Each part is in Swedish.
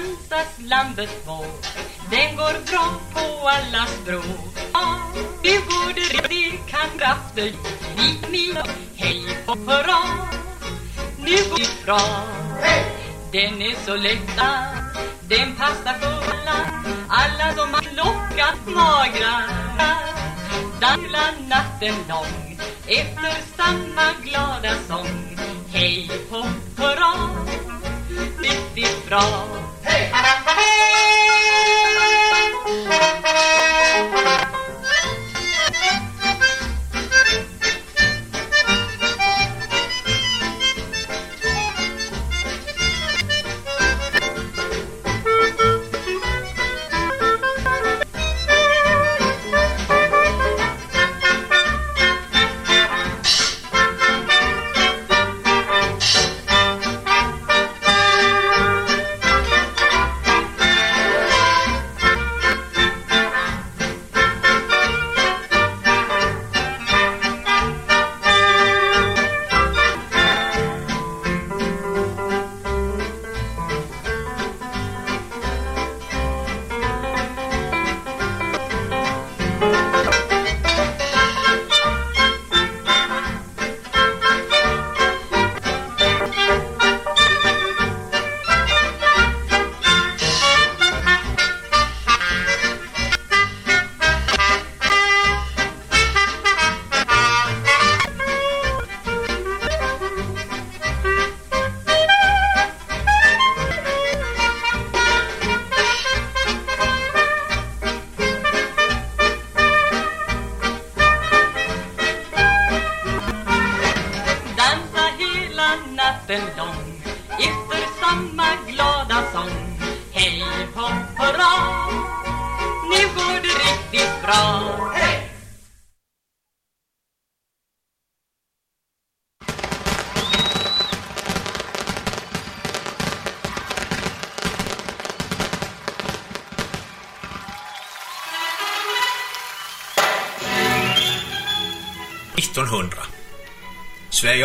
dansas landet vår. Den går bra på alla språk. Ja, nu går det riktigt kan krafter Lik mina hej och hurra. Nu går det bra. Den är så lätta Den passar för alla. Alla som har lockat magra. Dansar natten lång. Efter samma glada sång. Hej hopp hurra Riktigt bra Hej!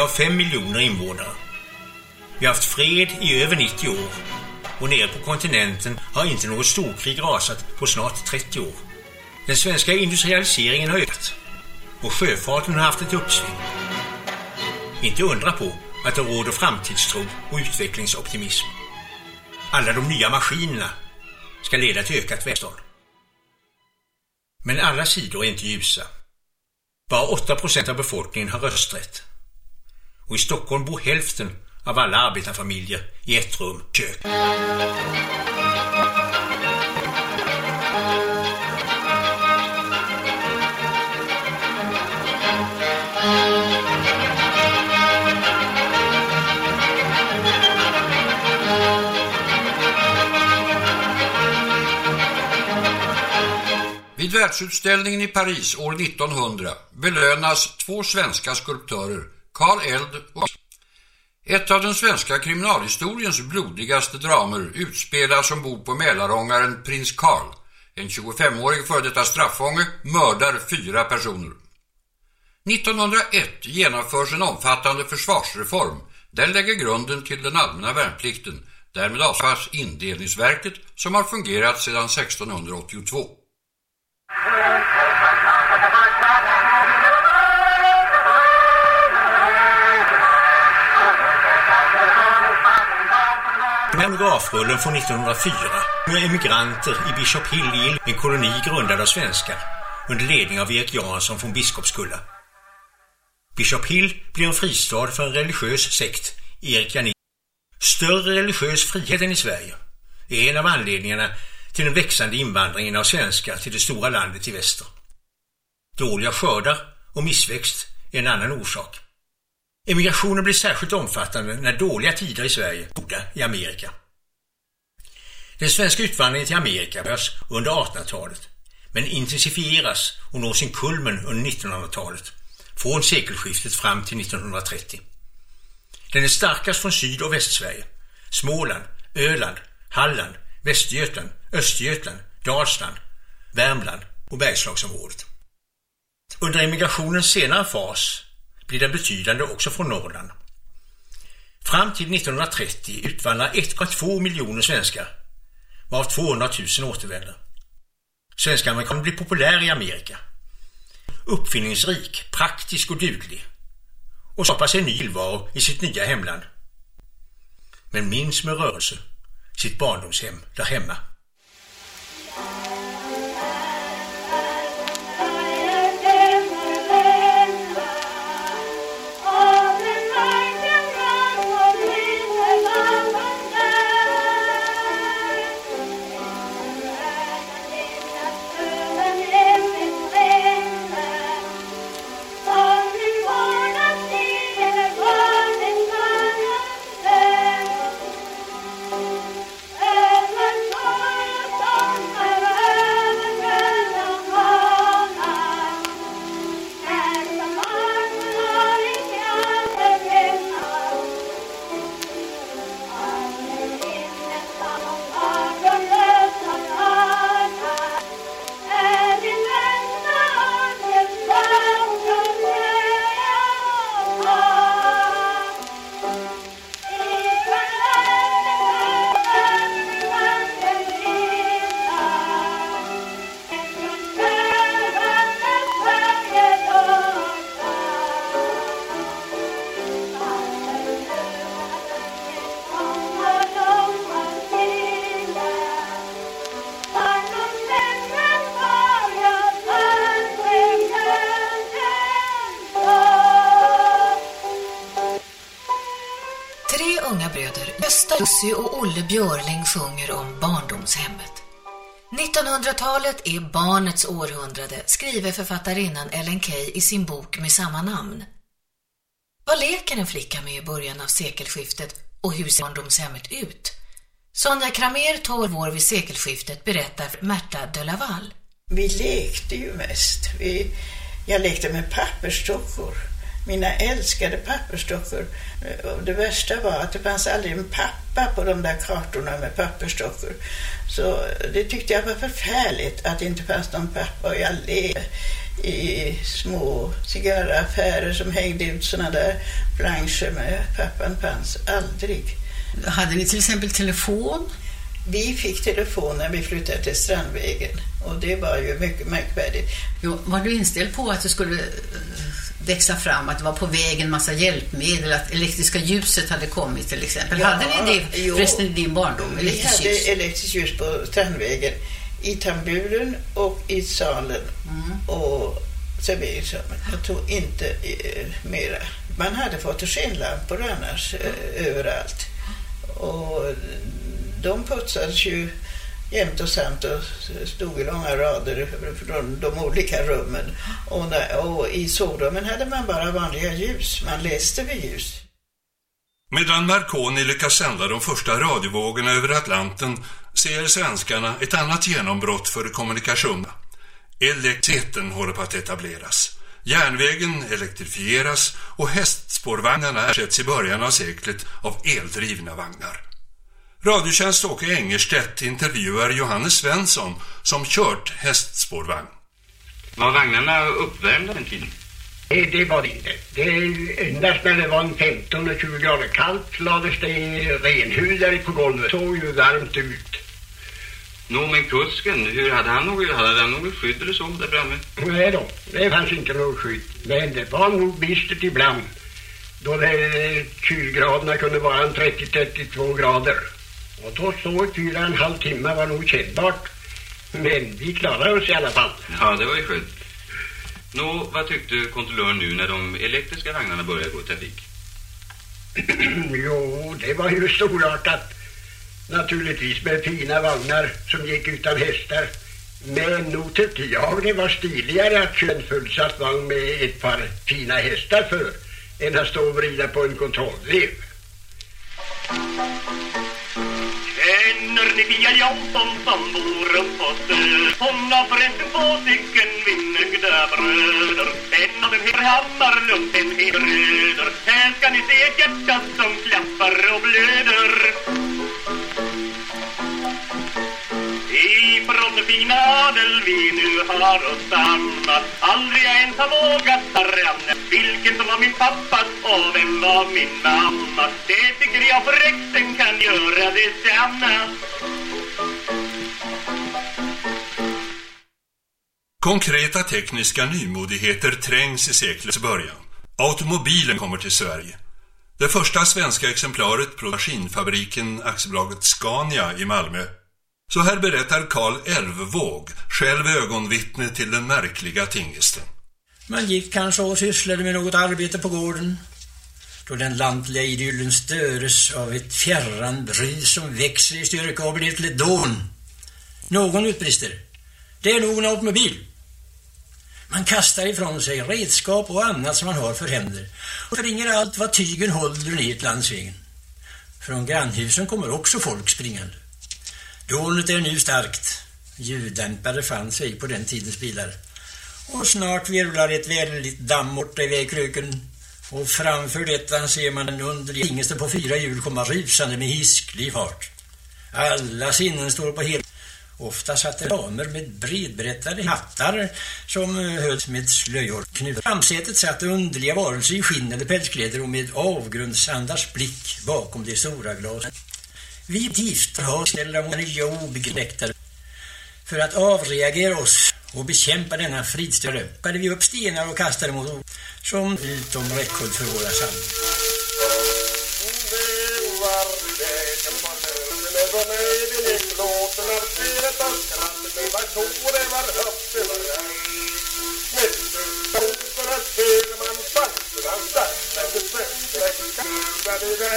Sverige har fem miljoner invånare. Vi har haft fred i över 90 år och nere på kontinenten har inte något storkrig rasat på snart 30 år. Den svenska industrialiseringen har ökat och sjöfarten har haft ett uppsving. Inte undra på att det råder framtidstro och utvecklingsoptimism. Alla de nya maskinerna ska leda till ökat välstånd. Men alla sidor är inte ljusa. Bara 8 procent av befolkningen har rösträtt. Och i Stockholm bor hälften av alla arbetarfamiljer i ett rum kök. Vid världsutställningen i Paris år 1900 belönas två svenska skulptörer, Karl Eld och ett av den svenska kriminalhistoriens blodigaste dramer utspelas ombord på Mälarångaren Prins Karl. En 25-årig före detta straffånge mördar fyra personer. 1901 genomförs en omfattande försvarsreform. Den lägger grunden till den allmänna värnplikten. Därmed avskaffas indelningsverket som har fungerat sedan 1682. Biografrullen från 1904 med emigranter i Bishop Hill, en koloni grundad av svenskar under ledning av Erik Jansson från Biskopskulla. Bishop Hill blir en fristad för en religiös sekt, Erik Janin. Större religiös frihet än i Sverige är en av anledningarna till den växande invandringen av svenskar till det stora landet i väster. Dåliga skördar och missväxt är en annan orsak. Emigrationen blir särskilt omfattande när dåliga tider i Sverige goda i Amerika. Den svenska utvandringen till Amerika börjas under 1800-talet men intensifieras och når sin kulmen under 1900-talet från sekelskiftet fram till 1930. Den är starkast från Syd- och Västsverige, Småland, Öland, Halland, Västergötland, Östergötland, Dalsland, Värmland och Bergslagsområdet. Under emigrationens senare fas blir den betydande också från Norrland. Fram till 1930 utvandrar 1,2 miljoner svenskar varav 200 000 återvänder. Svenska amerikanen blir populär i Amerika. Uppfinningsrik, praktisk och duglig. Och skapar sig en ny tillvaro i sitt nya hemland. Men minns med rörelse sitt barndomshem där hemma. 1900-talet är barnets århundrade, skriver författarinnan Ellen Key i sin bok med samma namn. Vad leker en flicka med i början av sekelskiftet och hur ser barndomshemmet ut? Sonja Kramer, 12 år vid sekelskiftet, berättar för Märta de Laval. Vi lekte ju mest. Vi, jag lekte med pappersdockor mina älskade pappersdockor. Det värsta var att det fanns aldrig en pappa på de där kartorna med pappersdockor. Så det tyckte jag var förfärligt att det inte fanns någon pappa. Och jag levde i små cigarraffärer som hängde ut sådana där planscher med pappan fanns aldrig. Hade ni till exempel telefon? Vi fick telefon när vi flyttade till Strandvägen och det var ju mycket märkvärdigt. Jo, var du inställd på att du skulle växa fram, att det var på väg en massa hjälpmedel, att elektriska ljuset hade kommit till exempel. Ja, hade ni det jo, förresten i din barndom? Vi hade elektriskt ljus på Strandvägen, i tamburen och i salen mm. och serveringsrummet. Jag tror inte eh, mera. Man hade fotogenlampor annars eh, överallt. Och de putsades ju jämt och samt och stod i långa rader från de olika rummen. Och, och i sovrummen hade man bara vanliga ljus. Man läste vid ljus. Medan Marconi lyckas sända de första radiovågorna över Atlanten ser svenskarna ett annat genombrott för kommunikationen. Elektriciteten håller på att etableras. Järnvägen elektrifieras och hästspårvagnarna ersätts i början av seklet av eldrivna vagnar. Radiotjänst Åke Engerstedt intervjuar Johannes Svensson som kört hästspårvagn. Var vagnarna uppvärmda den tiden? Det, det var det inte. Det endast när det var en 15 och 20 grader kallt lades det renhudar på golvet. Det såg ju varmt ut. Nå, men kusken, hur hade han något, hade han något skydd eller så där framme? Nej då, det fanns inte något skydd. Men det var nog bistert ibland. Då det, kylgraderna kunde vara en 30-32 grader. Och då stå fyra och en halv timme var nog kännbart. Men vi klarade oss i alla fall. Ja, det var ju skönt. Nå, vad tyckte kontrollören nu när de elektriska vagnarna började gå i trafik? jo, det var ju storartat. Naturligtvis med fina vagnar som gick utan hästar. Men nog tyckte jag det var stiligare att köra en fullsatt vagn med ett par fina hästar för än att stå och vrida på en kontrollvev. Känner ni Pia Jansson som bor på Söder? Hon har förresten två stycken vinnögda bröder. En av dem heter Hammarlund, en heter Röder. Här ska ni se ett hjärta som klappar och blöder ifrån från fin adel vi nu har och stannat Aldrig jag ens har vågat ta ranna Vilken som var min pappa och vem var min mamma Det tycker jag förresten kan göra detsamma Konkreta tekniska nymodigheter trängs i seklets början. Automobilen kommer till Sverige. Det första svenska exemplaret på maskinfabriken AB Scania i Malmö så här berättar Karl Elvvåg, själv ögonvittne till den märkliga tingesten. Man gick kanske och sysslade med något arbete på gården då den lantliga idyllen störes av ett fjärran brus som växer i styrka och blir till ett dån. Någon utbrister. Det är nog en automobil. Man kastar ifrån sig redskap och annat som man har för händer och förringar allt vad tygen håller ner till landsvägen. Från grannhusen kommer också folk springande. Dånet är nu starkt. Ljuddämpare fanns ej på den tidens bilar. Och snart virvlar ett väldigt damm borta i vägkröken. Och framför detta ser man en underlig ingeste på fyra hjul komma rusande med hisklig fart. Alla sinnen står på hel Ofta satt det damer med bredbrättade hattar som hölls med slöjor Knut. Framsätet satt underliga varelser i skinn eller pälskläder och med avgrundsandars blick bakom de stora glasen. Vi gifter har ställda nya obegräktade. För att avreagera oss och bekämpa denna fridstörre hade vi upp stenar och kastade mot som utom räckhåll för våra samlingar.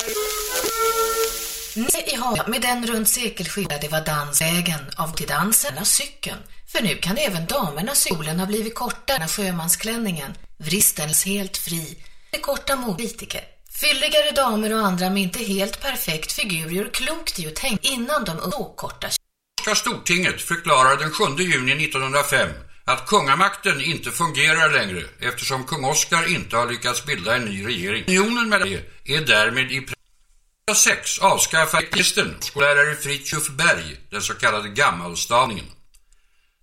you i havet med den runt sekelskiftet det var dansvägen av till dansen cykeln. För nu kan även damernas solen ha blivit kortare när sjömansklänningen vristens helt fri. Det korta politiker. Fylligare damer och andra med inte helt perfekt figur gör klokt i att tänka innan de så korta. Norska stortinget förklarar den 7 juni 1905 att kungamakten inte fungerar längre eftersom kung Oscar inte har lyckats bilda en ny regering. Unionen mellan är därmed i 1906 avskaffade kristen skollärare Fritjof Berg den så kallade gammalstavningen.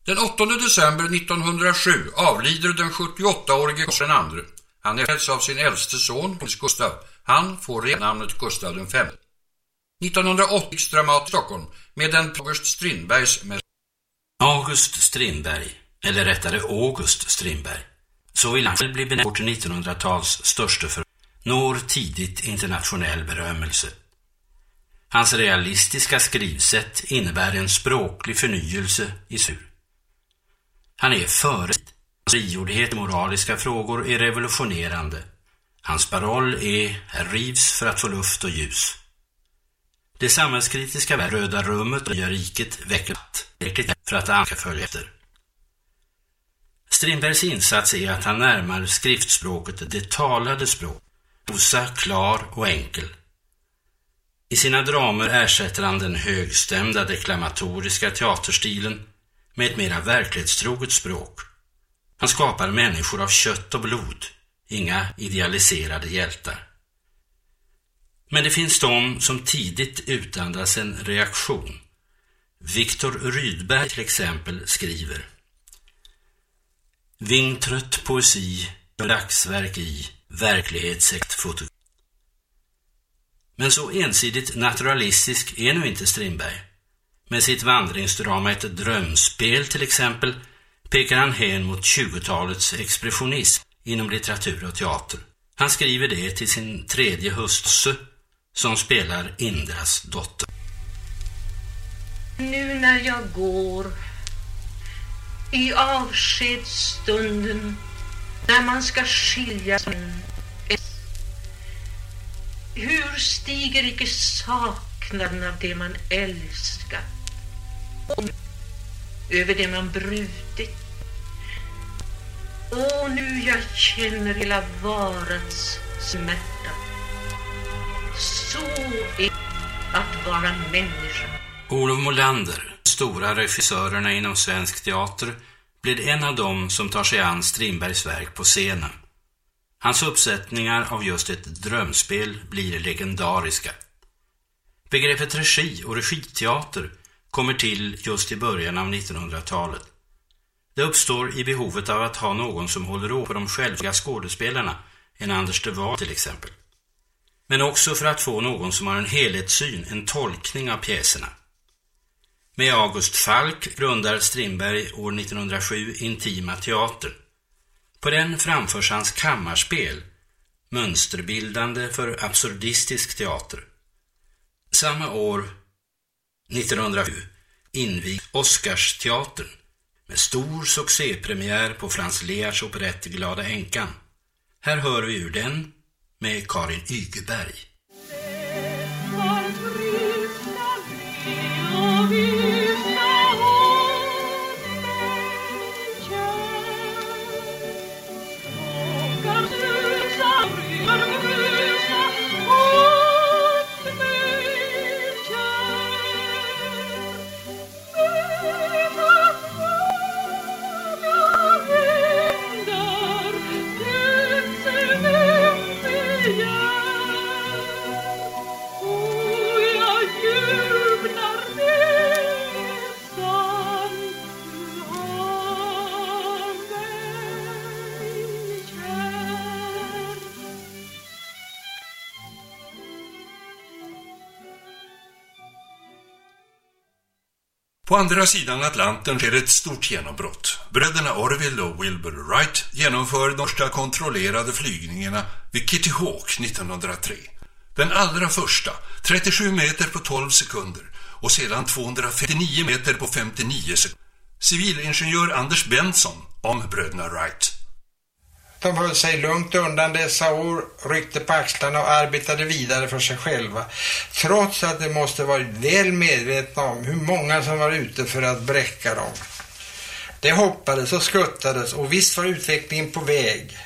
Den 8 december 1907 avlider den 78-årige Karl II. Han efterföljs av sin äldste son, prins Gustav. Han får namnet Gustav V. 1980 dramat Stockholm med den August Strindbergs med August Strindberg, eller rättare August Strindberg, så vill han själv bli benämnd 1900-tals störste för når tidigt internationell berömmelse. Hans realistiska skrivsätt innebär en språklig förnyelse i sur. Han är före frigjordhet i moraliska frågor är revolutionerande. Hans paroll är rivs för att få luft och ljus. Det samhällskritiska röda rummet och nya riket väcker för att andra ska följa efter. Strindbergs insats är att han närmar skriftspråket det talade språk, Bossa klar och enkel. I sina dramer ersätter han den högstämda deklamatoriska teaterstilen med ett mera verklighetstroget språk. Han skapar människor av kött och blod, inga idealiserade hjältar. Men det finns de som tidigt utandas en reaktion. Viktor Rydberg till exempel skriver Vingtrött poesi, dagsverk i, Verklighetssektfotografi. Men så ensidigt naturalistisk är nu inte Strindberg. Med sitt vandringsdrama Ett drömspel till exempel pekar han hän mot 20-talets expressionism inom litteratur och teater. Han skriver det till sin tredje husse som spelar Indras dotter. Nu när jag går i avskedsstunden när man ska skiljas hur stiger icke saknaden av det man älskat? Över det man brutit? Åh, nu jag känner hela varans smärta. Så är att vara människa. Olof Molander, stora regissörerna inom svensk teater, blir en av dem som tar sig an Strindbergs verk på scenen. Hans uppsättningar av just ett drömspel blir legendariska. Begreppet regi och regiteater kommer till just i början av 1900-talet. Det uppstår i behovet av att ha någon som håller råd på de själviga skådespelarna, en Anders de Waal till exempel. Men också för att få någon som har en helhetssyn, en tolkning av pjäserna. Med August Falk grundar Strindberg år 1907 Intima teater. På den framförs hans kammarspel, mönsterbildande för absurdistisk teater. Samma år, 1907, invig Oscarsteatern med stor succépremiär på Frans Lears operett Glada änkan. Här hör vi ur den med Karin Ygeberg. På andra sidan Atlanten sker ett stort genombrott. Bröderna Orville och Wilbur Wright genomför de första kontrollerade flygningarna vid Kitty Hawk 1903. Den allra första, 37 meter på 12 sekunder och sedan 259 meter på 59 sekunder. Civilingenjör Anders Benson om bröderna Wright. De höll sig lugnt undan dessa år, ryckte på axlarna och arbetade vidare för sig själva. Trots att de måste varit väl medvetna om hur många som var ute för att bräcka dem. Det hoppades och skuttades och visst var utvecklingen på väg.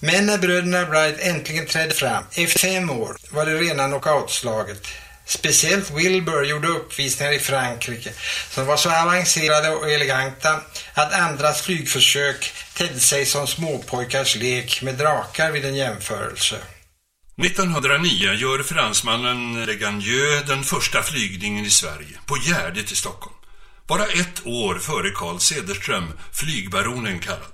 Men när bröderna Bright äntligen trädde fram, efter fem år, var det rena knockoutslaget. Speciellt Wilbur gjorde uppvisningar i Frankrike som var så avancerade och eleganta att andras flygförsök tedde sig som småpojkars lek med drakar vid en jämförelse. 1909 gör fransmannen Leganieu den första flygningen i Sverige, på Gärdet till Stockholm. Bara ett år före Carl Cederström, flygbaronen kallad.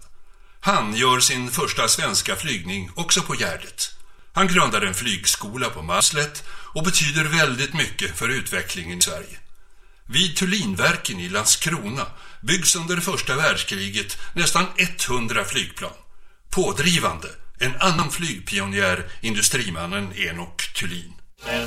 Han gör sin första svenska flygning också på Gärdet. Han grundar en flygskola på Maslet och betyder väldigt mycket för utvecklingen i Sverige. Vid Tullinverken i Landskrona byggs under första världskriget nästan 100 flygplan. Pådrivande, en annan flygpionjär, industrimannen Enok Thulin. Där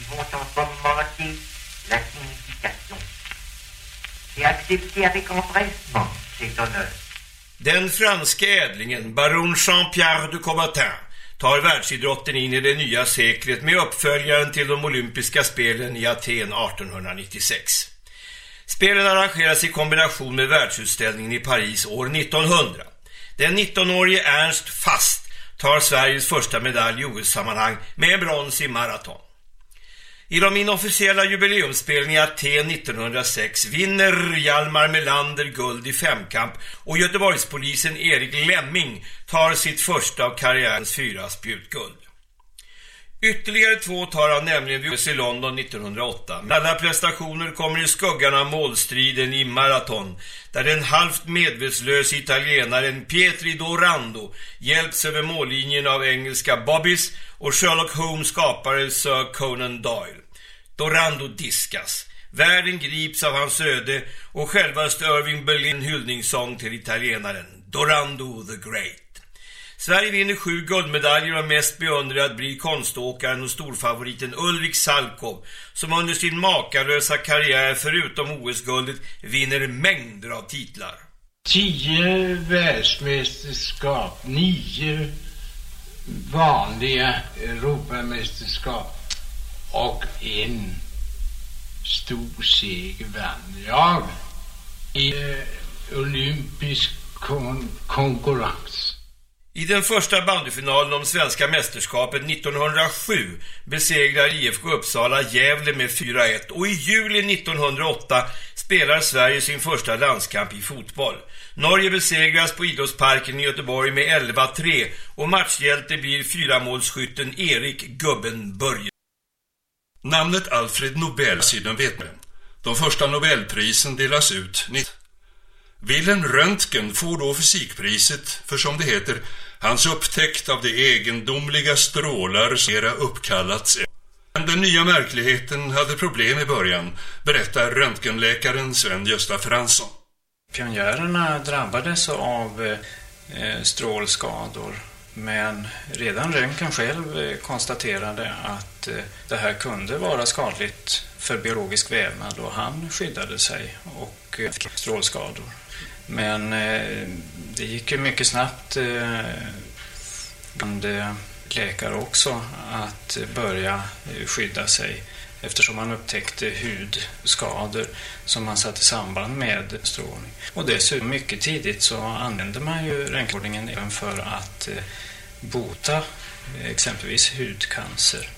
qui vont en commenter la signification. C'est accepté avec empressement cet honneur. Den franske ädlingen baron Jean-Pierre de Coubertin tar världsidrotten in i det nya seklet med uppföljaren till de olympiska spelen i Aten 1896. Spelen arrangeras i kombination med världsutställningen i Paris år 1900. Den 19-årige Ernst Fast tar Sveriges första medalj i OS-sammanhang med brons i maraton. I de inofficiella jubileumsspelningarna i Aten 1906 vinner Hjalmar Melander guld i femkamp och Göteborgspolisen Erik Lemming tar sitt första av karriärens fyra spjutguld. Ytterligare två tar han nämligen vid OS i London 1908. Men alla prestationer kommer i skuggan av målstriden i maraton där den halvt medvetslös italienaren Pietri Dorando hjälps över mållinjen av engelska Bobbys och Sherlock Holmes skapare Sir Conan Doyle. Dorando diskas. Världen grips av hans öde och självaste Irving Berlin hyllningssång till italienaren Dorando the Great. Sverige vinner sju guldmedaljer och mest beundrad blir konståkaren och storfavoriten Ulrik Salkov som under sin makalösa karriär förutom OS-guldet vinner mängder av titlar. Tio världsmästerskap, nio vanliga Europamästerskap och en stor seger vann jag i eh, olympisk kon konkurrens. I den första bandyfinalen om svenska mästerskapet 1907 besegrar IFK Uppsala Gävle med 4-1 och i juli 1908 spelar Sverige sin första landskamp i fotboll. Norge besegras på idrottsparken i Göteborg med 11-3 och matchhjälte blir fyramålsskytten Erik Gubben Börje. Namnet Alfred Nobel sidan vet man. De första Nobelprisen delas ut 19 Wilhelm Röntgen får då fysikpriset för som det heter hans upptäckt av de egendomliga strålar som era uppkallats men den nya märkligheten hade problem i början, berättar röntgenläkaren Sven-Gösta Fransson. Pionjärerna drabbades av eh, strålskador men redan Röntgen själv eh, konstaterade att eh, det här kunde vara skadligt för biologisk vävnad och han skyddade sig och fick strålskador. Men eh, det gick ju mycket snabbt eh, bland eh, läkare också att börja eh, skydda sig eftersom man upptäckte hudskador som man satte i samband med strålning. Och dessutom mycket tidigt så använde man ju röntgenstrålningen även för att eh, bota eh, exempelvis hudcancer.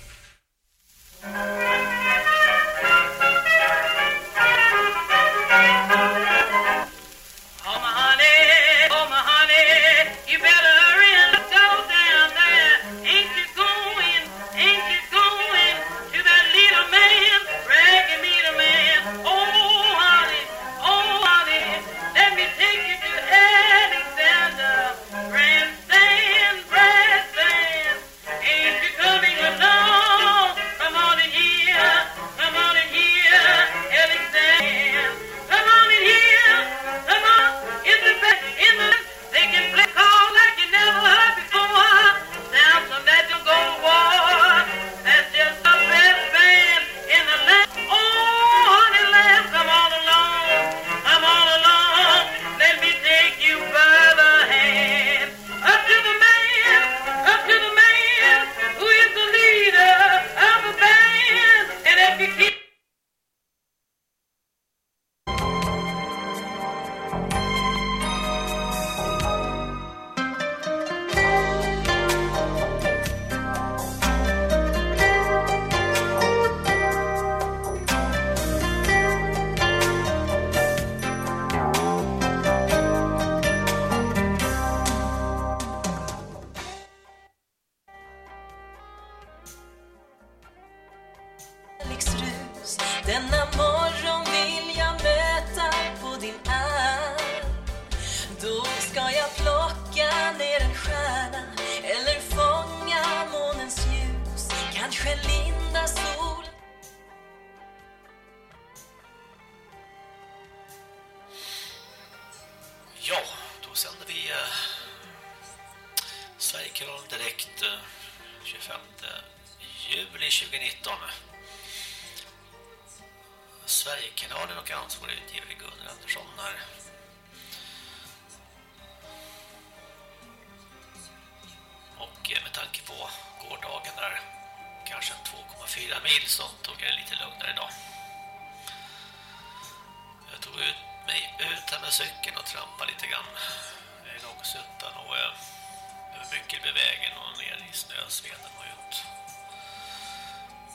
Så tog jag det lite lugnare idag. Jag tog ut mig ut här med cykeln och trampade lite grann. Jag är långsuttan och över mycket vid och ner i snösveden och ut.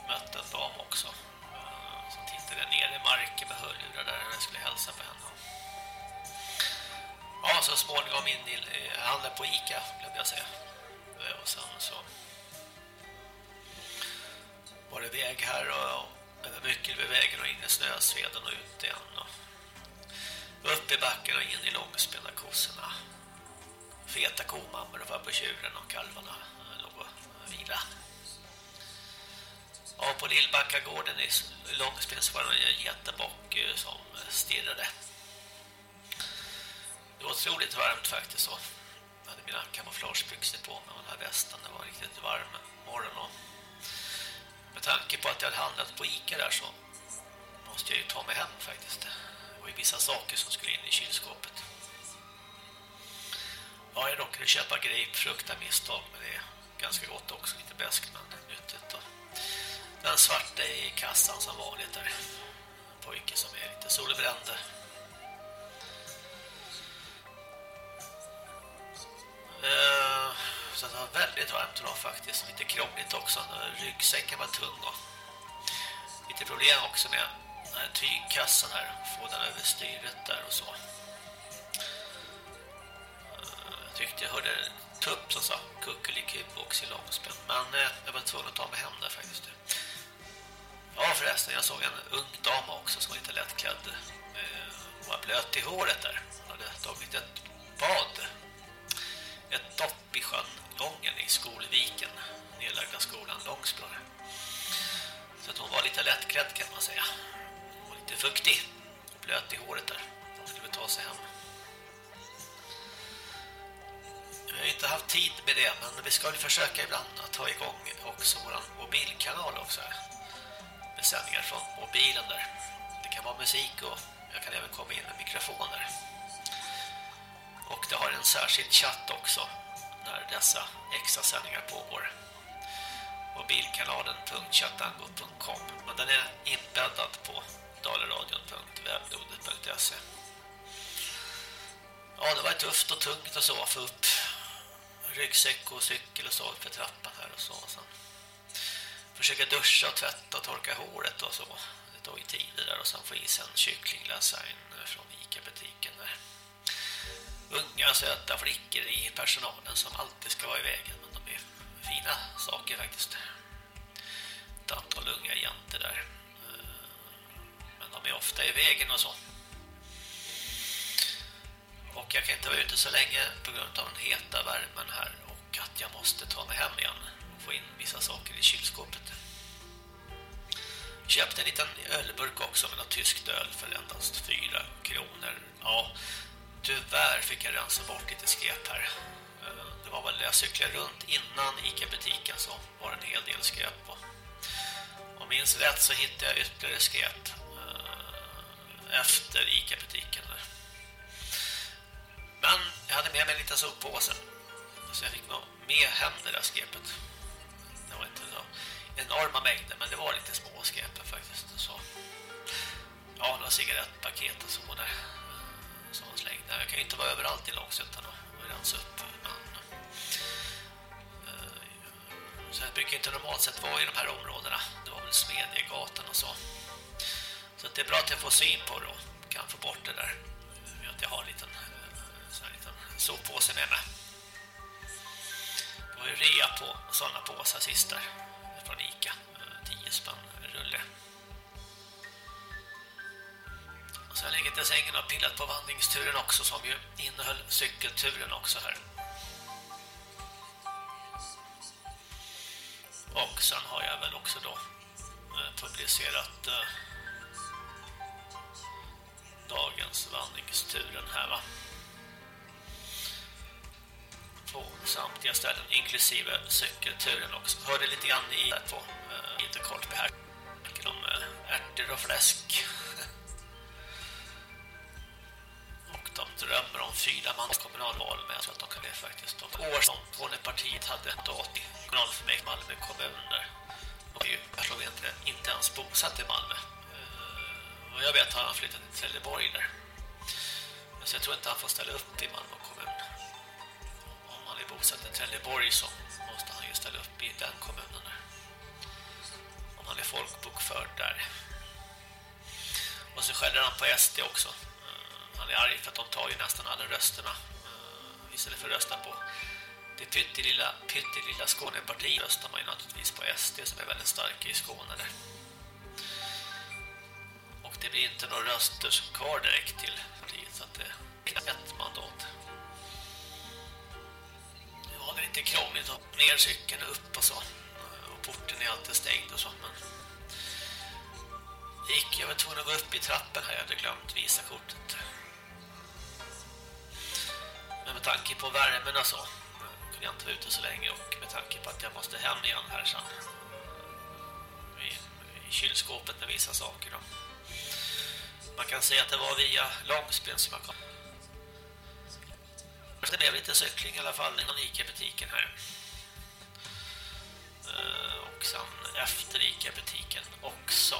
Mötte en dam också eh, som tittade ner i marken med hörlurar där jag skulle hälsa på henne. Ja, så småningom in i handla på Ica, glömde jag säga. Eh, och sen så var det väg här och över mycket vid vägen och in i snösveden och ut igen och upp i backen och in i Långspedakossorna. feta komammor och på tjuren och kalvarna låg och vila. Ja, på Lillbackagården i långspel så var det en jättebock eh, som stirrade. Det var otroligt varmt faktiskt så. Jag hade mina kamouflagebyxor på mig och den här västen, det var riktigt varm morgon och med tanke på att jag hade handlat på Ica där så måste jag ju ta mig hem faktiskt. Det var ju vissa saker som skulle in i kylskåpet. Ja, jag råkade köpa grapefrukt av misstag men det är ganska gott också, lite bäst men nyttigt. Och den svarta i kassan som vanligt där. En pojke som är lite solbränd. Uh, så det var väldigt varmt idag faktiskt. Lite krångligt också. Ryggsäcken var tung och lite problem också med den här tygkassan här. Få den över styret där och så. Jag tyckte jag hörde en tupp som sa kuckelikub också i långspänn. Men eh, jag var tvungen att ta mig hem där faktiskt. Ja förresten, jag såg en ung dam också som var lite lättklädd. Eh, Hon var blöt i håret där. Hon hade tagit ett bad ett dopp i sjön Lången i Skolviken, nedlagda skolan Långsbro. Så att hon var lite lättklädd kan man säga. Hon var lite fuktig och blöt i håret där. Hon skulle ta sig hem. Vi har inte haft tid med det, men vi ska väl försöka ibland att ta igång också vår mobilkanal också. Med sändningar från mobilen där. Det kan vara musik och jag kan även komma in med mikrofoner. Och det har en särskild chatt också när dessa extra sändningar pågår. Mobilkanalen.chattango.com Men den är inbäddad på daleradion.webnodet.se Ja, det var tufft och tungt och så för upp ryggsäck och cykel och så för trappan här och så. Sen försöka duscha och tvätta och torka håret och så. Det tog tid där och sen få i sig en kycklinglasagne från Ica-butiken där unga söta flickor i personalen som alltid ska vara i vägen. Men de är fina saker faktiskt. Ett antal unga jenter där. Eh, men de är ofta i vägen och så. Och jag kan inte vara ute så länge på grund av den heta värmen här och att jag måste ta mig hem igen och få in vissa saker i kylskåpet. Köpte en liten ölburk också med något tyskt öl för endast 4 kronor. Ja tyvärr fick jag rensa bort lite skräp här. Eh, det var väl jag cyklade runt innan Ica-butiken så var det en hel del skräp på. Om minns rätt så hittade jag ytterligare skräp eh, efter Ica-butiken. Men jag hade med mig en liten soppåse. Så jag fick nog med hem det där skräpet. Det var inte så enorma mängder men det var lite små skräp faktiskt. Så. Ja, några cigarettpaket och så där eh, som slängd. Jag kan ju inte vara överallt i Långsötan och rensa upp. Men, eh, så här brukar inte normalt sett vara i de här områdena. Det var väl Smedjegatan och så. Så det är bra att jag får syn på det och kan få bort det där. Att jag har en liten, eh, så här liten soppåse med mig. Det var ju rea på sådana påsar sist där. Från Ica. Eh, 10 spänn rulle. Så jag har legat i sängen och pillat på vandringsturen också som ju innehöll cykelturen också här. Och sen har jag väl också då eh, publicerat eh, dagens vandringsturen här va. På samtliga ställen inklusive cykelturen också. Hörde lite grann i där på eh, lite kort här. Om eh, ärtor och fläsk de drömmer om fyra mans kommunalval men jag tror att de kan det faktiskt. De år som Skånepartiet hade mandat i kommunalfullmäktige Malmö kommun där. De är ju personligen inte, inte ens bosatt i Malmö. Eh, och jag vet att han flyttat till Trelleborg där. Så jag tror inte han får ställa upp i Malmö kommun. Om han är bosatt i Trelleborg så måste han ju ställa upp i den kommunen där. Om han är folkbokförd där. Och så skäller han på SD också han är arg för att de tar ju nästan alla rösterna uh, istället för att rösta på det pyttelilla, pyttelilla Skånepartiet röstar man ju naturligtvis på SD som är väldigt starka i Skåne där. Och det blir inte några röster som kvar direkt till partiet så att det är ett mandat. Ja, det är lite krångligt att ner cykeln och upp och så. Eh, och porten är alltid stängd och så, men gick jag var tvungen att gå upp i trappen här, jag hade glömt visa kortet. Men med tanke på värmen och så kunde jag inte vara ute så länge och med tanke på att jag måste hem igen här sen i, i kylskåpet med vissa saker då. Man kan säga att det var via Långsben som jag kom. Det blev lite cykling i alla fall innan Ica-butiken här. Eh, sen efter Ica-butiken också.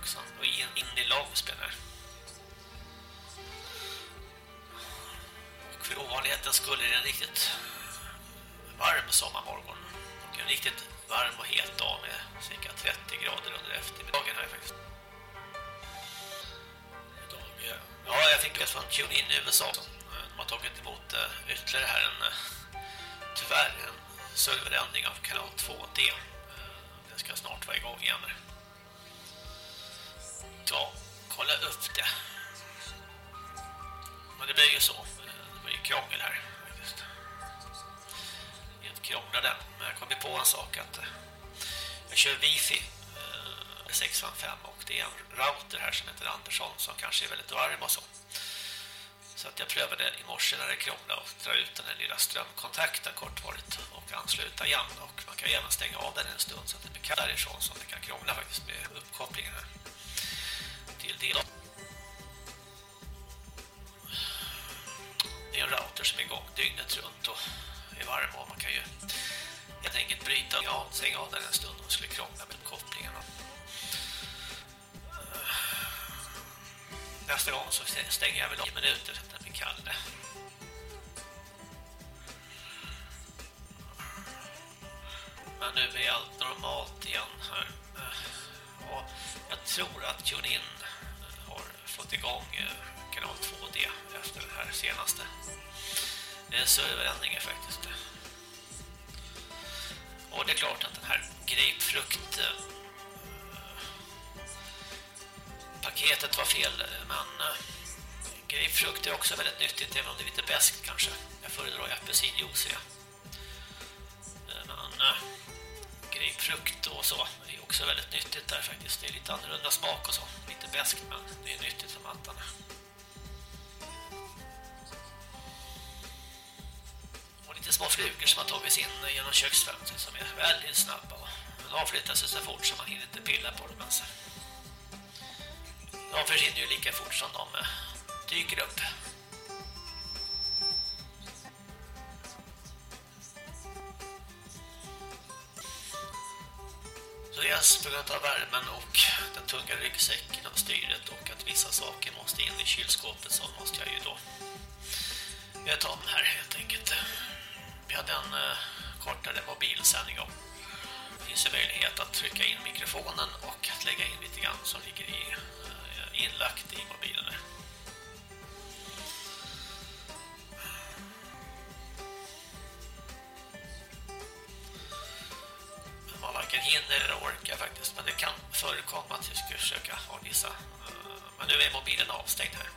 Och sen in, in i Långspelar. här. För ovanlighetens skull är det en riktigt varm sommarmorgon. Och en riktigt varm och het dag med cirka 30 grader under eftermiddagen här faktiskt. Idag, ja, jag fick ett från TuneIn i USA. De har tagit emot eh, ytterligare här en, eh, tyvärr, en serverändring av kanal 2D. Eh, Den ska snart vara igång igen. Ja, kolla upp det. Men det blir ju så. Krångel här. Just. Helt krånglade. Men jag kom på en sak att eh, jag kör wifi eh, 655 och det är en router här som heter Andersson som kanske är väldigt varm och så. Så att jag prövade i morse när det krånglade och dra ut den här lilla strömkontakten kortvarigt och ansluta igen. Och man kan gärna stänga av den en stund så att det blir kallt därifrån så att det kan krångla faktiskt med uppkopplingen här. Till det. Det är en router som är igång dygnet runt och är varm och man kan ju helt enkelt bryta och stänga av den en stund och skulle krångla med uppkopplingen. Eh, nästa gång så stänger jag väl 10 minuter så att den blir kall. Men nu är allt normalt igen här. Eh, och jag tror att TuneIn fått igång eh, kanal 2D efter den här senaste eh, serverändringen faktiskt. Och det är klart att den här grapefrukt eh, paketet var fel men grapefrukt är också väldigt nyttigt även om det är lite bäst kanske. Jag föredrar apelsinjuice. Men grapefrukt och så Det är också väldigt nyttigt där faktiskt. Det är lite annorlunda smak och så. Lite bäst men det är nyttigt som attan. Och lite små flugor som har tagits in genom köksfönstret som är väldigt snabba. De avflyttar sig så fort så man hinner inte pilla på dem ens. De försvinner ju lika fort som de eh, dyker upp. Så på grund av värmen och den tunga ryggsäcken och styret och att vissa saker måste in i kylskåpet så måste jag ju då ta om här helt enkelt. Vi hade en eh, kortare mobilsändning om. det finns en möjlighet att trycka in mikrofonen och att lägga in lite grann som ligger i eh, inlagt i mobilen. Varken hinner eller orkar faktiskt, men det kan förekomma att vi ska försöka ha vissa. Eh, men nu är mobilen avstängd här.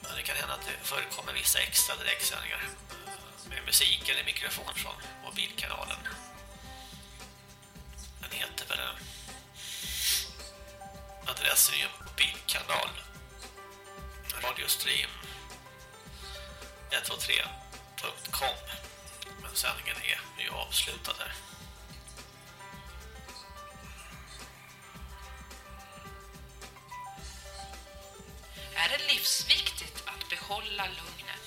Men det kan hända att det förekommer vissa extra direktsändningar eh, med musik eller mikrofon från mobilkanalen. Den heter väl eh, adressen är ju mobilkanal radiostream 123.com men sändningen är ju avslutad här. Är det livsviktigt att behålla lugnet?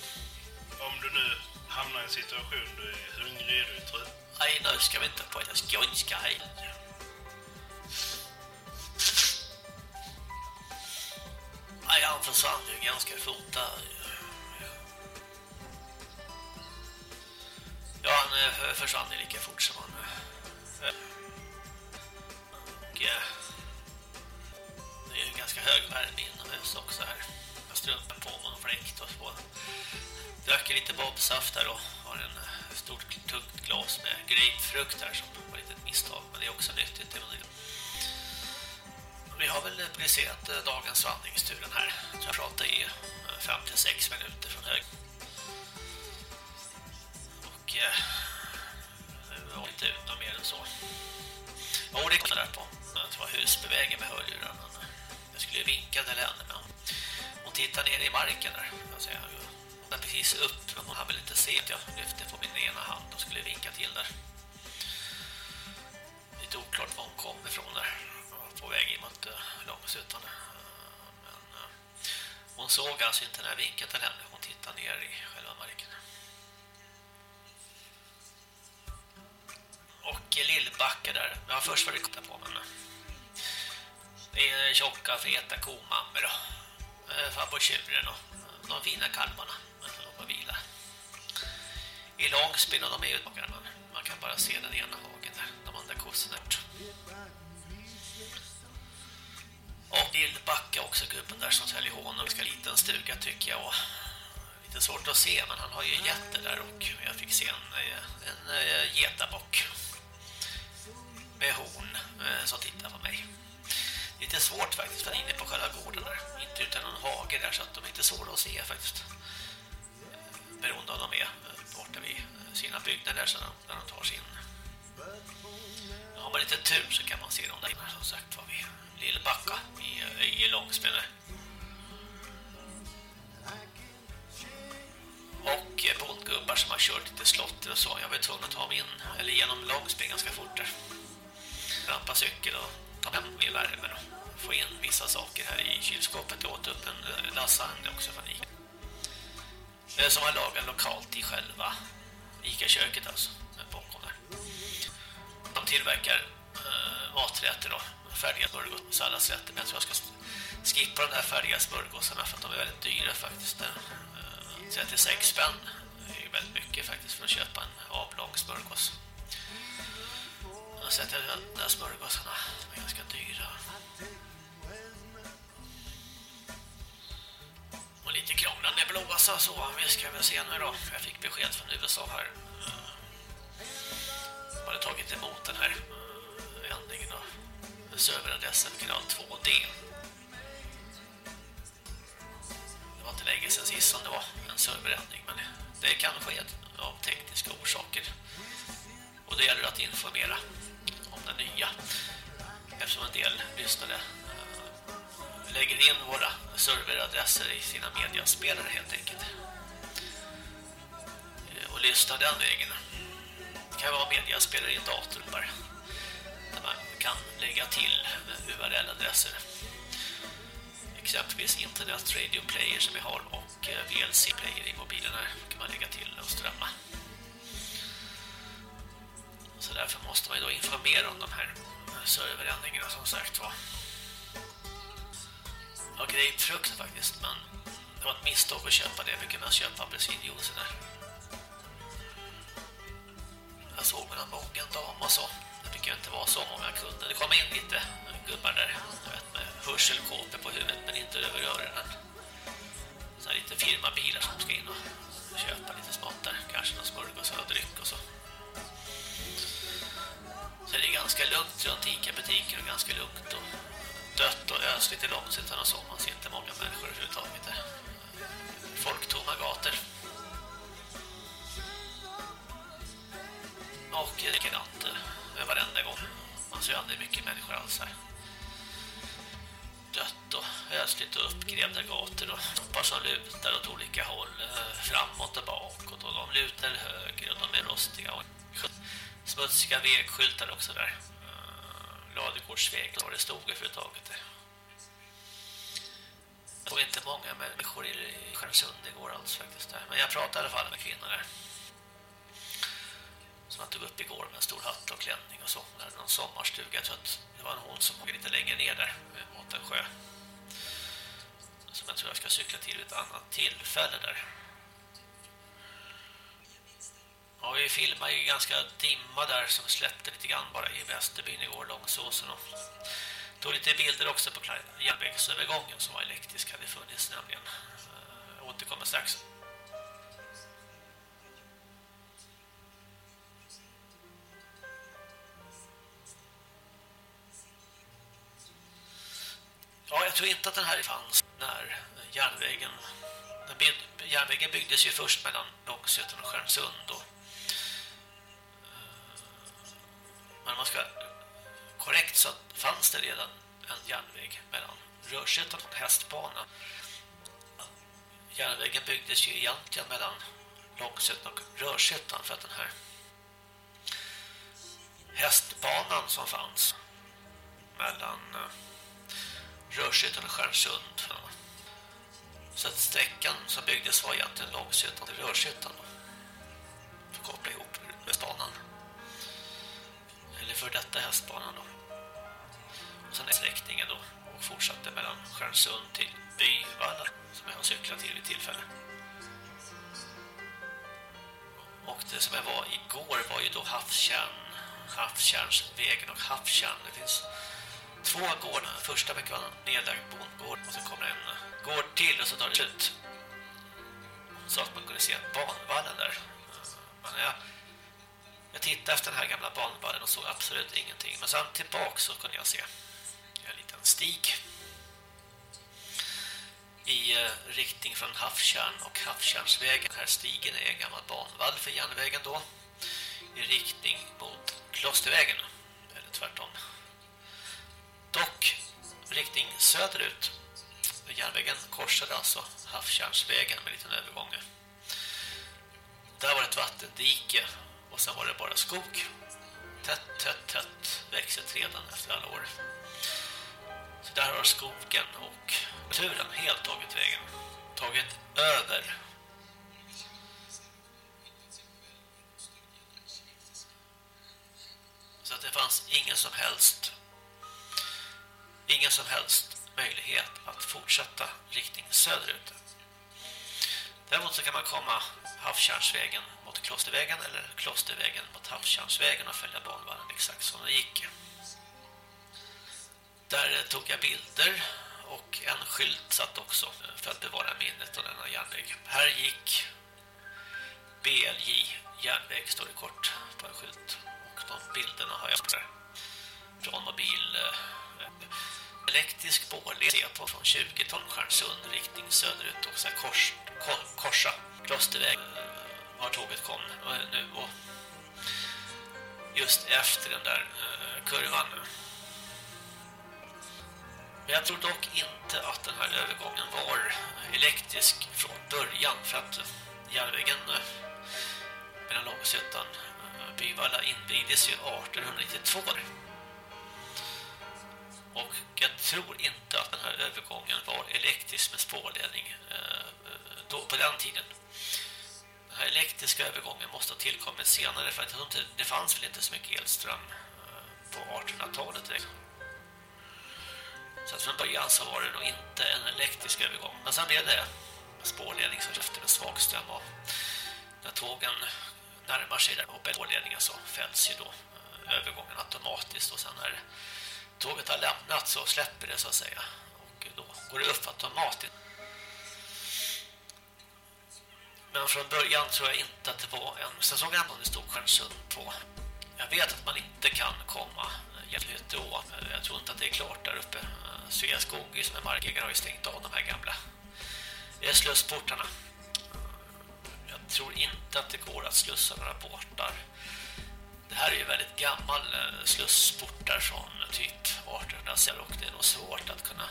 Om du nu hamnar i en situation du är hungrig, du är trött. Nej, nu ska vi inte på jag skånska här. Nej, han försvann ju ganska fort där. Ja, han eh, försvann ju lika fort som han... Eh, och ganska hög värme inomhus också här. Jag strumpar på mig och fläkt och så. Drack lite bobsaft där och har en eh, stort tungt glas med grapefrukt här som var lite ett misstag. Men det är också nyttigt. Vi har väl publicerat eh, dagens vandringsturen här. Jag pratar i eh, 5-6 minuter från hög. Och eh, har var inte ut något mer än så. Jag det kom där på. Det var husbevägen med hörlurar. Men skulle vinka till henne men hon tittar ner i marken där. Jag hoppade hon precis upp men hon hann väl inte se att jag lyfte på min ena hand och skulle vinka till där. Lite oklart var hon kom ifrån där på väg in mot eh, uh, Långsuttan. Eh, men eh, hon såg alltså inte när jag vinkade till henne. Hon tittade ner i själva marken. Och Lillbacka där. Ja, först var det kotta på men det är tjocka, feta komammor och eh, farbror tjuren och de fina kalvarna Man får och vila. I Långsbyn och de är utbakade man, man kan bara se den ena hagen där, de andra kossorna. Och Lillbacka också gubben där som säljer honor. Ganska liten stuga tycker jag. Och lite svårt att se men han har ju jätte där och jag fick se en, eh, en, en getabock med horn eh, som tittar på mig. Lite svårt faktiskt för inne på själva gården där. Inte utan någon hage där så att de är inte svåra att se faktiskt. Eh, beroende av de är eh, borta vid eh, sina byggnader så när de tar sin. Har man lite tur så kan man se dem där inne som sagt var vid Lillbacka i, i Långspänne. Och bondgubbar som har kört lite slotter och så. Jag var tvungen att ta mig in, eller genom Långspänne ganska fort där. Rampa cykel och ta hem min värme och få in vissa saker här i kylskåpet. Jag åt upp en eh, lasagne också från Ica. Som har lagat lokalt i själva Ica-köket alltså. Bakom där. De tillverkar äh, maträtter då färdiga smörgås salladsrätter. Men jag tror jag ska skippa de här färdiga smörgåsarna för att de är väldigt dyra faktiskt. 36 eh, spänn. Det är väldigt mycket faktiskt för att köpa en avlång smörgås. Jag sätter de där smörgåsarna är ganska dyra. Och lite krånglande blåsa så vi ska väl se nu då. Jag fick besked från USA här. Jag hade tagit emot den här eh, ändringen då serveradressen kanal 2D. Det var inte länge sedan sist som det var en serverändring men det kan ske av tekniska orsaker. Och det gäller att informera om nya. Eftersom en del lyssnare eh, lägger in våra serveradresser i sina mediaspelare helt enkelt. Eh, och lyssnar den vägen. Det kan vara mediaspelare i en dator bara man kan lägga till URL-adresser. Exempelvis Internet Radio Player som vi har och eh, VLC Player i mobilerna kan man lägga till och strömma. Så därför måste man då informera om de här eh, serverändringarna som sagt var. ju frukt faktiskt, men det var ett misstag att köpa det. Jag brukar mest köpa apelsinjuice där. Jag såg mellan många dam och så Det brukar inte vara så många kunder. Det kom in lite gubbar där vet, med hörselkåpor på huvudet men inte över öronen. Så lite firmabilar som ska in och köpa lite smått där. Kanske någon smörgås och dryck och så. Så det är ganska lugnt runt Ica-butiken och ganska lugnt och dött och ösligt i långsikten och så. Man ser inte många människor överhuvudtaget där. Folktomma gator. Och likadant varenda gång. Man ser aldrig mycket människor alls här. Dött och ösligt och uppgrävda gator och toppar som lutar åt olika håll. Eh, framåt och bakåt och de lutar höger och de är rostiga och smutsiga vägskyltar också där. Eh, Ladegårdsvägen var det stod överhuvudtaget. Det var inte många människor i Skärmsund igår alls faktiskt där. Men jag pratade i alla fall med kvinnor där som jag tog upp igår med en stor hatt och klänning och så. Där någon sommarstuga. Jag att det var en hon som åker lite längre ner där mot en sjö. Som jag tror jag ska cykla till ett annat tillfälle där. Ja, vi filmade ju ganska dimma där som släppte lite grann bara i Västerbyn igår, Långsåsen och tog lite bilder också på järnvägsövergången som var elektrisk hade funnits nämligen. Jag återkommer strax. Ja, jag tror inte att den här fanns när järnvägen järnvägen byggdes ju först mellan Långsötan och Stjärnsund och eh, men man ska korrekt så fanns det redan en järnväg mellan Rörsötan och Hästbana. Järnvägen byggdes ju egentligen mellan Långsötan och Rörsättan för att den här hästbanan som fanns mellan eh, Rörsättan och Stjärnsund. Så att sträckan som byggdes var egentligen Långsötan till Rörsättan För att koppla ihop med banan för detta hästbanan då. Och sen är sträckningen då och fortsatte mellan Stjärnsund till Byvalla som jag har cyklat till vid tillfälle. Och det som jag var igår var ju då Havtjärn. Havtjärnsvägen och Havtjärn. Det finns två gårdar. Första veckan nedlagd bondgård och så kommer en gård till och så tar det slut. Så att man kunde se banvallen där. Men jag, jag tittade efter den här gamla banvallen och såg absolut ingenting. Men sen tillbaka så kunde jag se en liten stig i eh, riktning från Havtjärn och Havtjärnsvägen. Den här stigen är en gammal banvall för järnvägen då. I riktning mot Klostervägen. Eller tvärtom. Dock riktning söderut. Järnvägen korsade alltså Havtjärnsvägen med en liten övergång. Där var det ett vattendike och sen var det bara skog. Tätt, tätt, tätt växer träden efter alla år. Så där har skogen och naturen helt tagit vägen. Tagit över. Så att det fanns ingen som helst ingen som helst möjlighet att fortsätta riktning söderut. Däremot så kan man komma Havskärnsvägen Klostervägen eller Klostervägen mot Halvtjärnsvägen och följa banvallen exakt som det gick. Där tog jag bilder och en skylt satt också för att bevara minnet av denna järnväg. Här gick BLJ järnväg står det kort på en skylt och de bilderna har jag där från mobil eh, elektrisk se på från 20 ton Stjärnsund riktning söderut och så kors, kor, korsa Klostervägen var tåget kom nu och just efter den där eh, kurvan kurvan men jag tror dock inte att den här övergången var elektrisk från början för att järnvägen eh, mellan Långsötan och eh, Byvalla invigdes ju 1892. Och jag tror inte att den här övergången var elektrisk med spårledning eh, då, på den tiden. Den här elektriska övergången måste ha tillkommit senare för att typ- det fanns väl inte så mycket elström eh, på 1800-talet så att från början så var det nog inte en elektrisk övergång. Men sen blev det spårledning som efter med svagström och när tågen närmar sig där på spårledningen så fälls ju då eh, övergången automatiskt och sen när tåget har lämnat så släpper det så att säga och då går det upp automatiskt. Men från början tror jag inte att det var en... säsong såg ändå det stod Stjärnsund på. Jag vet att man inte kan komma eh, då. Jag tror inte att det är klart där uppe. Eh, Sveaskog som är markägare har ju stängt av de här gamla slussportarna. Eh, jag tror inte att det går att slussa några båtar. Det här är ju väldigt gammal slussportar från typ 1800 och det är nog svårt att kunna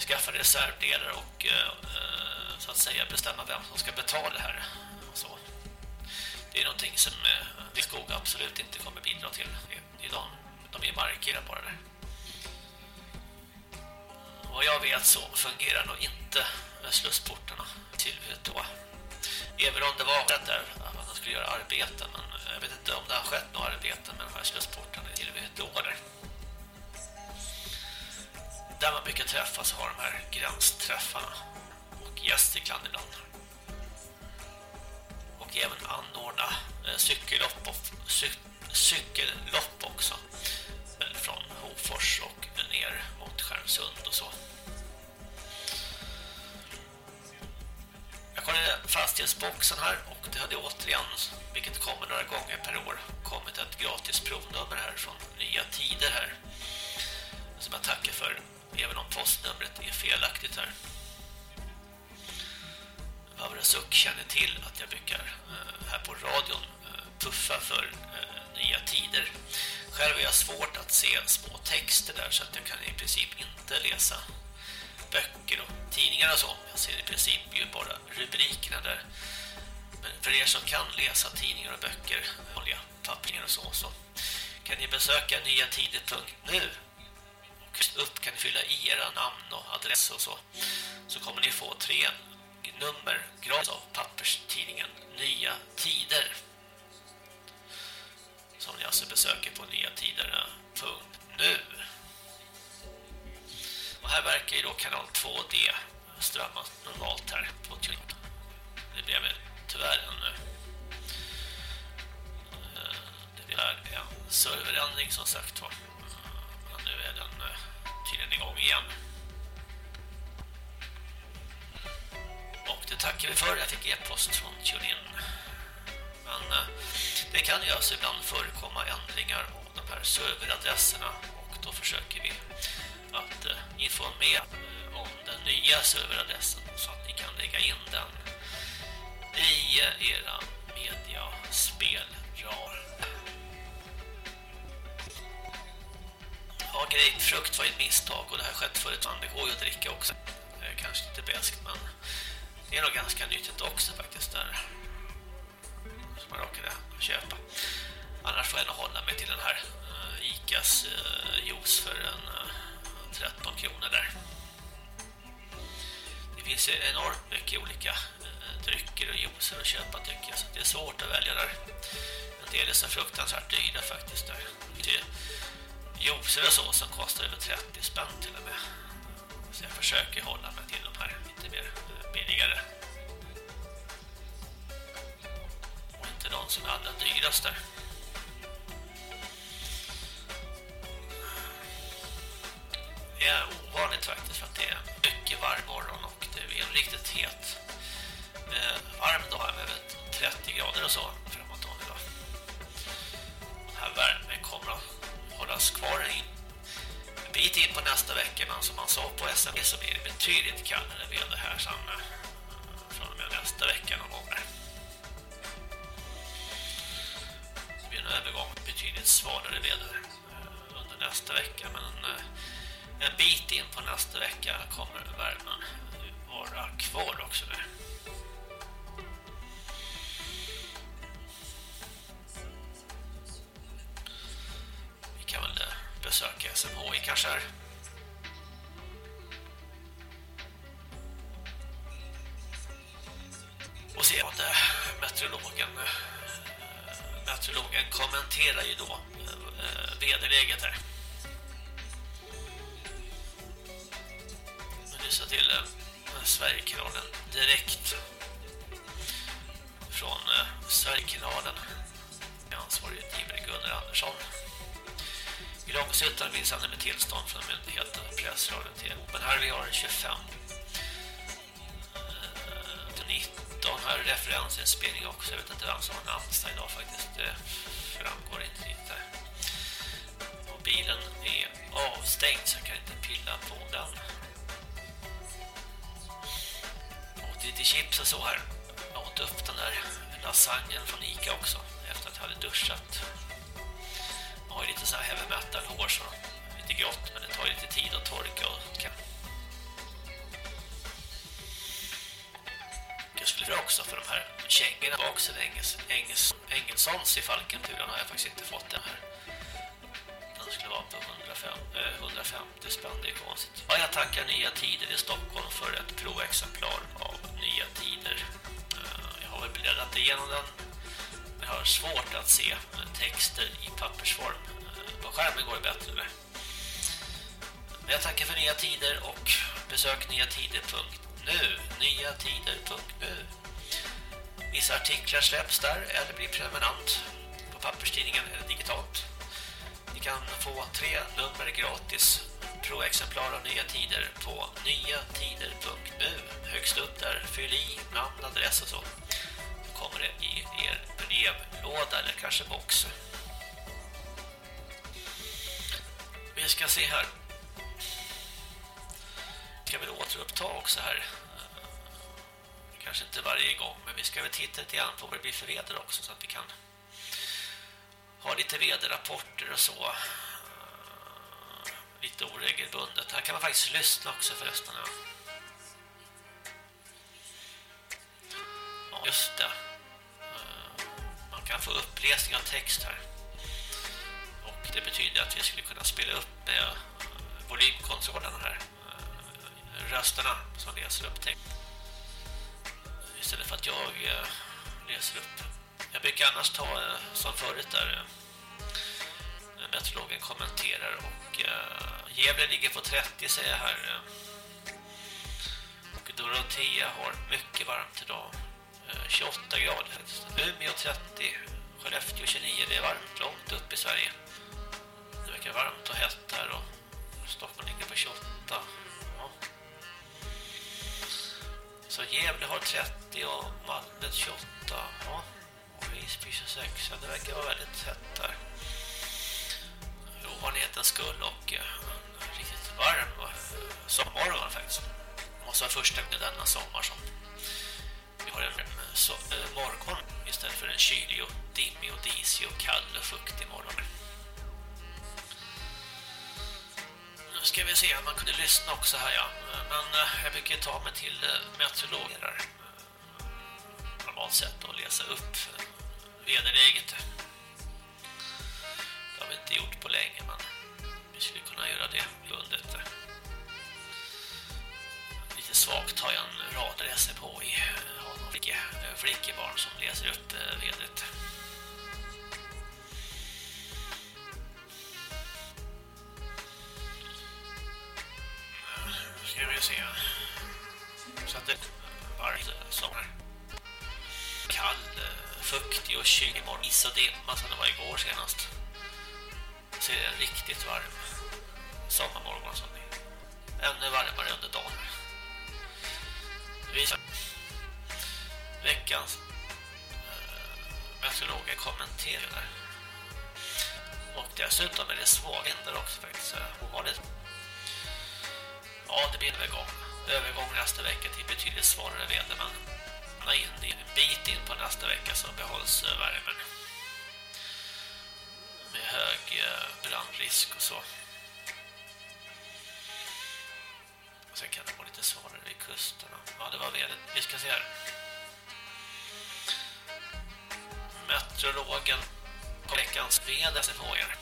skaffa reservdelar och eh, eh, så att säga bestämma vem som ska betala det här. Så. Det är någonting som eh, Skog absolut inte kommer bidra till. Det är de, de är markerade bara där vad jag vet så fungerar nog inte slussportarna till då. Även om det var det där att man skulle göra arbeten, men jag vet inte om det har skett några arbeten med de här slussportarna till då där. Där man brukar träffas har de här gränsträffarna och Gästrikland ibland. Och även anordna eh, cykellopp, och, cy cykellopp också från Hofors och ner mot Skärmsund och så. Jag kollade fastighetsboxen här och det hade återigen, vilket kommer några gånger per år, kommit ett gratis provnummer här från Nya Tider här. Som jag tackar för, även om postnumret är felaktigt här. Barbara Suck känner till att jag brukar eh, här på radion eh, puffa för eh, Nya Tider. Själv är jag svårt att se små texter där så att jag kan i princip inte läsa böcker och tidningar och så. Jag ser i princip ju bara rubrikerna där. Men för er som kan läsa tidningar och böcker, olja, tappningar och så, så kan ni besöka nyatider.nu och upp kan ni fylla i era namn och adress och så. Så kommer ni få tre nummer gratis av papperstidningen Nya Tider som ni alltså besöker på nyatiderna.nu. Och här verkar ju då kanal 2D strömma normalt här på TuneIn. Det blev tyvärr en eh, det blev en serverändring som sagt var igång igen. Och det tackar vi för. Jag fick e-post från TuneIn. Men eh, det kan ju alltså ibland förekomma ändringar av de här serveradresserna och då försöker vi att eh, informera eh, om den nya serveradressen så att ni kan lägga in den i era mediaspelrar. Ja, grapefrukt var ett misstag och det här skett förut. Det går ju att dricka också. Kanske lite bäst men det är nog ganska nyttigt också faktiskt där. Som man råkade köpa. Annars får jag nog hålla mig till den här eh, Icas eh, juice för en eh, 13 kronor där. Det finns ju enormt mycket olika drycker och juicer att köpa tycker jag. Så det är svårt att välja där. En del är så fruktansvärt dyra faktiskt där. Det är juicer och så som kostar över 30 spänn till och med. Så jag försöker hålla mig till de här lite mer eh, billigare. Och inte de som är allra dyrast där. Det är ovanligt faktiskt för att det är mycket varm morgon och det är en riktigt het eh, varm dag med 30 grader och så framåt då idag. Den här värmen kommer att hållas kvar en bit in på nästa vecka men som man sa på SMB så blir det betydligt kallare väder här sen eh, från och med nästa vecka någon gång där. Det blir en övergång betydligt svalare väder eh, under nästa vecka men eh, en bit in på nästa vecka kommer värmen vara kvar också där. Kan väl eh, besöka SMHI kanske här. Och se vad eh, meteorologen eh, meteorologen kommenterar ju då väderläget här. lyssna till Sverigekanalen direkt från Sverigekanalen med ansvarig utgivare Gunnar Andersson. Långsuttan finns han med tillstånd från myndigheten Pressradion TV. Men här vi har 25 19 eh, här är referensinspelning också. Jag vet inte vem som har namnsdag idag faktiskt. Det framgår inte riktigt där. Mobilen är avstängd så jag kan inte pilla på den. lite chips och så här. Jag åt upp den där lasagnen från Ica också efter att jag hade duschat. Har ju lite så här heavy metal hår så lite grått men det tar ju lite tid att torka och kan. Jag skulle också för de här kängorna var också Engels, Engels, i Falkenturen har jag faktiskt inte fått den här. Den skulle vara på 150, 150 eh, spänn, det är konstigt. Ja, jag tackar Nya Tider i Stockholm för ett provexemplar av Nya Tider. Eh, jag har väl bläddrat igenom den. Jag har svårt att se texter i pappersform. Eh, på skärmen går det bättre med. Men jag tackar för Nya Tider och besök nyatider.nu nyatider.nu Vissa artiklar släpps där eller blir prenumerant på papperstidningen eller digitalt. Ni kan få tre nummer gratis provexemplar av Nya Tider på nyatider.nu högst upp där, fyll i namn, adress och så kommer det i er brevlåda eller kanske box vi ska se här ska vi återuppta också här kanske inte varje gång men vi ska väl titta lite grann på vad det blir för väder också så att vi kan ha lite väderrapporter och så lite oregelbundet. Här kan man faktiskt lyssna också förresten. Ja, ja just det. Man kan få uppläsning av text här. Och det betyder att vi skulle kunna spela upp med volymkontrollen här. Eh, rösterna som läser upp text. Istället för att jag eh, läser upp. Jag brukar annars ta som förut där meteorologen kommenterar och uh, Gävle ligger på 30 säger jag här. Och Dorotea har mycket varmt idag. 28 grader faktiskt. Umeå 30, Skellefteå 29, det är varmt långt upp i Sverige. Det verkar varmt och hett här och Stockholm ligger på 28. Ja. Så Gävle har 30 och Malmö 28. Ja. Och Visby 26. Ja, det verkar vara väldigt hett där. Ovanlighetens skull och en riktigt varm eh, uh, sommar faktiskt. Det måste vara första gången denna sommar som har en så, äh, eh, morgon istället för en kylig och dimmig och disig och kall och fuktig morgon. Nu ska vi se om man kunde lyssna också här, ja. Men äh, jag brukar ta mig till äh, meteorologer normalt sett och läsa upp väderläget. Det har vi inte gjort på länge, men vi skulle kunna göra det bundet. Lite svagt har jag en radresa på i honom eh, flickebarn som läser upp eh, vädret. Ska vi se. Så att det Varmt, eh, sommar kall, fuktig och kylig morgon. Is och dimma som det var igår senast. Så är det riktigt varm sommarmorgon som är ännu varmare under dagen. Vi veckans eh, äh, meteorologer kommenterar och dessutom är det svagvindar också faktiskt ovanligt. Ja, det blir en övergång. Övergång nästa vecka till betydligt svårare väder men in en bit in på nästa vecka så behålls eh, värmen med hög eh, brandrisk och så. Och sen kan det vara lite svårare vid kusterna. Ja, det var vädret. Vi ska se här. Meteorologen på veckans väderfrågor.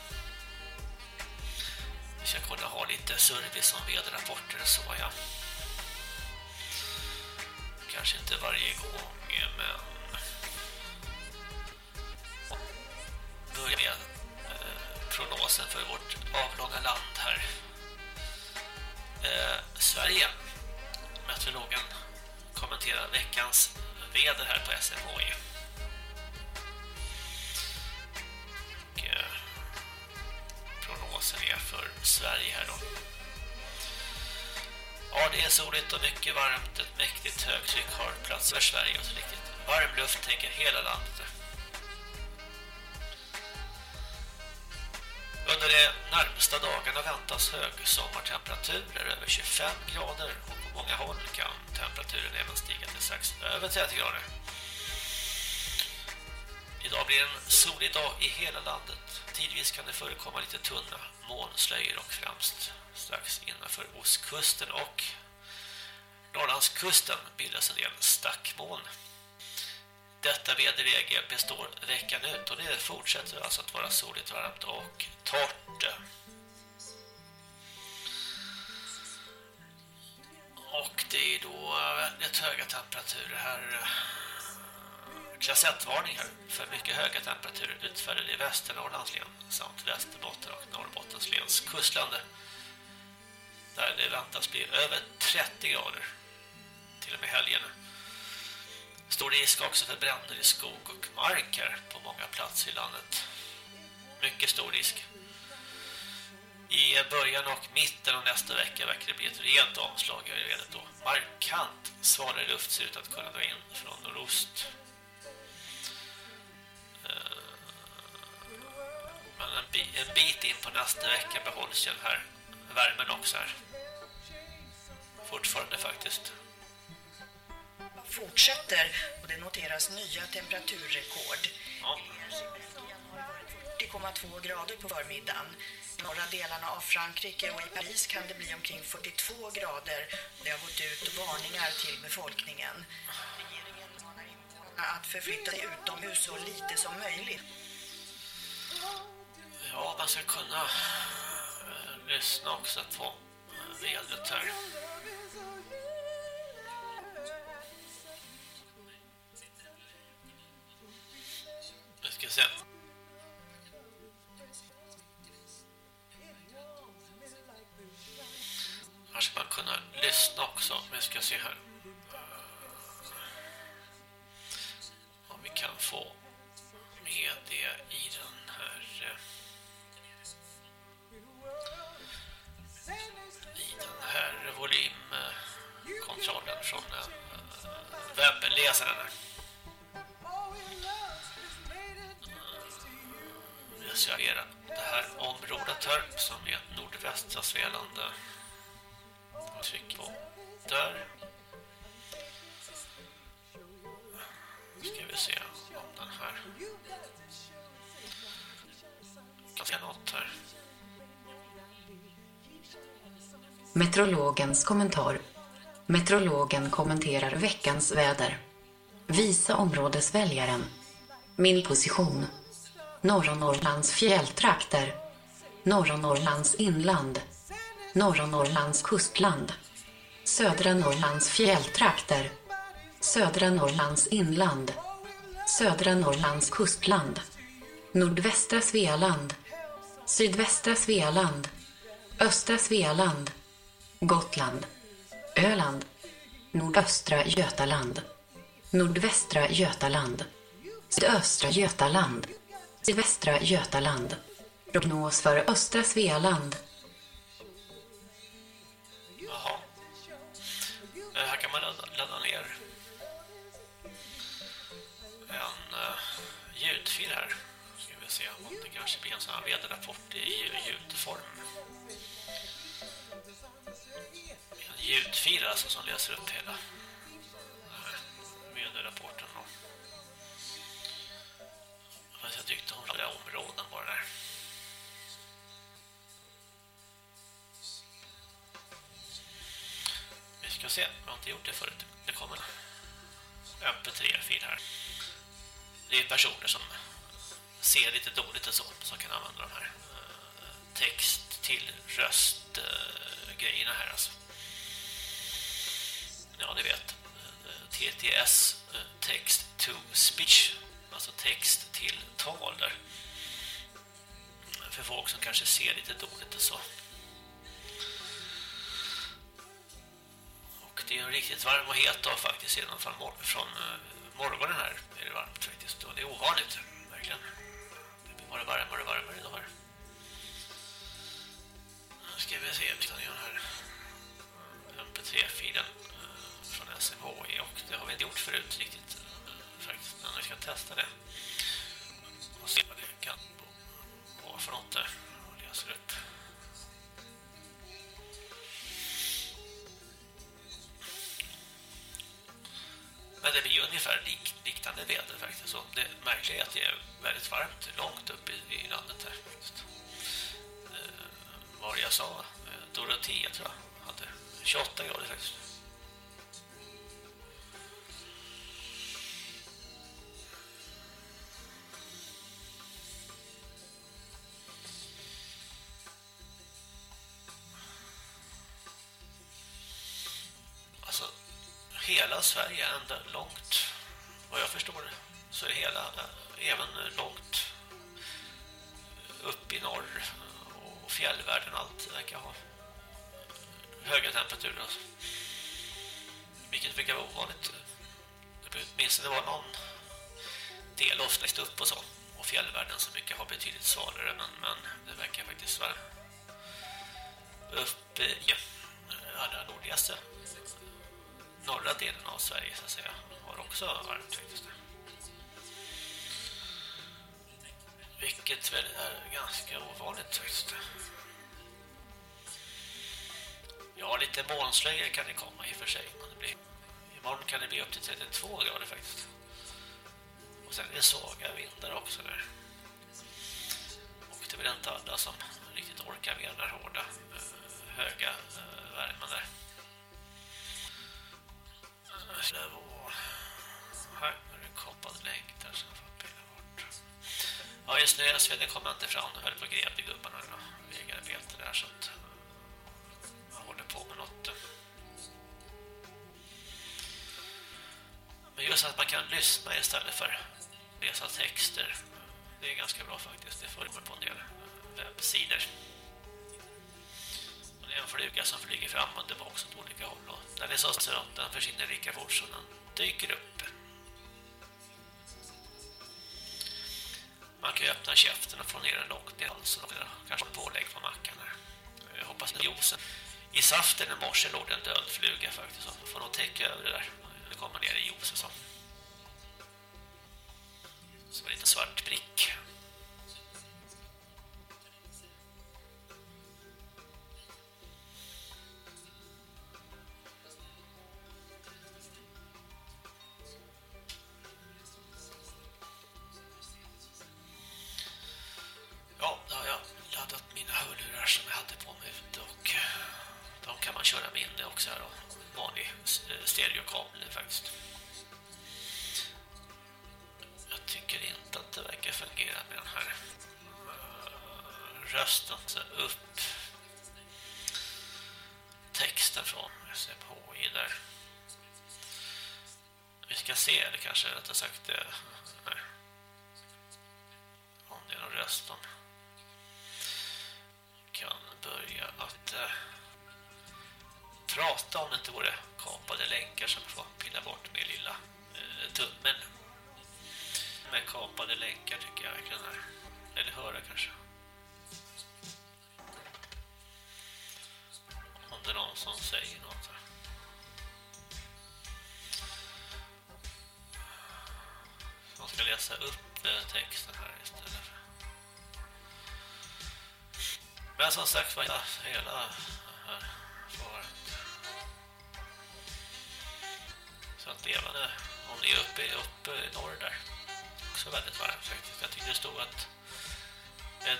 Vi ska kunna ha lite service om väderrapporter och så, ja kanske inte varje gång men börja med eh, prognosen för vårt avlånga land här. Eh, Sverige meteorologen kommenterar veckans väder här på SMHI prognosen är för Sverige här då Ja, det är soligt och mycket varmt. Ett mäktigt högtryck har plats för Sverige och så riktigt varm luft tänker hela landet. Under de närmsta dagarna väntas hög sommartemperaturer över 25 grader och på många håll kan temperaturen även stiga till strax över 30 grader. Idag blir en solig dag i hela landet. Tidvis kan det förekomma lite tunna molnslöjor och främst strax innanför ostkusten och Norrlandskusten bildas en del stackmoln. Detta väderläge består veckan ut och det fortsätter alltså att vara soligt varmt och torrt. Och det är då väldigt höga temperaturer här. Klass 1-varningar för mycket höga temperaturer utfärdade i Västernorrlands län samt Västerbotten och Norrbottens läns kustlande där det väntas bli över 30 grader till och med helgen. Stor risk också för bränder i skog och mark här på många platser i landet. Mycket stor risk. I början och mitten av nästa vecka verkar det bli ett rent omslag i vädret då. Markant svalare luft ser ut att kunna dra in från nordost. Men en bit in på nästa vecka behålls den här värmen också här. Fortfarande faktiskt. Fortsätter och det noteras nya temperaturrekord. Ja. I 40,2 grader på förmiddagen. I norra delarna av Frankrike och i Paris kan det bli omkring 42 grader. Det har gått ut varningar till befolkningen. Regeringen manar invånarna att förflytta sig utomhus så lite som möjligt. Ja, man ska kunna eh, lyssna också på eh, vädret här. Vi ska se. Här ska man kunna lyssna också. Vi ska se här. Eh, om vi kan få volymkontrollen från eh, webbläsaren. Mm. Jag ser det här området här som är nordvästra Svealand. Eh, tryck på där. Ska vi se om den här kan se något här. Metrologens kommentar. Metrologen kommenterar veckans väder. Visa områdesväljaren. Min position. Norra Norrlands fjälltrakter. Norra Norrlands inland. Norra Norrlands kustland. Södra Norrlands fjälltrakter. Södra Norrlands inland. Södra Norrlands kustland. Nordvästra Svealand. Sydvästra Svealand. Östra Svealand. Gotland. Öland. Nordöstra Götaland. Nordvästra Götaland. Sydöstra Götaland. Sydvästra Götaland. Prognos för östra Svealand. Jaha. Eh, här kan man ladda, ladda ner en uh, ljudfil här. Ska vi se om det kanske blir en sån här väderrapport i ljudform. Ljudfil alltså som läser upp hela eh, Medierapporten. då. Fast jag tyckte om alla områden bara där. Vi ska se, jag har inte gjort det förut. Det kommer en MP3-fil här. Det är personer som ser lite dåligt och så, som kan använda de här eh, text till röst-grejerna eh, här alltså. Ja, ni vet. TTS, eh, text to speech, alltså text till tal där. För folk som kanske ser lite dåligt och så. Och det är en riktigt varm och het dag faktiskt redan från, mor från eh, morgonen här är det varmt faktiskt. Och det är ovanligt, verkligen. Det blir bara varmare och varmare idag här. Nu ska vi se, vi kan göra här MP3-filen SMHI och det har vi inte gjort förut riktigt faktiskt. Men vi ska testa det. Och se vad det kan vara för något där. Och läser upp. Men det blir ungefär lik, liknande väder faktiskt. Så det märkliga är att det är väldigt varmt långt upp i, i landet här faktiskt. Eh, jag sa, eh, Dorotea tror jag, hade 28 grader faktiskt. Sverige ända långt, vad jag förstår så är det hela, eh, även långt eh, upp i norr och fjällvärlden allt verkar ha höga temperaturer. Alltså. Vilket brukar vara ovanligt. Det var åtminstone vara någon del oftast upp och så. Och fjällvärlden som mycket har betydligt svalare. Men, men det verkar faktiskt vara uppe i eh, allra nordligaste norra delen av Sverige så att säga har också varmt faktiskt. Vilket väl är ganska ovanligt faktiskt. Ja, lite molnslöjor kan det komma i och för sig. Men det blir, imorgon kan det bli upp till 32 grader faktiskt. Och sen är det svaga vindar också där. Och det är väl inte alla som riktigt orkar med den där hårda, eh, höga eh, värmen där. Så det var... Här är det kopplad länk där som jag får pilla bort. Ja, just nu Sveden kommer inte fram. Nu höll på grävde gubbarna och vägade bete där så att man håller på med något. Men just att man kan lyssna istället för läsa texter. Det är ganska bra faktiskt. Det förekommer på en del webbsidor en fluga som flyger fram och tillbaka åt olika håll. Och den är så stor att den försvinner lika fort som den dyker upp. Man kan ju öppna käften och få ner den långt ner i halsen och kanske pålägg på mackan här. Jag hoppas att josen. I saften i morse låg det en död fluga faktiskt. Så får nog täcka över det där. Det kommer ner i josen så. Som en liten svart prick. Kanske man får pilla bort med lilla eh, tummen. Med kapade länkar tycker jag verkligen är. Eller höra kanske. Om det är någon som säger något. här. Jag ska läsa upp eh, texten här istället. Men som sagt var hela, uppleva att levande, om ni är uppe, uppe i norr där, också väldigt varmt faktiskt. Jag tyckte det stod att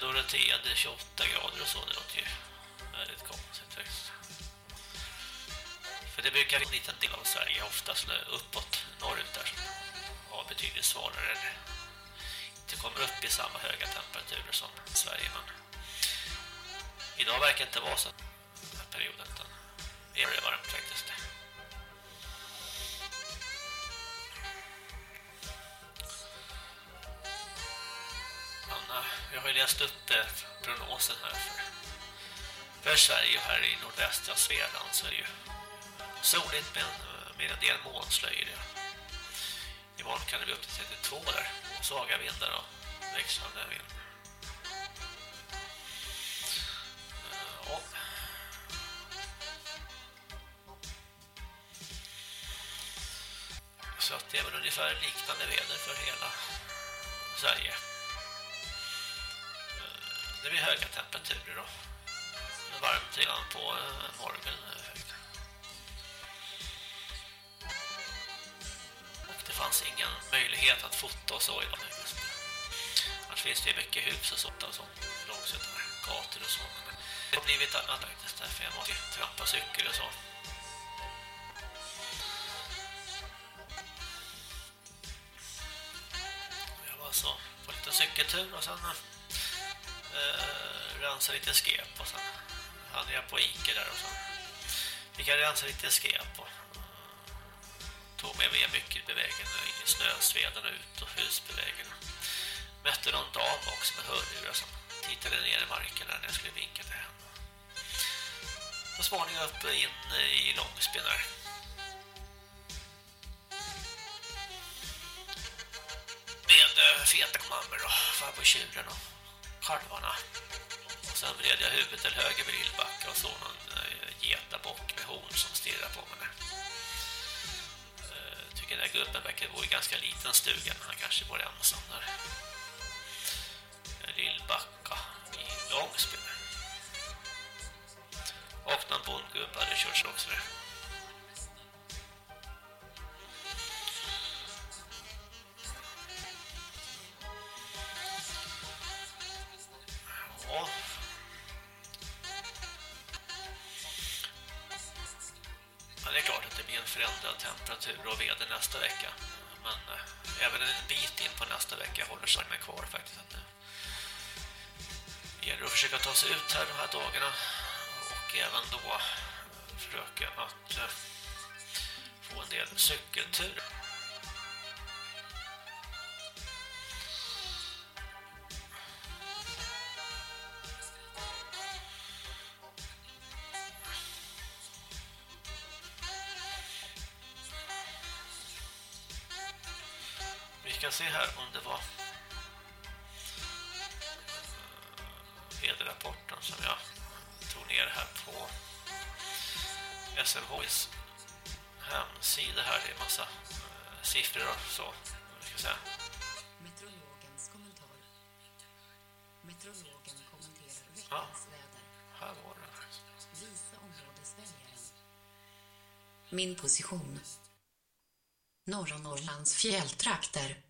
Dorotea hade 28 grader och så, det låter ju väldigt konstigt faktiskt. För det brukar vara en liten del av Sverige, oftast uppåt norrut där, som har betydligt svalare eller inte kommer upp i samma höga temperaturer som Sverige, men Idag verkar det inte vara så den här perioden utan är det varmt faktiskt. Läst upp prognosen här för, för Sverige och här i nordvästra Svealand så är det ju soligt med, eh, med en del molnslöjor. Imorgon kan det bli upp till 32 där. Svaga vindar och växlande vind. Eh, ja. Så att det är väl ungefär liknande väder för hela Sverige. Det blir höga temperaturer då. Varmt redan på eh, morgonen. Och det fanns ingen möjlighet att fota och så idag. Annars finns det ju mycket hus och sånt och sånt. Långsamt här, gator och så. Men det har blivit annat faktiskt därför jag måste trampa cykel och så. Rensa lite skep och sen hade jag på Ica där och så fick jag rensa lite skep och eh, tog med mig mycket bevägen vägen in i snösveden och ut och husbevägen. Mötte någon dam också med hörlurar som tittade ner i marken när jag skulle vinka till henne. Så småningom upp in i Långsben där. Med eh, feta mammor och farbror tjuren och kalvarna. Och sen vred jag huvudet till höger vid Lillbacka och såg någon eh, getabock med horn som stirrar på mig. Jag tycker den här gubben verkar bo i ganska liten stuga men han kanske bor ensam där. Eh, Lillbacka i Långsby. Och någon bondgubbe hade kört sig också där. Nästa vecka. Men eh, även en bit in på nästa vecka håller sig med kvar faktiskt. Det gäller att försöka ta sig ut här de här dagarna och även då försöka att eh, få en del cykeltur. Min position. Norra Norrlands fjälltrakter.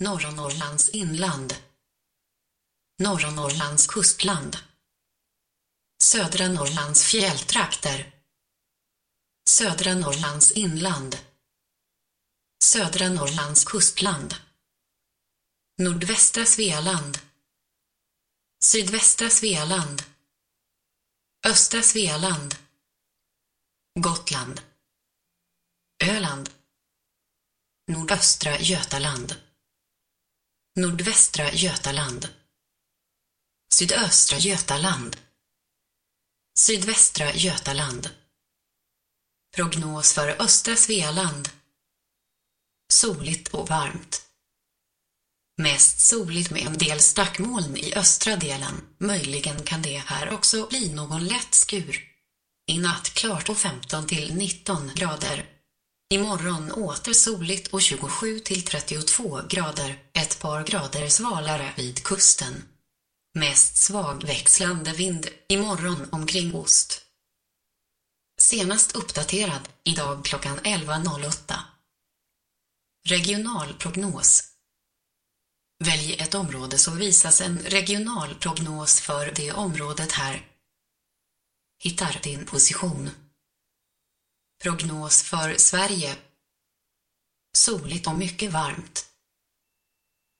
Norra Norrlands inland. Norra Norrlands kustland. Södra Norrlands fjälltrakter. Södra Norrlands inland. Södra Norrlands kustland. Nordvästra Svealand. Sydvästra Svealand. Östra Svealand. Gotland. Öland. Nordöstra Götaland. Nordvästra Götaland. Sydöstra Götaland. Sydvästra Götaland. Prognos för östra Svealand. Soligt och varmt. Mest soligt med en del stackmoln i östra delen. Möjligen kan det här också bli någon lätt skur. I natt klart och 15 till 19 grader. Imorgon åter soligt och 27 till 32 grader. Ett par grader svalare vid kusten. Mest svag växlande vind imorgon omkring ost. Senast uppdaterad idag klockan 11.08. Regional prognos. Välj ett område så visas en regional prognos för det området här. Hittar din position. Prognos för Sverige. Soligt och mycket varmt.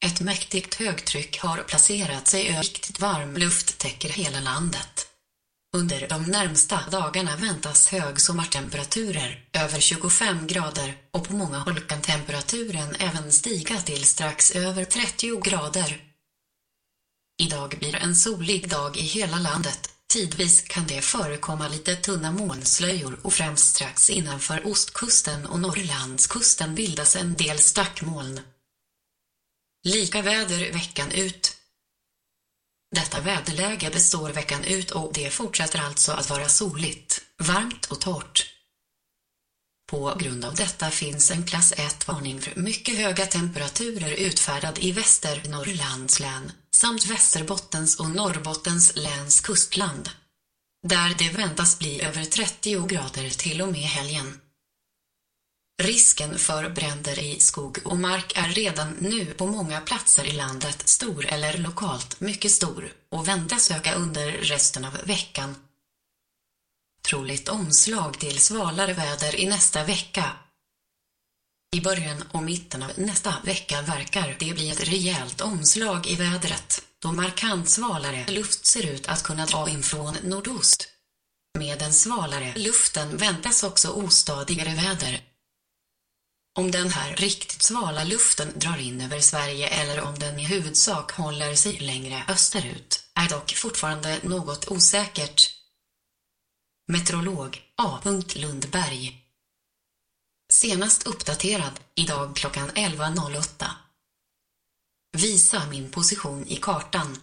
Ett mäktigt högtryck har placerat sig över riktigt varm luft täcker hela landet. Under de närmsta dagarna väntas högsommartemperaturer över 25 grader och på många håll kan temperaturen även stiga till strax över 30 grader. Idag blir en solig dag i hela landet. Tidvis kan det förekomma lite tunna molnslöjor och främst strax innanför ostkusten och Norrlandskusten bildas en del stackmoln. Lika väder veckan ut. Detta väderläge består veckan ut och det fortsätter alltså att vara soligt, varmt och torrt. På grund av detta finns en klass 1-varning för mycket höga temperaturer utfärdad i Västernorrlands län samt Västerbottens och Norrbottens läns kustland. Där det väntas bli över 30 grader till och med helgen. Risken för bränder i skog och mark är redan nu på många platser i landet stor eller lokalt mycket stor och väntas öka under resten av veckan. Troligt omslag till svalare väder i nästa vecka. I början och mitten av nästa vecka verkar det bli ett rejält omslag i vädret då markant svalare luft ser ut att kunna dra in från nordost. Med den svalare luften väntas också ostadigare väder. Om den här riktigt svala luften drar in över Sverige eller om den i huvudsak håller sig längre österut är dock fortfarande något osäkert. Meteorolog A. Lundberg Senast uppdaterad, idag klockan 11.08. Visa min position i kartan.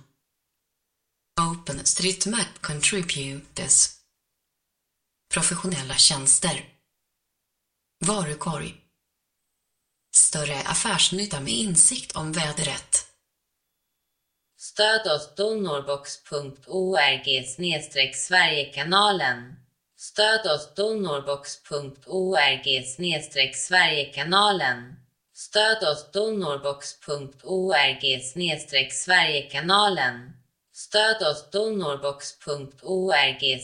OpenStreetMap Contributors. Professionella tjänster. Varukorg. Större affärsnytta med insikt om vädret. Stöd oss donorbox.org-sverigekanalen Stöd oss donorbox.org Sverigekanalen. Stöd oss donorbox.org Sverigekanalen. Stöd oss donorbox.org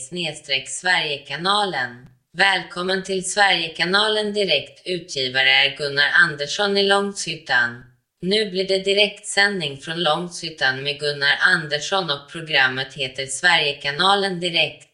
Sverigekanalen. Välkommen till Sverigekanalen Direkt. Utgivare är Gunnar Andersson i Långshyttan. Nu blir det direktsändning från Långshyttan med Gunnar Andersson och programmet heter Sverigekanalen Direkt.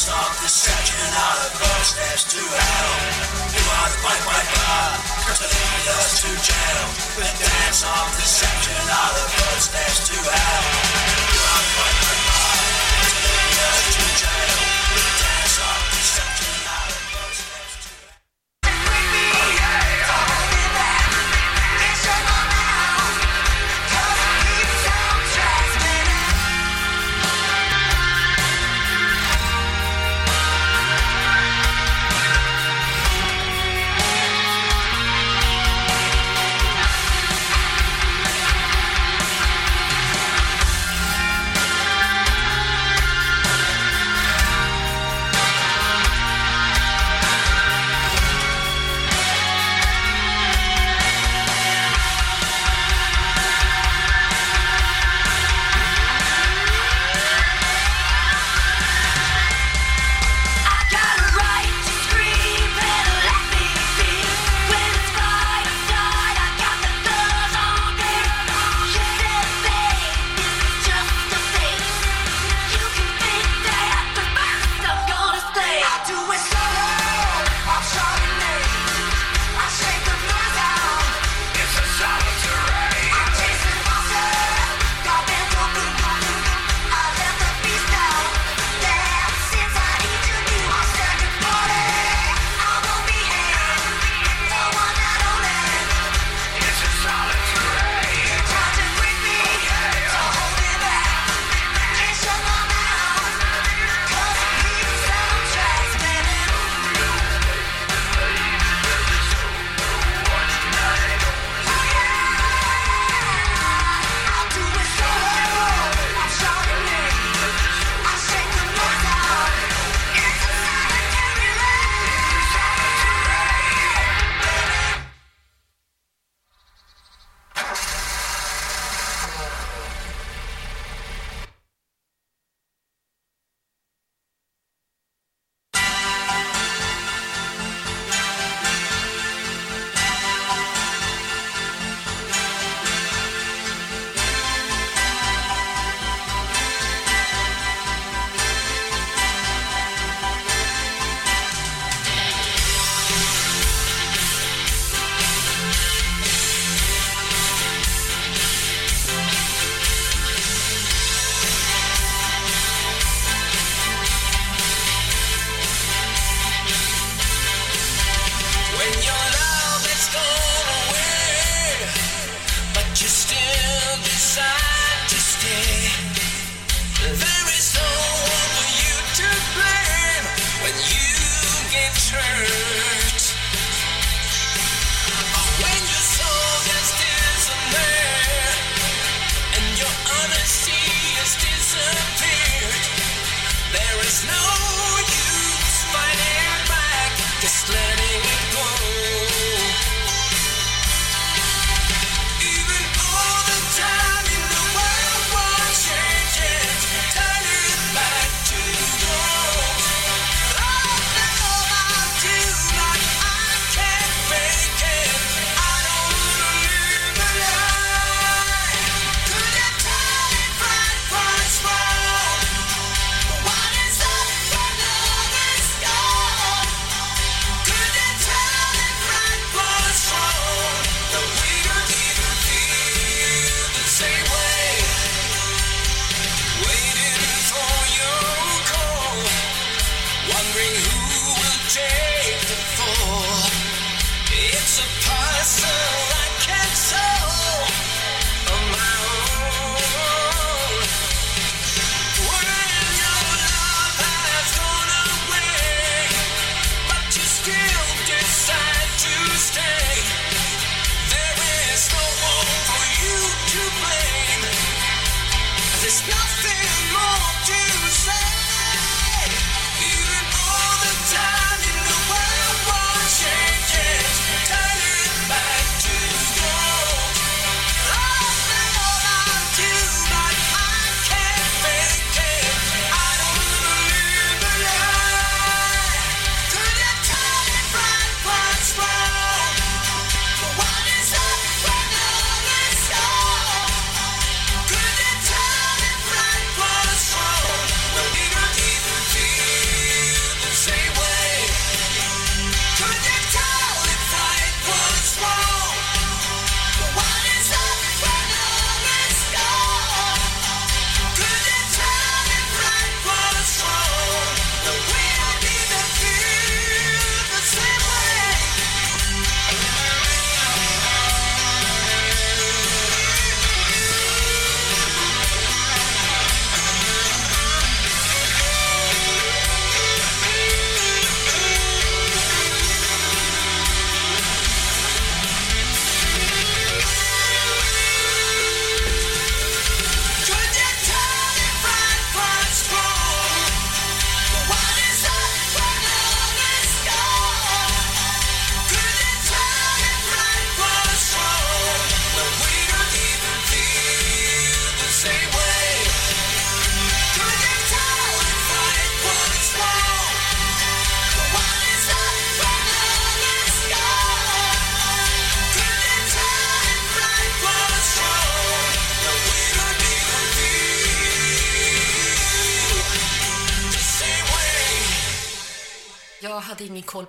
The dance of deception are the first steps to hell. You are the pipe piper, to lead us to jail. The dance of deception are the first steps to hell. You are the pipe piper, to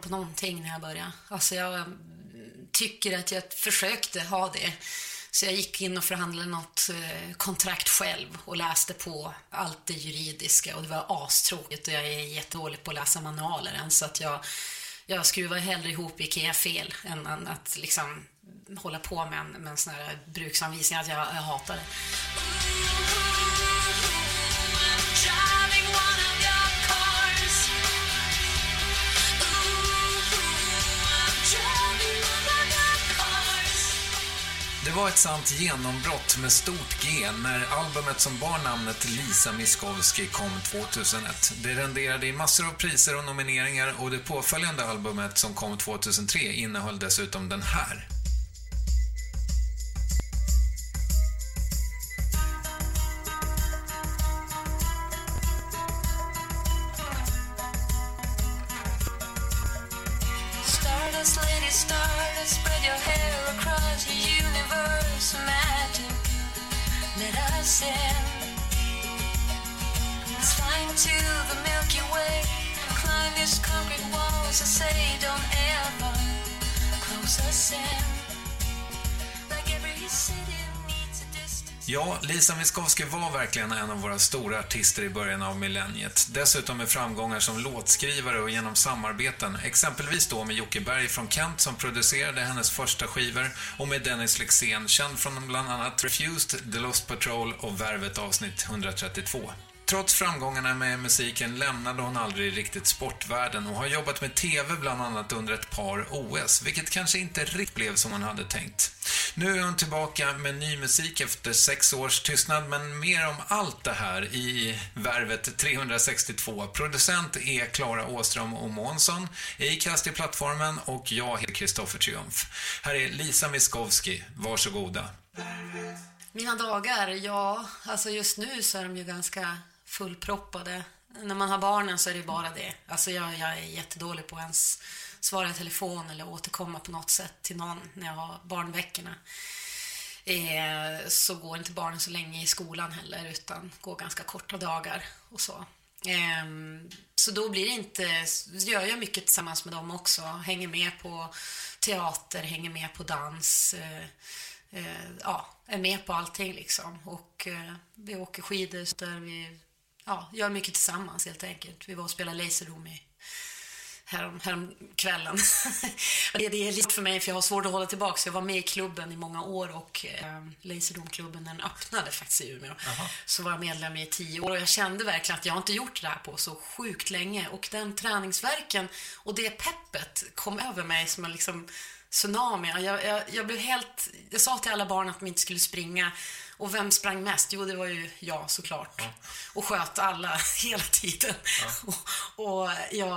på någonting när jag började. Alltså jag mm, tycker att jag försökte ha det. Så jag gick in och förhandlade något eh, kontrakt själv och läste på allt det juridiska och det var astråkigt och jag är jättedålig på att läsa manualer än så att jag, jag skruvar hellre ihop IKEA-fel än än att liksom hålla på med en, med en sån här bruksanvisning att jag, jag hatar det. Det var ett sant genombrott med stort G när albumet som bar namnet Lisa Miskovsky kom 2001. Det renderade i massor av priser och nomineringar och det påföljande albumet som kom 2003 innehöll dessutom den här. Stardust, lady stardust, spread your hair across the Magic, let us in. Let's fly into the Milky Way. Climb these concrete walls and say, don't ever close us in. Like every city. Ja, Lisa Miskovsky var verkligen en av våra stora artister i början av millenniet. Dessutom med framgångar som låtskrivare och genom samarbeten. Exempelvis då med Jocke Berg från Kent som producerade hennes första skivor och med Dennis Lexén, känd från bland annat Refused, The Lost Patrol och Värvet avsnitt 132. Trots framgångarna med musiken lämnade hon aldrig riktigt sportvärlden och har jobbat med TV bland annat under ett par OS, vilket kanske inte riktigt blev som hon hade tänkt. Nu är hon tillbaka med ny musik efter sex års tystnad, men mer om allt det här i Värvet 362. Producent är Klara Åström och Månsson, Acast i plattformen och jag heter Kristoffer Triumf. Här är Lisa Miskovsky, varsågoda. Mina dagar, ja, alltså just nu så är de ju ganska fullproppade. När man har barnen så är det bara det. Alltså jag, jag är jättedålig på att ens svara i telefon eller återkomma på något sätt till någon när jag har barnveckorna. Eh, så går inte barnen så länge i skolan heller utan går ganska korta dagar och så. Eh, så då blir det inte, gör jag mycket tillsammans med dem också. Hänger med på teater, hänger med på dans. Eh, eh, ja, är med på allting liksom. Och eh, vi åker skidor, så där vi ja, gör mycket tillsammans helt enkelt. Vi var och spelade Laserroom i härom, härom kvällen. det, det är lite för mig för jag har svårt att hålla tillbaka. Så jag var med i klubben i många år och eh, Laserdom-klubben den öppnade faktiskt i Umeå. Så var jag medlem i tio år och jag kände verkligen att jag inte gjort det här på så sjukt länge. Och den träningsverken och det peppet kom över mig som en liksom tsunami. Jag, jag, jag blev helt... Jag sa till alla barn att de inte skulle springa. Och vem sprang mest? Jo, det var ju jag såklart. Och sköt alla hela tiden. Och, och jag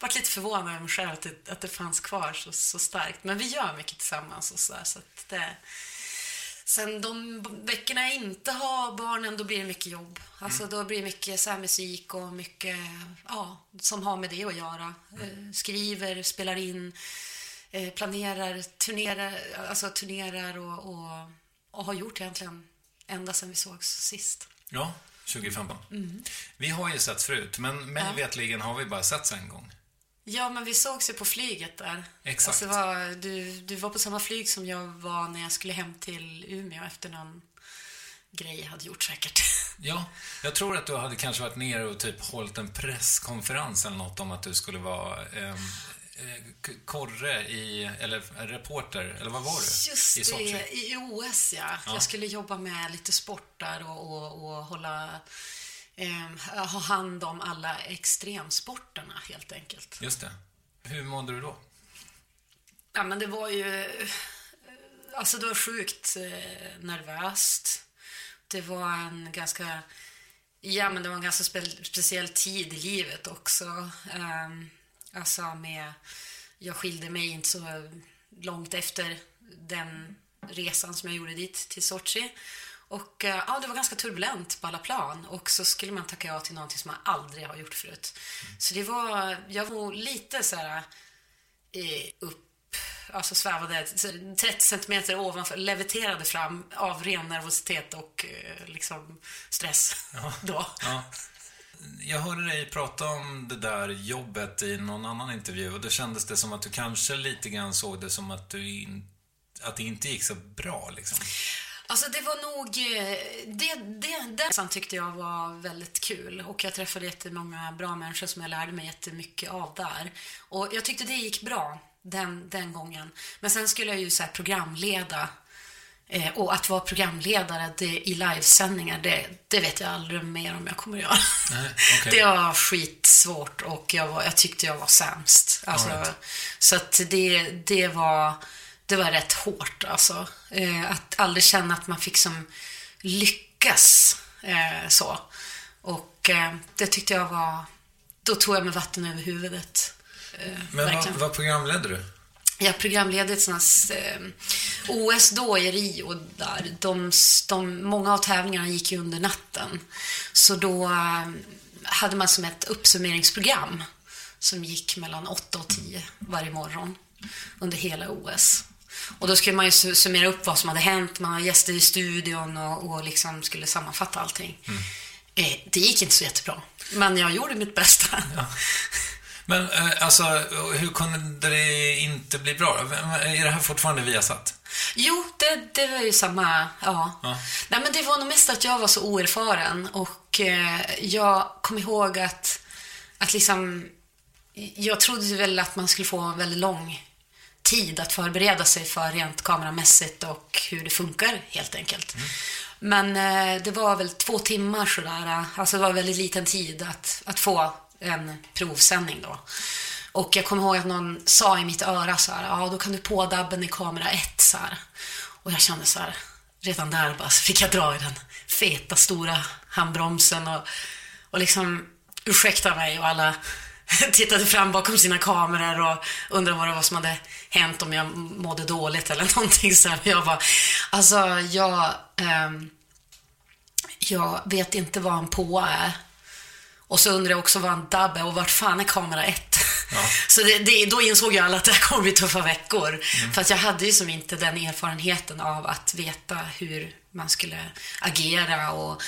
var lite förvånad över mig själv att det, att det fanns kvar så, så starkt. Men vi gör mycket tillsammans och sådär. Så att det, sen de veckorna jag inte har barnen, då blir det mycket jobb. Alltså då blir det mycket så här musik och mycket, ja, som har med det att göra. Eh, Skriver, spelar in, eh, planerar, turnerar, alltså turnerar och, och, och har gjort egentligen ända sedan vi sågs sist. Ja, 2015. Mm. Vi har ju setts förut, men mig Ja. vetligen har vi bara setts en gång. Ja, men vi sågs ju på flyget där. Exakt. Alltså, var, du, du var på samma flyg som jag var när jag skulle hem till Umeå efter någon grej jag hade gjort säkert. Ja, jag tror att du hade kanske varit nere och typ hållit en presskonferens eller något om att du skulle vara eh, korre i, eller reporter, eller vad var du? Just I det, Sochi? i OS ja. Ja. Jag skulle jobba med lite sport där och, och, och hålla, ehm, ha hand om alla extremsporterna helt enkelt. Just det. Hur mådde du då? Ja, men det var ju... eh, Alltså, det var sjukt eh, nervöst. Det var en ganska... Ja, men det var en ganska spe, speciell tid i livet också. Um, alltså med... Jag skilde mig inte så långt efter den resan som jag gjorde dit till Sochi. Och eh, ja, det var ganska turbulent på alla plan. Och så skulle man tacka ja till någonting som man aldrig har gjort förut. Så det var... Jag var lite så här eh, upp, alltså svävade 30 centimeter ovanför, leviterade fram av ren nervositet och eh, liksom stress då. Ja jag hörde dig prata om det där jobbet i någon annan intervju och då kändes det som att du kanske lite grann såg det som att du in, att det inte gick så bra liksom. Alltså det var nog, eh, det, det, det, den tyckte jag var väldigt kul och jag träffade jättemånga bra människor som jag lärde mig jättemycket av där. Och jag tyckte det gick bra den, den gången. Men sen skulle jag ju så här programleda eh, och att vara programledare det, i livesändningar, det, det vet jag aldrig mer om jag kommer att göra. Nej, okej. Det var skitsvårt och jag, var, jag tyckte jag var sämst. Alltså, All right. Så att det, det, var, det var rätt hårt alltså. Eh, att aldrig känna att man fick som lyckas eh, så. Och eh, det tyckte jag var, då tog jag med vatten över huvudet. Eh, Men vad, vad programledde du? Jag programledde ett sånt eh, OS då i Rio. Där. De, de, många av tävlingarna gick ju under natten. Så då eh, hade man som ett uppsummeringsprogram som gick mellan 8 och 10 varje morgon under hela OS. Och då skulle man ju su- summera upp vad som hade hänt. Man hade gäster i studion och, och liksom skulle sammanfatta allting. Eh, det gick inte så jättebra. Men jag gjorde mitt bästa. Men eh, alltså, hur kunde det inte bli bra? Är det här fortfarande Viasat? Jo, det, det var ju samma, ja. Ja. Nej, men det var nog mest att jag var så oerfaren och eh, jag kom ihåg att, att liksom, jag trodde väl att man skulle få en väldigt lång tid att förbereda sig för rent kameramässigt och hur det funkar helt enkelt. Men eh, det var väl två timmar sådär, alltså det var väldigt liten tid att, att få en provsändning då. Och jag kommer ihåg att någon sa i mitt öra så här, ja då kan du på dabben i kamera ett så här. Och jag kände så här, redan där bara så fick jag dra i den feta stora handbromsen och, och liksom ursäkta mig och alla tittade fram bakom sina kameror och undrade vad det var som hade hänt om jag mådde dåligt eller någonting så här. Jag bara, alltså jag, eh, jag vet inte vad en påa är. Och så undrar jag också vad en dubb är och vart fan är kamera ett? Så det, det, då insåg jag alla att det här kommer bli tuffa veckor. För att jag hade ju som inte den erfarenheten av att veta hur man skulle agera och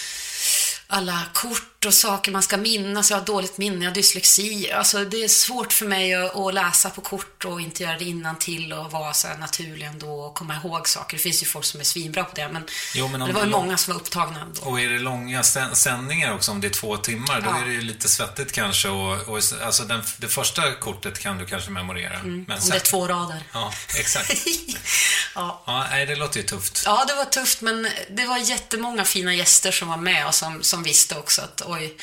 alla kort och saker man ska minnas. Jag har dåligt minne, jag har dyslexi. Alltså det är svårt för mig att, läsa på kort och inte göra det till och vara så här naturlig ändå och komma ihåg saker. Det finns ju folk som är svinbra på det, men, Jo, men det var ju många som var upptagna ändå. Och är det långa sänd- sändningar också, om det är två timmar, då Ja. är det ju lite svettigt kanske. Och, och alltså den, det första kortet kan du kanske memorera. Mm, Men om det är två rader. Ja, exakt. Ja. Ja, det låter ju tufft. Ja, det var tufft, men det var jättemånga fina gäster som var med och som, som visste också att oj,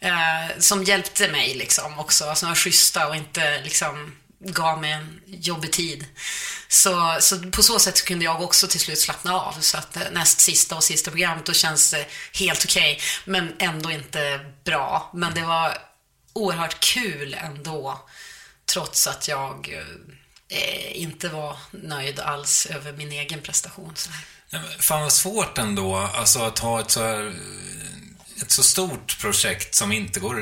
eh, som hjälpte mig liksom också, alltså, som var schyssta och inte liksom gav mig en jobbig tid. Så, så på så sätt kunde jag också till slut slappna av. Så att eh, näst sista och sista programmet, då känns det helt okej, men ändå inte bra. Men det var oerhört kul ändå, trots att jag eh, eh inte var nöjd alls över min egen prestation. Så. Fan vad svårt ändå, alltså att ha ett så här, ett så stort projekt som inte går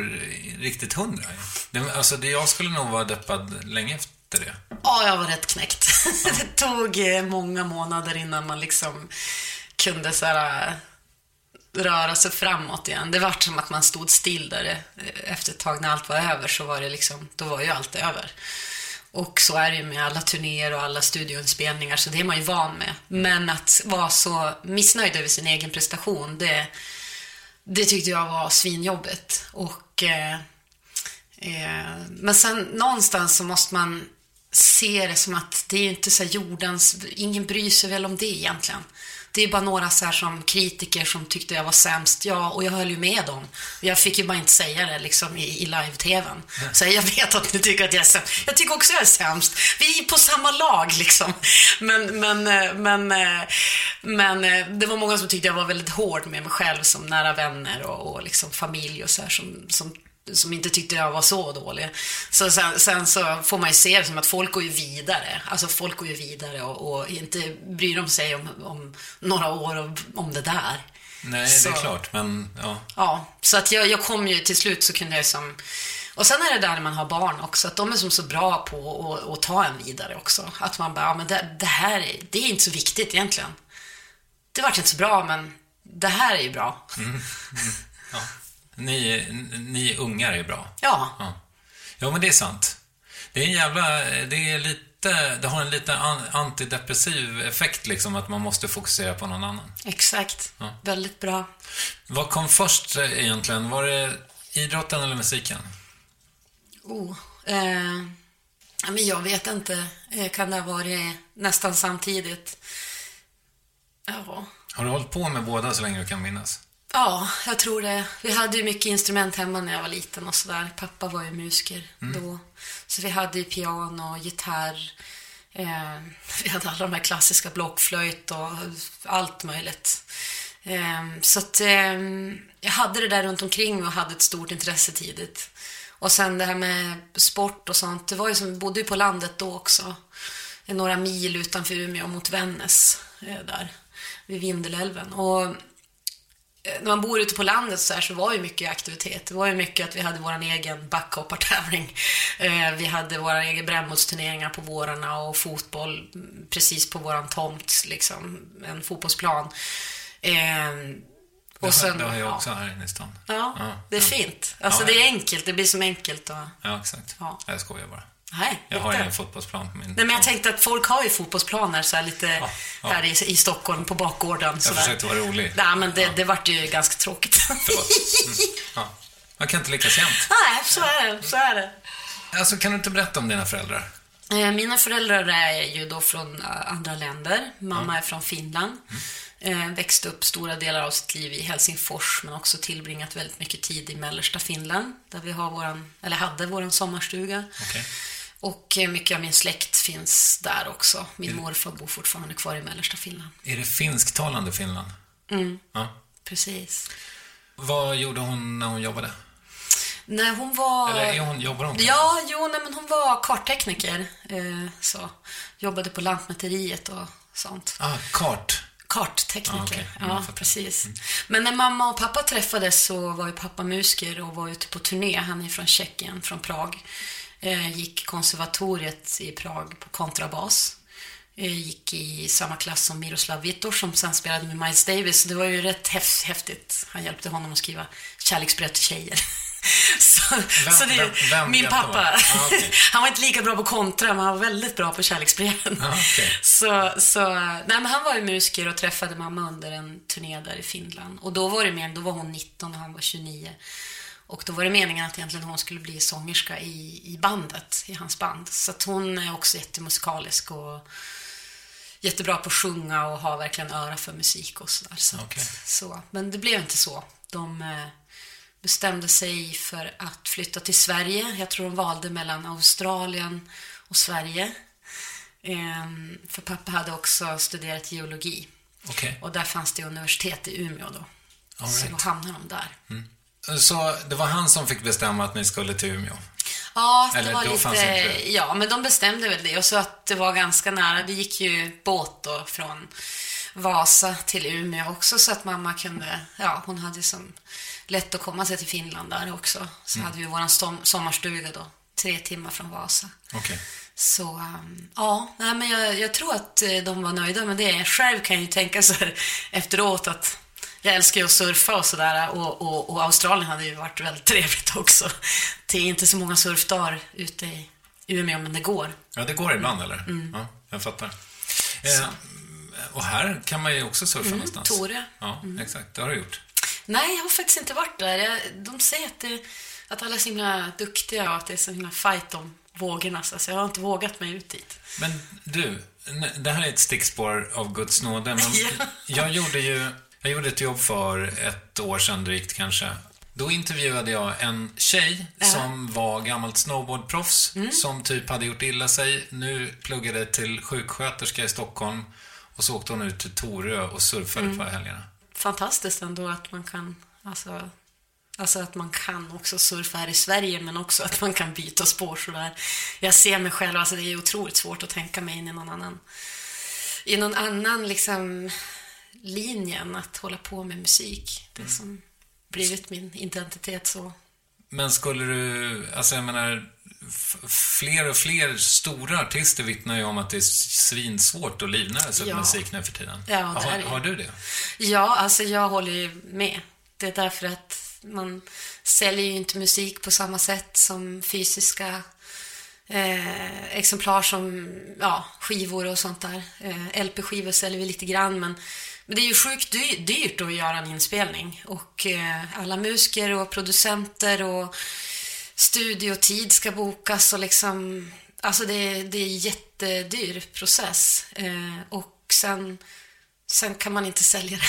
riktigt hundra. Det, alltså det, jag skulle nog vara deppad länge efter det. Ja, jag var rätt knäckt. det tog eh, många månader innan man liksom kunde så här, eh, röra sig framåt igen. Det var som att man stod still där. Eh, efter ett tag när allt var över så var det liksom, då var ju allt över. Och så är det ju med alla turnéer och alla studioinspelningar, så det är man ju van med. Men att vara så missnöjd över sin egen prestation, det, det tyckte jag var svinjobbigt. Och, eh, eh, men sen någonstans så måste man se det som att det är ju inte så här jordens, ingen bryr sig väl om det egentligen. Det är bara några så här som kritiker som tyckte jag var sämst. Ja, och jag höll ju med dem. Jag fick ju bara inte säga det liksom i, i live-tvn. Så jag vet att ni tycker att jag är sämst. Jag tycker också jag är sämst. Vi är på samma lag liksom. Men, men, eh, men, eh, men eh, det var många som tyckte jag var väldigt hård med mig själv som nära vänner och, och liksom familj och så här som, som som inte tyckte jag var så dålig. Så sen, sen så får man ju se det som att folk går ju vidare. Alltså folk går ju vidare och, och inte bryr de sig om, om några år om, om det där. Nej, Så- det är klart, men ja. Ja, så att jag, jag kom ju till slut så kunde jag som... Och sen är det där när man har barn också, att de är som så bra på att, att ta en vidare också. Att man bara, ja, men det, det här är, det är inte så viktigt egentligen. Det vart inte så bra, men det här är ju bra. Mm. Mm. Ja. Ni, ni ungar är bra. Ja. Ja. ja, men det är sant. Det är en jävla... Det är lite... Det har en lite an, antidepressiv effekt liksom, att man måste fokusera på någon annan. Exakt. Ja. Väldigt bra. Vad kom först eh, egentligen? Var det idrotten eller musiken? Oh, eh, men jag vet inte. Eh, kan det ha varit nästan samtidigt? Ja. Har du hållit på med båda så länge du kan minnas? Ja, jag tror det. Vi hade ju mycket instrument hemma när jag var liten och sådär. Pappa var ju musiker Mm. då. Så vi hade ju piano, gitarr. Eh, vi hade alla de här klassiska blockflöjt och allt möjligt. Eh, så att eh, jag hade det där runt omkring och hade ett stort intresse tidigt. Och sen det här med sport och sånt. Det var ju som, vi bodde ju på landet då också. Några mil utanför Umeå mot Vännäs. eh, Där, vid Vindelälven. Och när man bor ute på landet så, här så var ju mycket aktivitet. Det var ju mycket att vi hade vår egen backhoppartävling. Eh, Vi hade våra egna brännbollsturneringar på vårarna och fotboll precis på våran tomt, liksom. En fotbollsplan. Eh, Det, Och sen, det har jag ja. också här inne i stan. Ja, det är fint. Alltså Ja, det är enkelt, det blir som enkelt och... Ja, exakt. Ja. Jag skojar bara. Nej, Jag har ju inte. en fotbollsplan på min... Nej, men jag tänkte att folk har ju fotbollsplaner så här lite ja. här i, i Stockholm på bakgården. Jag så där. försökte vara rolig. Nej, men det, det vart ju ganska tråkigt. Ja. Man kan inte lyckas jämt. Nej, så är det. Så är det. Alltså, kan du inte berätta om dina föräldrar? Eh, Mina föräldrar är ju då från eh, andra länder. Mamma är från Finland. Eh, Växte upp stora delar av sitt liv i Helsingfors men också tillbringat väldigt mycket tid i mellersta Finland där vi har våran, eller hade våran sommarstuga. Okej. Och eh, mycket av min släkt finns där också. Min morfar bor fortfarande kvar i mellersta Finland. Är det finsktalande Finland? Mm, Ja. precis. Vad gjorde hon när hon jobbade? När hon var... Eller är hon, jobbar hon? Ja, jo, nej, men hon var karttekniker. Eh, så. Jobbade på Lantmäteriet och sånt. Ah, kart. Karttekniker, Ah. Mm, ja fattar. precis. Men när mamma och pappa träffades så var ju pappa musiker och var ute på turné. Han är från Tjeckien, från Prag. Eh, gick konservatoriet i Prag på kontrabas. Eh, gick i samma klass som Miroslav Vitor som sen spelade med Miles Davis. Det var ju rätt häf- häftigt. Han hjälpte honom att skriva kärleksbrev till tjejer. så, Vem- så det, vem- vem min pappa? Ah, okej. han var inte lika bra på kontra, men han var väldigt bra på kärleksbreven. Ah, okej. Så, så, nej men han var ju musiker och träffade mamma under en turné där i Finland. Och då var det men, då var hon 19 och han var 29. Och då var det meningen att egentligen hon skulle bli sångerska i, i bandet, i hans band. Så att hon är också jättemusikalisk och jättebra på att sjunga och har verkligen öra för musik och sådär. Så, att- Okej. så, men det blev inte så. De eh, bestämde sig för att flytta till Sverige. Jag tror de valde mellan Australien och Sverige. Ehm, för pappa hade också studerat geologi. Okej. Och där fanns det universitet i Umeå då. All Så right. då hamnade de där. Så det var han som fick bestämma att ni skulle till Umeå? Ja, det Eller var lite... det. Ja, men de bestämde väl det. Och så att det var ganska nära. Vi gick ju båt då från Vasa till Umeå också så att mamma kunde... Ja, hon hade som lätt att komma sig till Finland där också. Så Mm. hade vi som, sommarstuga då. Tre timmar från Vasa. Okej. Så um, ja, nej, men jag, jag tror att eh, de var nöjda med det. Själv kan jag ju tänka så här efteråt att jag älskar ju att surfa och sådär och, och, och Australien hade ju varit väldigt trevligt också. Det är inte så många surfdagar ute i Umeå, men det går. Ja, det går ibland, eller? Mm. Ja, jag fattar. Eh, och här kan man ju också surfa Mm, någonstans. Torö. Ja, exakt. Det har du gjort. Nej, jag har faktiskt inte varit där. Jag, de säger att, det, att alla är så himla duktiga och att det är så himla fight om vågorna. Så jag har inte vågat mig ut dit. Men du, det här är ett stickspår av Guds nåde. Men Ja. jag gjorde ju jag gjorde ett jobb för ett år sedan drygt kanske. Då intervjuade jag en tjej Ja. som var gammalt snowboardproffs, Mm. som typ hade gjort illa sig, nu pluggade till sjuksköterska i Stockholm och så åkte hon ut till Torö och surfade Mm. på helgerna. fantastiskt ändå att man kan, alltså, alltså att man kan också surfa här i Sverige men också att man kan byta spår sådär. Jag ser mig själv, alltså det är otroligt svårt att tänka mig in i någon annan, i någon annan liksom linje än att hålla på med musik. Det som blivit min identitet så. Men skulle du, alltså jag menar, fler och fler stora artister vittnar ju om att det är svinsvårt att livnära sig Ja. på musik nu för tiden. Ja, har, har du det? Ja, alltså jag håller ju med. Det är därför att man säljer ju inte musik på samma sätt som fysiska eh, exemplar som ja, skivor och sånt där. Eh, LP-skivor säljer vi lite grann, men, men det är ju sjukt dy dyrt att göra en inspelning. Och eh, alla musiker och producenter och studiotid ska bokas och liksom... Alltså det, det är en jättedyr process. Eh, och sen, sen kan man inte sälja det.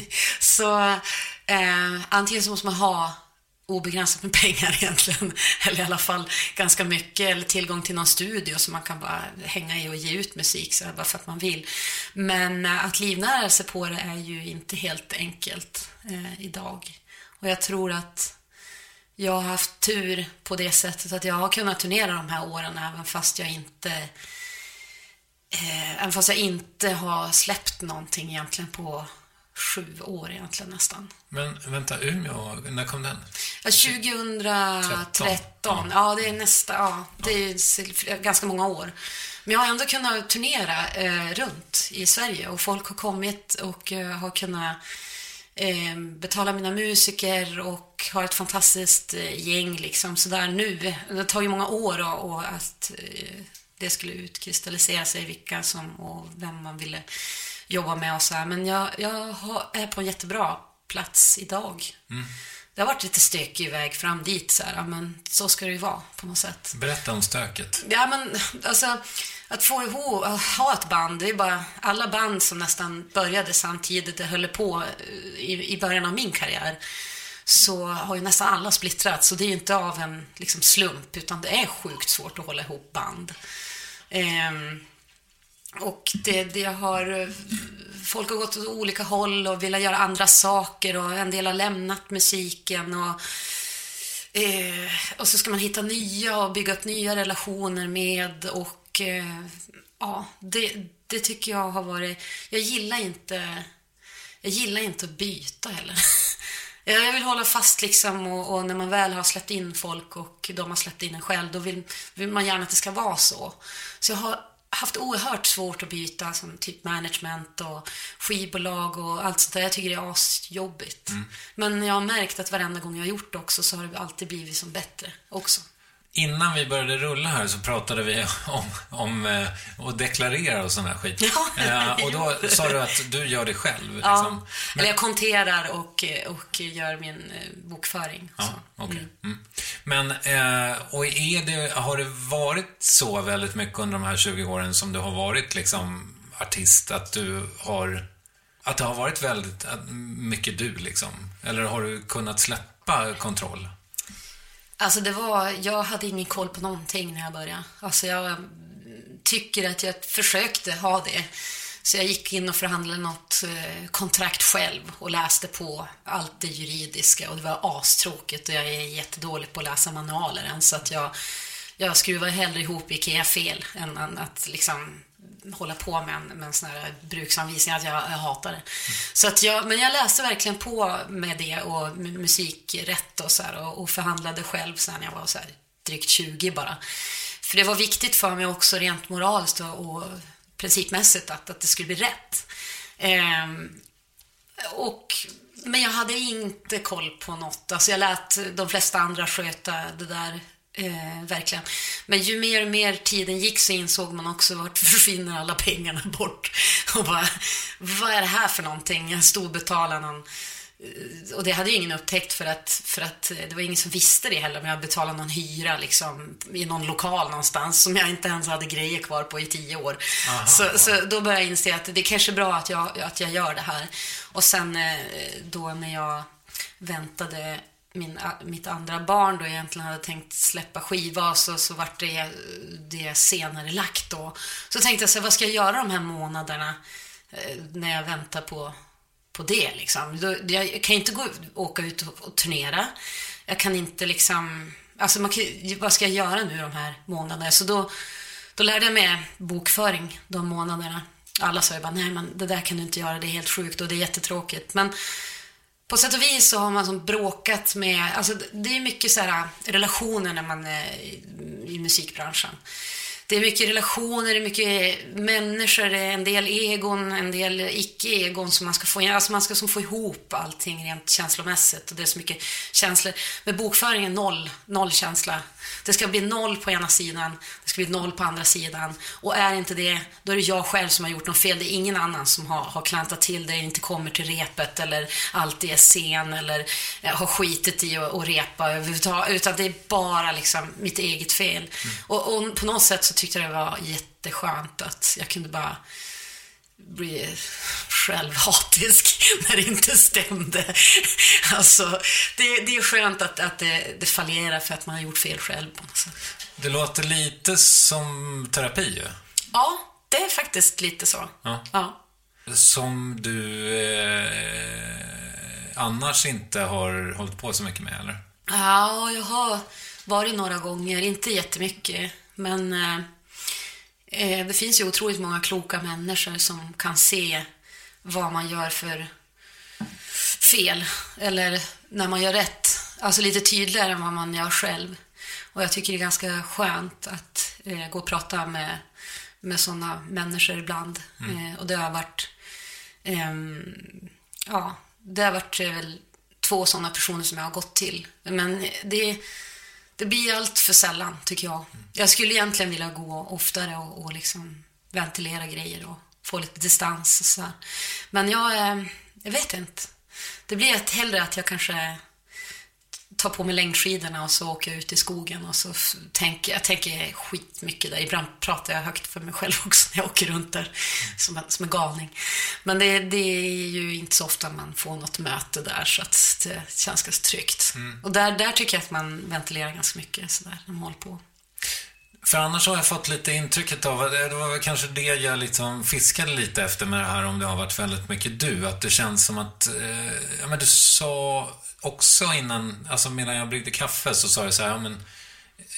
Så eh, antingen så måste man ha obegränsat med pengar egentligen, eller i alla fall ganska mycket, eller tillgång till någon studio som man kan bara hänga i och ge ut musik så här, bara för att man vill. Men eh, att livnära sig på det är ju inte helt enkelt eh, idag. Och jag tror att jag har haft tur på det sättet att jag har kunnat turnera de här åren även fast jag inte eh, även fast jag inte har släppt någonting egentligen på sju år egentligen nästan. Men vänta, Umeå, när kom den? Ja, 2013. Ja, det är nästa, ja, det är ganska många år. Men jag har ändå kunnat turnera eh, runt i Sverige och folk har kommit och eh, har kunnat eh, betala mina musiker och har ett fantastiskt eh, gäng liksom sådär nu. Det tar ju många år och, och att eh, det skulle utkristallisera sig vilka som och vem man ville jobba med och så här. Men jag, jag har, är på en jättebra plats idag. Mm. Det har varit lite stökig väg fram dit så här, men så ska det ju vara på något sätt. Berätta om stöket. Ja, men alltså att få ihop, att ha ett band, det är bara alla band som nästan började samtidigt, det höll på eh, i, i början av min karriär, så har ju nästan alla splittrats. Så det är ju inte av en liksom, slump, utan det är sjukt svårt att hålla ihop band. Ehm, och det, det har... Eh, folk har gått åt olika håll och velat göra andra saker och en del har lämnat musiken och... Eh, och så ska man hitta nya och bygga upp nya relationer med och... Eh, ja, det, det tycker jag har varit... Jag gillar inte... Jag gillar inte att byta heller. Jag vill hålla fast liksom och, och, när man väl har släppt in folk och de har släppt in en själv, då vill, vill man gärna att det ska vara så. Så jag har haft oerhört svårt att byta som typ management och skivbolag och allt sånt där. Jag tycker det är asjobbigt. Mm. Men jag har märkt att varenda gång jag har gjort det också så har det alltid blivit som bättre också. Innan vi började rulla här så pratade vi om, om eh, att deklarera och sån här skit. Ja. Eh, och då sa du att du gör det själv. Liksom. Ja, eller jag konterar och, och gör min eh, bokföring. Ja, okej. Mm. Men, eh, och är det, har det varit så väldigt mycket under de här 20 åren som du har varit liksom artist, att du har, att det har varit väldigt mycket du liksom? Eller har du kunnat släppa kontroll? Alltså det var, jag hade ingen koll på någonting när jag började. Alltså jag tycker att jag försökte ha det. Så jag gick in och förhandlade något eh, kontrakt själv och läste på allt det juridiska och det var astråkigt och jag är jättedålig på att läsa manualer än så att jag, jag skruvar hellre ihop IKEA-fel än, än att liksom hålla på med en, med en sån här bruksanvisning, att jag, jag hatar det. Så att jag, men jag läste verkligen på med det och musikrätt och så här och, och förhandlade själv sen jag var så här drygt 20 bara. För det var viktigt för mig också rent moraliskt och, och principmässigt att, att det skulle bli rätt. Ehm, och, men jag hade inte koll på något. Alltså jag lät de flesta andra sköta det där eh, verkligen. Men ju mer och mer tiden gick så insåg man också vart försvinner alla pengarna bort. Och bara, vad är det här för någonting? Jag stod och betalade någon eh, och det hade ju ingen upptäckt för att, för att eh, det var ingen som visste det heller. Men jag betalade någon hyra liksom, i någon lokal någonstans som jag inte ens hade grejer kvar på i tio år. Aha, så, så då började jag inse att det kanske är bra att jag, att jag gör det här. Och sen eh, då när jag väntade min, mitt andra barn då egentligen hade tänkt släppa skiva så, så vart det, det senare lagt då. Så tänkte jag så här, vad ska jag göra de här månaderna eh, när jag väntar på, på det liksom. Då, jag kan inte gå, åka ut och, och turnera. Jag kan inte liksom, alltså man kan, vad ska jag göra nu de här månaderna? Så då, då lärde jag mig bokföring de månaderna. Alla sa ju bara, nej men det där kan du inte göra, det är helt sjukt och det är jättetråkigt. Men på sätt och vis så har man som bråkat med, alltså det är mycket så här relationer när man är i, i musikbranschen det är mycket relationer, det är mycket människor, det är en del egon, en del icke-egon som man ska få, alltså man ska som få ihop allting rent känslomässigt och det är så mycket känslor. Med bokföringen noll, noll känsla. Det ska bli noll på ena sidan, det ska bli noll på andra sidan. Och är inte det, då är det jag själv som har gjort något fel. Det är ingen annan som har, har klantat till det, inte kommer till repet eller alltid är sen eller eh, har skitit i att repa överhuvudtaget. Utan det är bara liksom mitt eget fel. Och, och på något sätt så tyckte det var jätteskönt att jag kunde bara bli självhatisk när det inte stämde. Alltså, det, det är skönt att, att det, det fallerar för att man har gjort fel själv sätt. Det låter lite som terapi ju. Ja, det är faktiskt lite så. Ja. Ja. Som du eh, annars inte har hållit på så mycket med, eller? Ja, jag har varit några gånger, inte jättemycket, men eh, eh, det finns ju otroligt många kloka människor som kan se vad man gör för fel, eller när man gör rätt. Alltså lite tydligare än vad man gör själv. Och jag tycker det är ganska skönt att eh, gå och prata med, med sådana människor ibland. Mm. Eh, och det har varit, ehm, ja, det har varit eh, väl två sådana personer som jag har gått till. Men det, det blir allt för sällan, tycker jag. Jag skulle egentligen vilja gå oftare och, och liksom ventilera grejer och få lite distans och så. Men jag, eh, jag vet inte. Det blir ett, hellre att jag kanske tar på mig längdskidorna och så åker jag ut i skogen och så tänker jag tänker skitmycket där. Ibland pratar jag högt för mig själv också när jag åker runt där som en, som en galning. Men det, det är ju inte så ofta man får något möte där så att det känns ganska tryggt. Mm. Och där, där tycker jag att man ventilerar ganska mycket sådär när man håller på. För annars har jag fått lite intrycket av att det var kanske det jag liksom fiskade lite efter med det här om det har varit väldigt mycket du. Att det känns som att, eh, ja men du sa också innan, alltså medan jag bryggde kaffe så sa du så här, ja men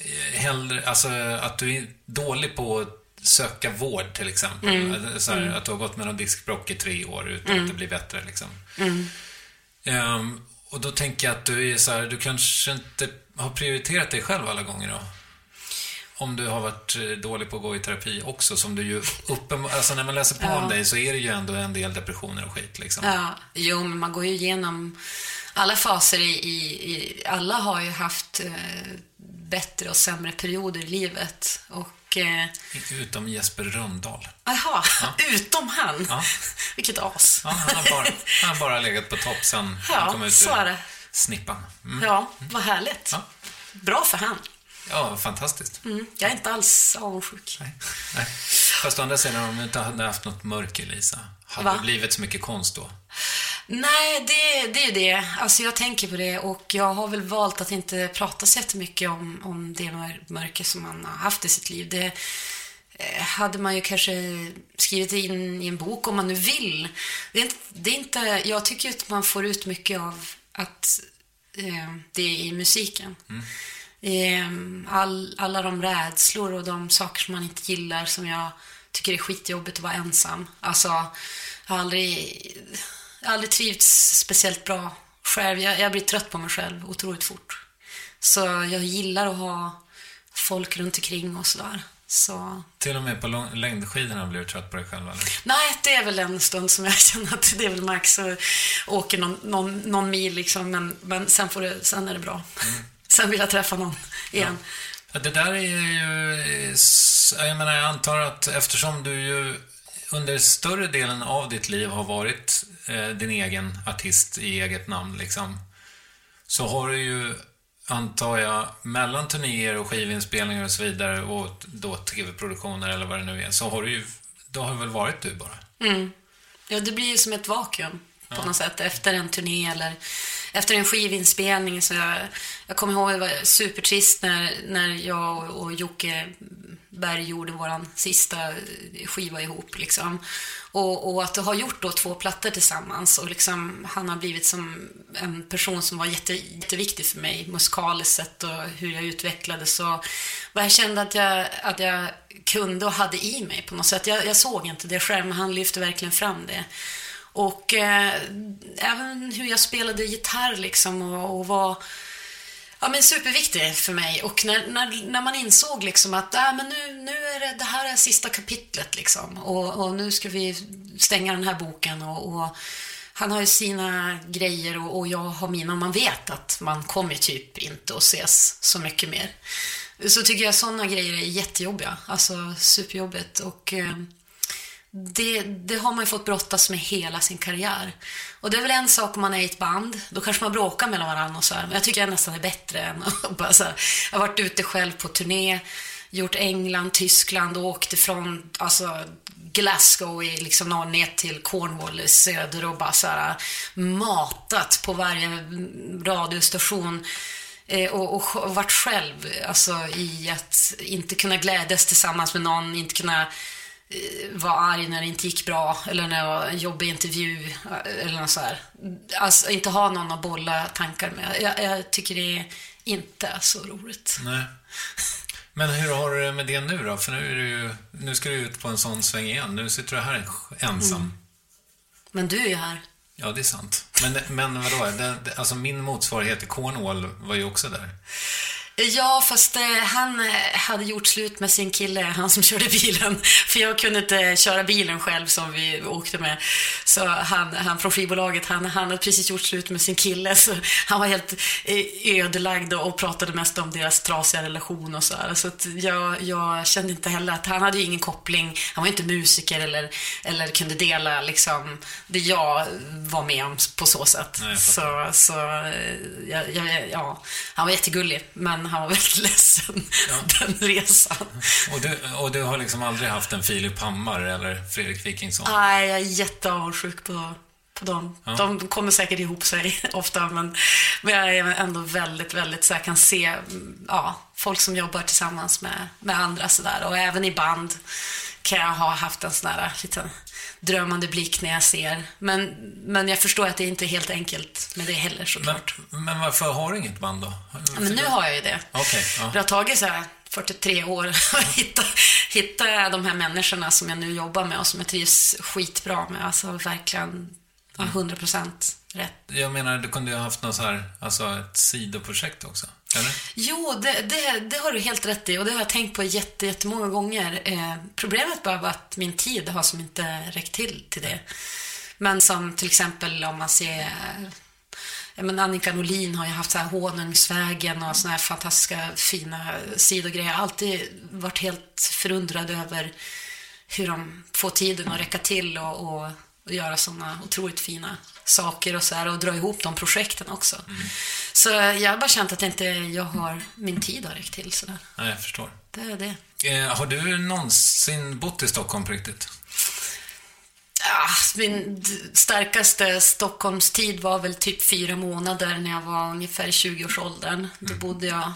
eh, hellre, alltså att du är dålig på att söka vård till exempel. Mm. Så här, Mm. Att du har gått med någon diskbråck i tre år utan Mm. att det blir bättre liksom. Ehm, och då tänker jag att du är så här, du kanske inte har prioriterat dig själv alla gånger då? Om du har varit eh, dålig på att gå i terapi också, som du ju uppenbarligen... Alltså när man läser på Ja. om dig så är det ju ändå en del depressioner och skit liksom. Ja, jo, men man går ju igenom alla faser i, i, alla har ju haft eh, bättre och sämre perioder i livet. Och, eh, Utom Jesper Röndahl. aha, utom han. Ja. Vilket as. Ja, han, har bara, han har bara legat på topp sen Ja, han kom ut ur snippan. Mm. Ja, vad härligt. Ja. Bra för han. Ja, fantastiskt. Mm, jag är inte alls avundsjuk. Nej. Fast å andra sidan, om du inte hade haft något mörker, Lisa, hade Va? det blivit så mycket konst då? Nej, det, det är ju det. Alltså jag tänker på det och jag har väl valt att inte prata så jättemycket om, om det mör- mörker som man har haft i sitt liv. Det eh, hade man ju kanske skrivit in i en bok om man nu vill. Det är inte, det är inte, jag tycker att man får ut mycket av att eh, det är i musiken. Eh, All, alla de rädslor och de saker som man inte gillar som jag tycker är skitjobbigt att vara ensam. Alltså, jag har aldrig, aldrig trivts speciellt bra själv. Jag, jag blir trött på mig själv otroligt fort. Så jag gillar att ha folk runt omkring och sådär. Så Till och med på lång- längdskidorna blir du trött på dig själv, eller? Nej, det är väl en stund som jag känner att det är väl max och åker någon, någon, någon mil liksom, men, men sen, får det, sen är det bra. Sen vill jag träffa någon igen. Ja, det där är ju... eh, Jag menar, jag antar att eftersom du ju under större delen av ditt liv har varit eh, din egen artist i eget namn, liksom, så har du ju, antar jag, mellan turnéer och skivinspelningar och så vidare och då tv-produktioner eller vad det nu är, så har du ju, då har det väl varit du bara? Mm. Ja, det blir ju som ett vakuum på Ja. något sätt efter en turné eller efter en skivinspelning. Så jag, jag kommer ihåg det var supertrist när, när jag och, och Jocke Berg gjorde vår sista skiva ihop. Liksom. Och, och att ha gjort då två plattor tillsammans och liksom, han har blivit som en person som var jätte, jätteviktig för mig musikaliskt sett och hur jag utvecklades. Och vad jag kände att jag, att jag kunde och hade i mig på något sätt. Jag, jag såg inte det själv, men han lyfte verkligen fram det. Och eh, även hur jag spelade gitarr liksom och, och var Ja, men superviktig för mig. Och när, när, när man insåg liksom att äh, men nu, nu är det, det här är sista kapitlet liksom. Och, och nu ska vi stänga den här boken. Och, och han har ju sina grejer och, och jag har mina. Och man vet att man kommer typ inte att ses så mycket mer. Så tycker jag sådana grejer är jättejobbiga. Alltså superjobbigt. Och eh, det, det har man ju fått brottas med hela sin karriär. Och det är väl en sak om man är i ett band, då kanske man bråkar mellan varandra och så här. Men jag tycker jag nästan är bättre än att bara så här, Jag har varit ute själv på turné, gjort England, Tyskland och åkt ifrån alltså, Glasgow i liksom norr ner till Cornwall i söder och bara så här matat på varje radiostation. Eh, och, och, och varit själv, alltså i att inte kunna glädjas tillsammans med någon, inte kunna vara arg när det inte gick bra eller när det var en jobbig intervju eller något så här. Alltså inte ha någon att bolla tankar med. Jag, jag tycker det är inte så roligt. Nej. Men hur har du det med det nu då? För nu, är du, nu ska du ut på en sån sväng igen. Nu sitter du här ensam. Mm. Men du är ju här. Ja, det är sant. Men, men vadå? Det, det, alltså min motsvarighet i Cornwall var ju också där. Ja, fast eh, han eh, hade gjort slut med sin kille, han som körde bilen. För jag kunde inte köra bilen själv som vi åkte med. Så han, han från skivbolaget, han, han hade precis gjort slut med sin kille. Så han var helt eh, ödelagd och, pratade mest om deras trasiga relation och så här. Så jag, jag kände inte heller att han hade ju ingen koppling. Han var inte musiker eller, eller kunde dela liksom det jag var med om på så sätt. Nej, så, så eh, jag, jag, ja, han var jättegullig, men han var väldigt ledsen den resan. Och du, och du har liksom aldrig haft en Filip Hammar eller Fredrik Wikingsson? Nej, jag är jätteavundsjuk på, på dem. Ja. De kommer säkert ihop sig ofta, men, men jag är ändå väldigt, väldigt så jag kan se mm, ja, folk som jobbar tillsammans med, med andra sådär. Och även i band kan jag ha haft en sån där liten drömmande blick när jag ser. Men, men jag förstår att det inte är helt enkelt med det heller såklart. Men varför har du inget band då? Ja, men nu har jag ju det. Okej, ja. Det har tagit så här 43 år att hitta, hitta de här människorna som jag nu jobbar med och som jag trivs skitbra med. Alltså verkligen ja, 100% rätt. Jag menar, du kunde ju ha haft något så här, alltså ett sidoprojekt också. Eller? Jo, det, det, det har du helt rätt i och det har jag tänkt på jätte, jättemånga gånger. Eh, problemet bara var att min tid har som inte räckt till till det. Men som till exempel om man ser men Annika Norlin har ju haft så här Honungsvägen och såna här fantastiska fina sidogrejer. Jag har alltid varit helt förundrad över hur de får tiden att räcka till och, och, och göra såna otroligt fina saker och så här och dra ihop de projekten också. Så jag har bara känt att inte jag har, min tid har räckt till sådär. Nej, jag förstår. Det är det. Eh, har du någonsin bott i Stockholm på riktigt? Ja, min starkaste Stockholmstid var väl typ fyra månader när jag var ungefär i 20-årsåldern. Då bodde jag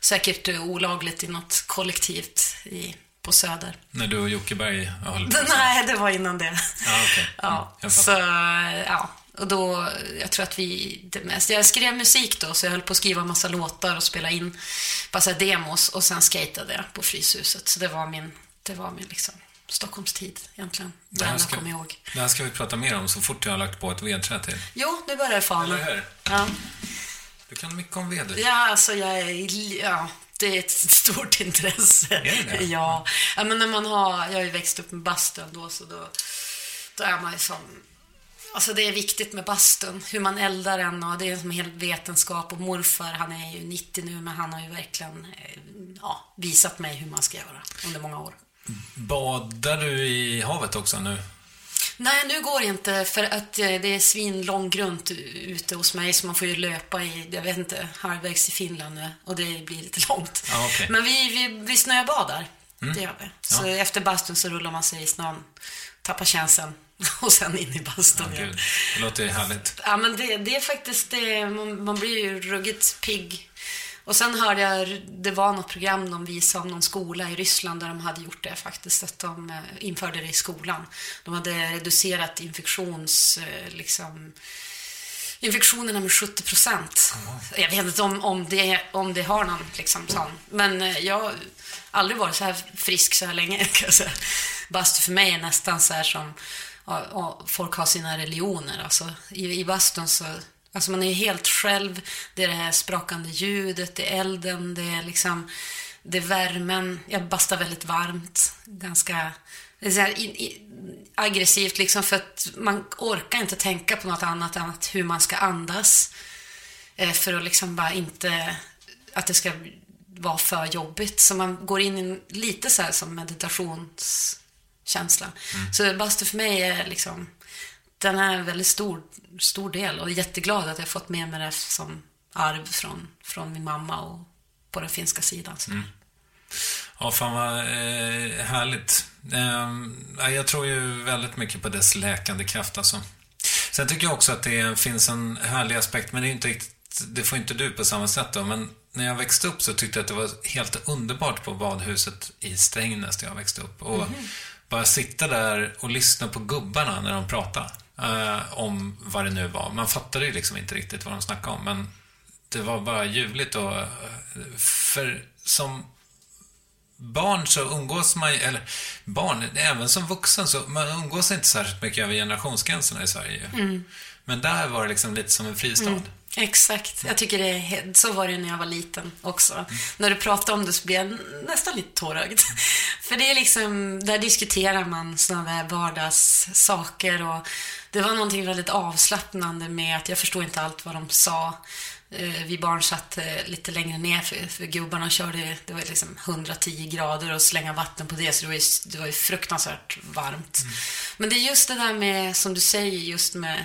säkert olagligt i något kollektivt i, på Söder. När du och Jocke Berg höll på? Nej, det var innan det. Ja, okej. Ja, jag så ja. Och då, jag tror att vi, det mest, jag skrev musik då, så jag höll på att skriva massa låtar och spela in bara så demos och sen skatade jag på Fryshuset. Så det var min, det var min liksom Stockholmstid egentligen. Det här, jag ska, kommer ihåg. det här ska vi prata mer om så fort jag har lagt på ett vedträ till. Jo, nu börjar det fana. Eller hur? Ja. Du kan mycket om ved. Ja, alltså jag är, ja, det är ett stort intresse. Det det? Ja. ja, men när man har, jag har ju växt upp med bastun då, så då, då är man ju som, alltså det är viktigt med bastun, hur man eldar den och det är som en hel vetenskap och morfar, han är ju 90 nu, men han har ju verkligen eh, ja, visat mig hur man ska göra under många år. Badar du i havet också nu? Nej, nu går det inte för att eh, det är svinlång grunt ute hos mig så man får ju löpa i, jag vet inte, halvvägs till Finland nu och det blir lite långt. Ja, okej. Men vi, vi, vi snöbadar, Mm. det gör vi. Så Ja. efter bastun så rullar man sig i snön, tappar känslan och sen in i bastun igen. gud. Det låter härligt. Ja, men det, det är faktiskt det. Man, man blir ju ruggigt pigg. Och sen hörde jag, det var något program de visade om någon skola i Ryssland där de hade gjort det faktiskt, att de eh, införde det i skolan. De hade reducerat infektions, eh, liksom, infektionerna med 70 procent. Jag vet inte om, om, det, om det har någon liksom sån, men eh, jag har aldrig varit så här frisk så här länge säga. Bastu för mig är nästan så här som folk har sina religioner. Alltså, i, I bastun så Alltså man är ju helt själv. Det är det här sprakande ljudet, det är elden, det är liksom det är värmen. Jag bastar väldigt varmt. Ganska aggressivt liksom för att man orkar inte tänka på något annat än att hur man ska andas. Eh, för att liksom bara inte att det ska vara för jobbigt. Så man går in i lite så här som meditationskänsla. Så bastu för mig är liksom den är en väldigt stor, stor del och jag är jätteglad att jag fått med mig det som arv från, från min mamma och på den finska sidan. Mm. Ja, fan vad eh, härligt. Eh, jag tror ju väldigt mycket på dess läkande kraft alltså. Sen tycker jag också att det finns en härlig aspekt, men det är inte riktigt, det får inte du på samma sätt då, men när jag växte upp så tyckte jag att det var helt underbart på badhuset i Strängnäs där jag växte upp. Och Mhm. bara sitta där och lyssna på gubbarna när de pratade eh, om vad det nu var. Man fattade ju liksom inte riktigt vad de snackade om, men det var bara ljuvligt och eh, för som barn så umgås man ju- eller barn, även som vuxen så man umgås inte särskilt mycket över generationsgränserna i Sverige. Mm. Men där var det liksom lite som en fristad. Mm, exakt. Jag tycker det är, så var det när jag var liten också. När du pratade om det så blev jag nästan lite tårögd. För det är liksom, där diskuterar man sådana där vardagssaker och det var någonting väldigt avslappnande med att jag förstod inte allt vad de sa. Eh, Vi barn satt eh, lite längre ner för, för gubbarna körde, det var liksom 110 grader och slänga vatten på det så det var ju, det var ju fruktansvärt varmt. Men det är just det där med, som du säger, just med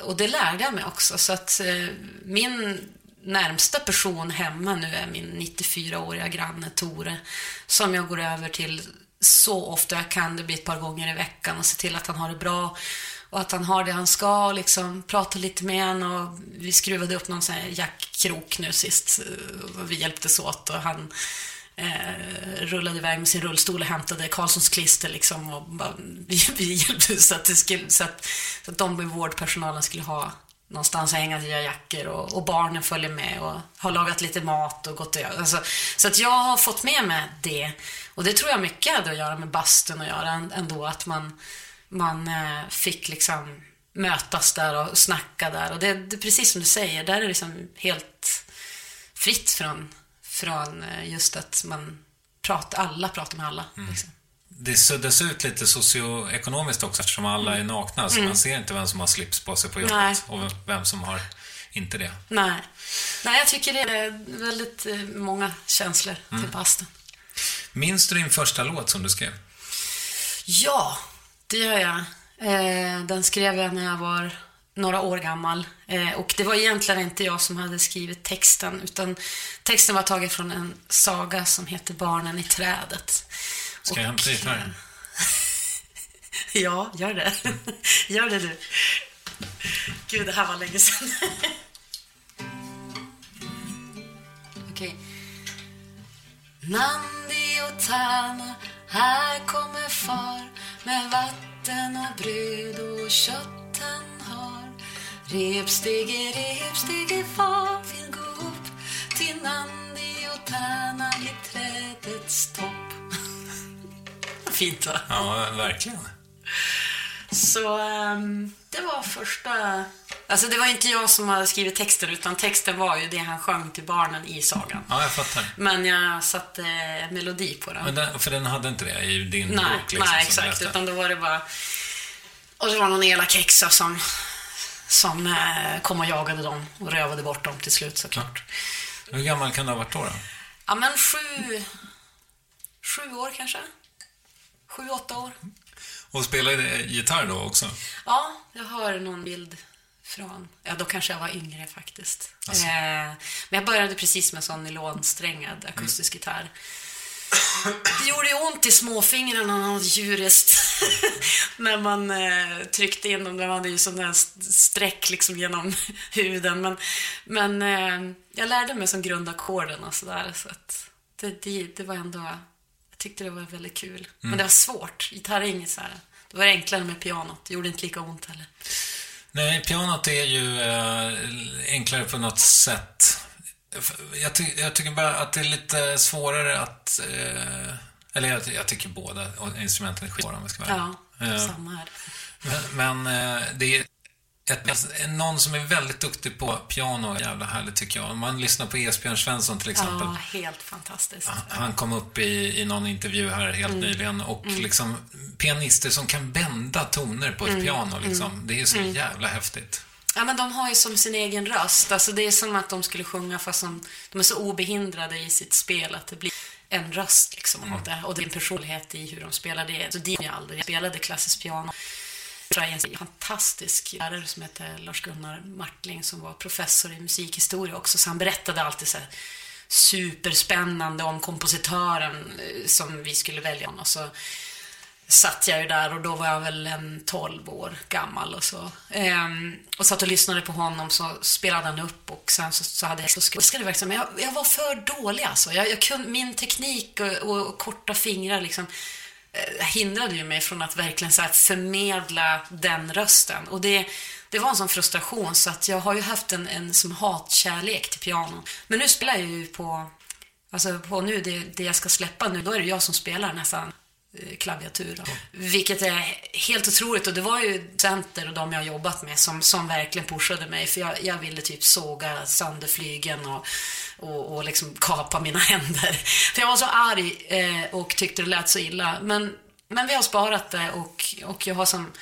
och det lärde jag mig också. Så att eh, min närmsta person hemma nu är min 94-åriga granne Tore. Som jag går över till så ofta jag kan. Det blir ett par gånger i veckan och se till att han har det bra. Och att han har det han ska och liksom prata lite med honom. Och vi skruvade upp någon sån här jackkrok nu sist. Eh, och vi hjälptes åt och han eh, rullade iväg med sin rullstol och hämtade Karlssons klister liksom och bara, vi, vi så att, det skulle, så, att, så att de i vårdpersonalen skulle ha någonstans att hänga sina jackor och, och barnen följer med och har lagat lite mat och gått och Alltså, så att jag har fått med mig det. Och det tror jag mycket hade att göra med bastun att göra ändå. Att man, man eh, fick liksom mötas där och snacka där. Och det, det är precis som du säger, där är det liksom helt fritt från, från eh, just att man pratar, alla pratar med alla. Liksom. Det suddas ut lite socioekonomiskt också eftersom alla är nakna. Så Mm. man ser inte vem som har slips på sig på jobbet Nej. och vem som har inte det. Nej. Nej, jag tycker det är väldigt eh, många känslor till Mm. Minns du din första låt som du skrev? Ja, det gör jag. Eh, den skrev jag när jag var några år gammal. Eh, och det var egentligen inte jag som hade skrivit texten, utan texten var tagen från en saga som heter Barnen i trädet. Ska jag hämta gitarren? Ja, gör det. gör det du. Gud, det här var länge sedan. Okej. Nandi och Tana, här kommer far med vatten och bröd och kött han har. Repstege, repstege, far vill gå upp till Nandi och Tana i trädets topp. Fint va? Ja, verkligen. Så ehm, det var första... Alltså det var inte jag som hade skrivit texten utan texten var ju det han sjöng till barnen i sagan. Ja, jag fattar. Men jag satte eh, melodi på den. Men den, för den hade inte det i din nej, bok? Liksom, nej exakt. Utan då var det bara... Och så var det någon elak häxa som, som eh, kom och jagade dem och rövade bort dem till slut såklart. Hur gammal kan du ha varit då? då? Ja men sju... Sju år kanske? Sju, åtta år. Och spelade gitarr då också? Ja, jag har någon bild från... Ja, då kanske jag var yngre faktiskt. Alltså. Eh, men jag började precis med sån nylonsträngad akustisk gitarr. Det gjorde ju ont i småfingrarna man djuriskt. när man eh, tryckte in dem. Det hade ju st- streck liksom genom huden. Men, men eh, jag lärde mig som grundackorden och sådär. Så att det, det, det var ändå... Jag tyckte det var väldigt kul. Men Mm. det var svårt. Gitarr är inget så här... Det var enklare med pianot. Det gjorde inte lika ont heller. Nej, pianot är ju eh, enklare på något sätt. Jag, ty jag tycker bara att det är lite svårare att... Eh, eller jag, jag tycker båda instrumenten är skitsvåra om jag ska vara Ja. Eh, samma här. Men, men eh, det är ett, någon som är väldigt duktig på piano, jävla härligt tycker jag. Om man lyssnar på Esbjörn Svensson till exempel. Ja, helt fantastiskt. Han kom upp i, i någon intervju här helt Mm. nyligen och Mm. liksom pianister som kan bända toner på ett Mm. piano liksom. Mm. Det är så Mm. jävla häftigt. Ja, men de har ju som sin egen röst. Alltså, det är som att de skulle sjunga fast de, de är så obehindrade i sitt spel att det blir en röst liksom av det. Och det är en personlighet i hur de spelar det. Så det jag aldrig. Jag spelade klassiskt piano. Jag en fantastisk lärare som heter Lars-Gunnar Martling som var professor i musikhistoria också. Så han berättade alltid så här superspännande om kompositören eh, som vi skulle välja. Och så satt jag ju där och då var jag väl en 12 år gammal och så. Ehm, och satt och lyssnade på honom så spelade han upp och sen så, så hade jag så skulle verkligen, men jag, jag var för dålig alltså. Jag, jag kunde, min teknik och, och, och korta fingrar liksom eh, hindrade ju mig från att verkligen så här förmedla den rösten. Och det, det var en sån frustration så att jag har ju haft en, en som hatkärlek till piano. Men nu spelar jag ju på, alltså på nu, det, det jag ska släppa nu, då är det jag som spelar nästan eh, klaviatur. Vilket är helt otroligt och det var ju Center och de jag jobbat med som, som verkligen pushade mig för jag, jag ville typ såga sönder flygen och, och, och liksom kapa mina händer. För jag var så arg eh, och tyckte det lät så illa. Men, men vi har sparat det och, och jag har som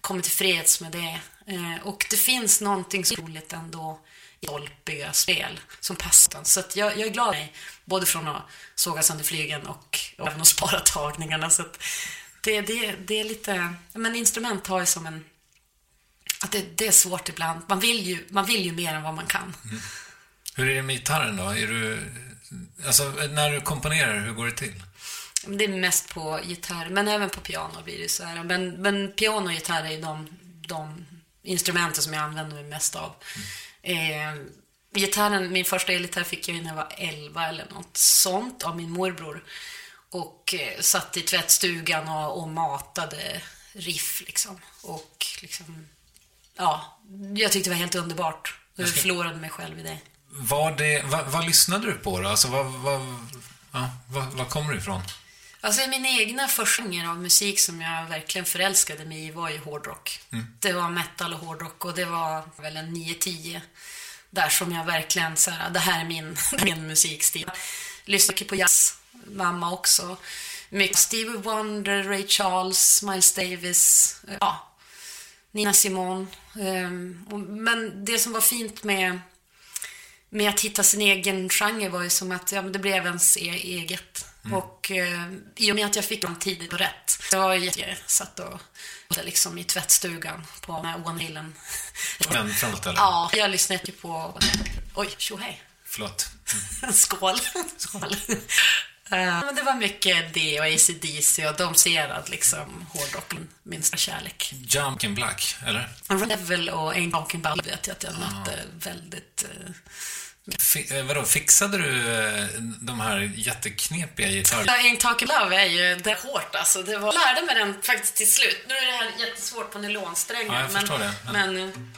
kommit till freds med det. Eh, och det finns någonting så roligt ändå i dolpiga spel som passar. Så att jag, jag är glad mig, både från att såga sönder flygen och, och även att spara tagningarna. Så att det, det, det är lite, men instrument har ju som en, att det, det är svårt ibland. Man vill, ju, man vill ju mer än vad man kan. Hur är det med gitarren då? Är du, alltså, när du komponerar, hur går det till? Det är mest på gitarr, men även på piano blir det så här. Men, men piano och gitarr är ju de, de instrumenten som jag använder mig mest av. Eh, gitarren, min första elgitarr fick jag när jag var 11 eller något sånt av min morbror. Och eh, satt i tvättstugan och, och matade riff liksom. Och liksom, ja, jag tyckte det var helt underbart. Jag förlorade mig själv i det. Var det, vad, vad lyssnade du på då? Alltså, vad, vad, ja, vad, vad kommer du ifrån? Alltså min egna försänger av musik som jag verkligen förälskade mig i var ju hårdrock. Mm. Det var metal och hårdrock och det var väl en 9-10 där som jag verkligen så här, det här är min, min musikstil. Lyssnade mycket på jazz, mamma också. Mycket Stevie Wonder, Ray Charles, Miles Davis, eh, ja, Nina Simone. Ehm, Men det som var fint med, med att hitta sin egen genre var ju som att ja, det blev ens e eget. Och eh, i och med att jag fick dem tidigt och rätt. Det var ju jag satt och liksom i tvättstugan på den här One Hillen. Men framåt eller? Ja, jag lyssnade mycket på... Oj, tjohej. Förlåt. Skål. Skål. Eh, men det var mycket det och AC/DC och domserad liksom hårdrock, min, stora kärlek. Jump in Black, eller? Revel och Ain't Talking About vet jag att jag mötte väldigt... eh, Eh, vadå, fixade du eh, de här jätteknepiga gitarrerna? Ain't Talking Love är ju det är hårt alltså. Det var... Jag lärde mig den faktiskt till slut. Nu är det här jättesvårt på nylonsträngar. Ja, jag men, förstår det, Men... men-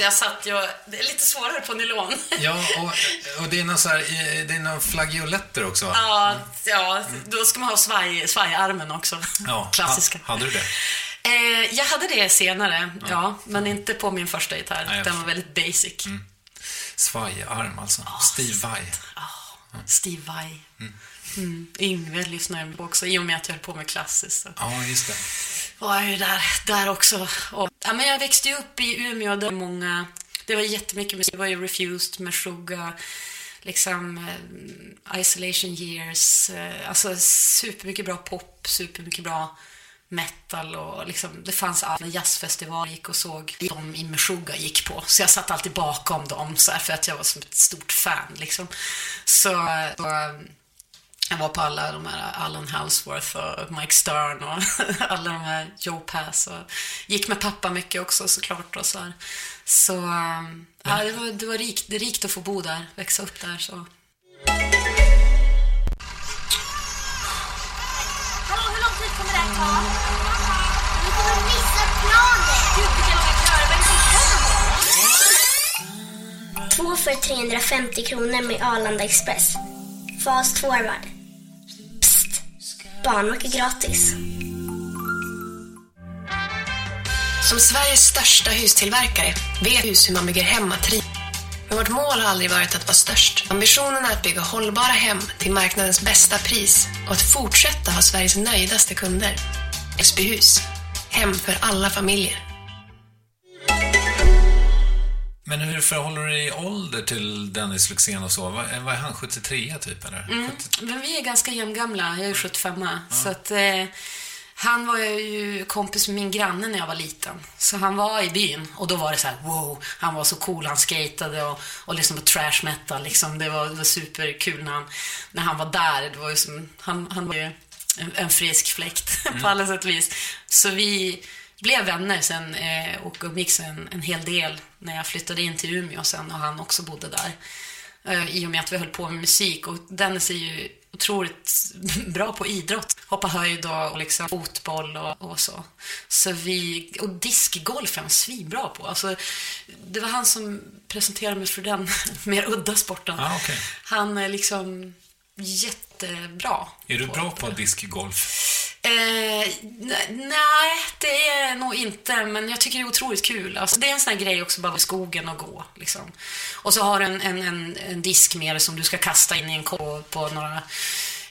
Ja, alltså jag satt ju... Det är lite svårare på nylon. Ja, och, och det är någon så här, det är några flaggioletter också va? Ja, ja, då ska man ha svaj, svajarmen också. Ja, Klassiska. ha- Hade du det? Eh, jag hade det senare, ja. men inte på min första gitarr. Nej, Den var väldigt basic. Svajarm alltså. Steve Vai. Steve Vai. Mm. Yngve lyssnade jag på också, i och med att jag höll på med klassiskt. Så Ja, just det var jag ju där, där också. Och, ja, men jag växte ju upp i Umeå, där många... Det var jättemycket musik. Det var ju Refused, Meshuggah, liksom eh, Isolation Years. Eh, alltså supermycket bra pop, supermycket bra metal och liksom, det fanns allt. När jazzfestival gick och såg de i Meshuggah gick på. Så jag satt alltid bakom dem så här, för att jag var som ett stort fan liksom. Så, så jag var på alla de här Alan Houseworth och Mike Stern och alla de här Joe Pass och gick med pappa mycket också såklart och så här. Så ähm, ja, det var, det var rikt, det rikt att få bo där, växa upp där så. Hallå, hur lång tid kommer det här ta? Vi kommer missa planet! Gud, vilken lång kör! Vad är det som händer? Två för 350 kronor med Arlanda Express. Fast forward. Psst! Barnböcker gratis. Som Sveriges största hustillverkare vet hus hur man bygger hemmatri. Men vårt mål har aldrig varit att vara störst. Ambitionen är att bygga hållbara hem till marknadens bästa pris och att fortsätta ha Sveriges nöjdaste kunder. Husbyhus. Hem för alla familjer. Men hur förhåller du dig i ålder till Dennis Lyxzén och så? Vad vad är han, 73 typ eller? Mm. Men vi är ganska jämngamla. Jag är 75 Så att, eh, han var ju kompis med min granne när jag var liten. Så han var i byn och då var det så här, wow, han var så cool. Han skatade och, och lyssnade på trash metal. Liksom. Det, var, det var superkul när han, när han var där. Det var ju som, han, han var ju en, en frisk fläkt Mm. på alla sätt och vis. Så vi blev vänner sen eh, och umgicks en, en hel del när jag flyttade in till Umeå sen och han också bodde där. Eh, I och med att vi höll på med musik och Dennis är ju otroligt bra på idrott. Hoppa höjd och, och liksom fotboll och, och så. Så vi, och diskgolf är han svinbra på. Alltså, det var han som presenterade mig för den mer udda sporten. Ah, okej. Han är liksom jättebra. Är du bra på diskgolf? Eh, nej, det är nog inte, men jag tycker det är otroligt kul. Alltså, det är en sån här grej också, bara i skogen och gå. Liksom. Och så har du en, en, en, en disk med dig som du ska kasta in i en ko på några...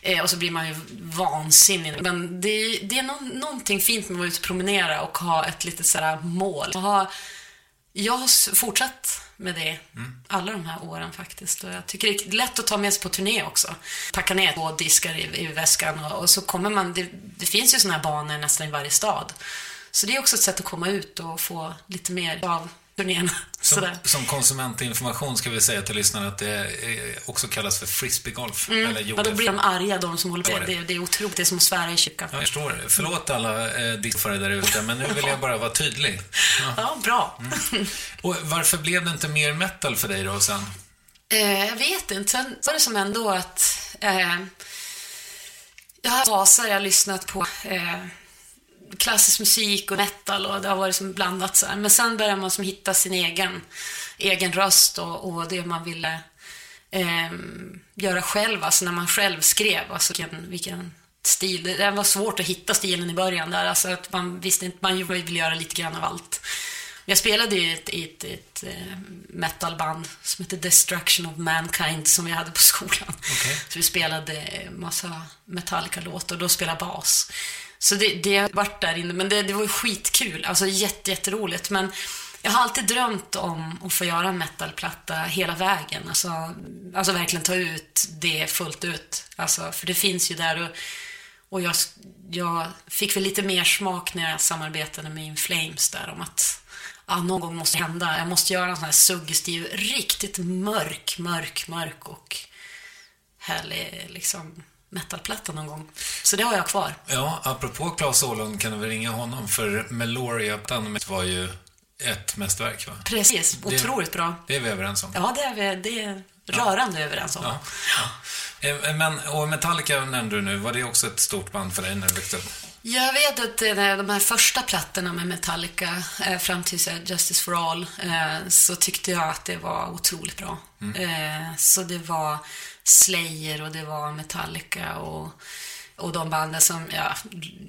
Eh, och så blir man ju vansinnig. Men det, det är nå någonting fint med att vara ute och promenera och ha ett litet sådär mål. Och ha, jag har fortsatt med det alla de här åren faktiskt. Och jag tycker det är lätt att ta med sig på turné också. Packa ner två diskar i, i väskan och, och så kommer man... Det, det finns ju såna här banor nästan i varje stad. Så det är också ett sätt att komma ut och få lite mer av turnén. Som, som konsumentinformation ska vi säga till lyssnarna att det också kallas för frisbeegolf. Eller Mm. gjorde Ja, då blir de arga, de som håller på. Det? Det, det är otroligt. Det är som att svära i kyrkan. Jag förstår. Förlåt alla eh, diskfare där ute, men nu vill jag bara vara tydlig. Ja, bra. Och varför blev det inte mer metal för dig då sen? Eh, jag vet inte. Sen var det som ändå att... Eh, jag har faser, jag har lyssnat på eh, klassisk musik och metal och det har varit som blandat så här. Men sen börjar man som hitta sin egen, egen röst och, och det man ville eh, göra själv, alltså när man själv skrev, alltså vilken, vilken stil. Det, var svårt att hitta stilen i början där, alltså att man visste inte, man ville göra lite grann av allt. Jag spelade i ett, i ett, ett eh, metalband som heter Destruction of Mankind som vi hade på skolan. Så vi spelade massa Metallica-låtar och då spelade bas. Så det, det har varit där inne, men det, det var ju skitkul. Alltså jätte, jätteroligt. Men jag har alltid drömt om att få göra en metalplatta hela vägen. Alltså, alltså verkligen ta ut det fullt ut. Alltså, för det finns ju där och, och jag, jag fick väl lite mer smak när jag samarbetade med In Flames där om att ja, någon gång måste det hända. Jag måste göra en sån här suggestiv, riktigt mörk, mörk, mörk och härlig liksom metalplatta någon gång. Så det har jag kvar. Ja, apropå Claes Åhlund kan du väl ringa honom, för Meloria var ju ett mästerverk va? Precis, Det- otroligt bra. Det är vi överens om. Ja, det är vi det är rörande överens om. Ja, ja. Eh, Men, och Metallica nämnde du nu, var det också ett stort band för dig när du växte upp? Jag vet att eh, de här första plattorna med Metallica, eh, fram till Justice for All, eh, så tyckte jag att det var otroligt bra. Eh, så det var Slayer och det var Metallica och, och de banden som jag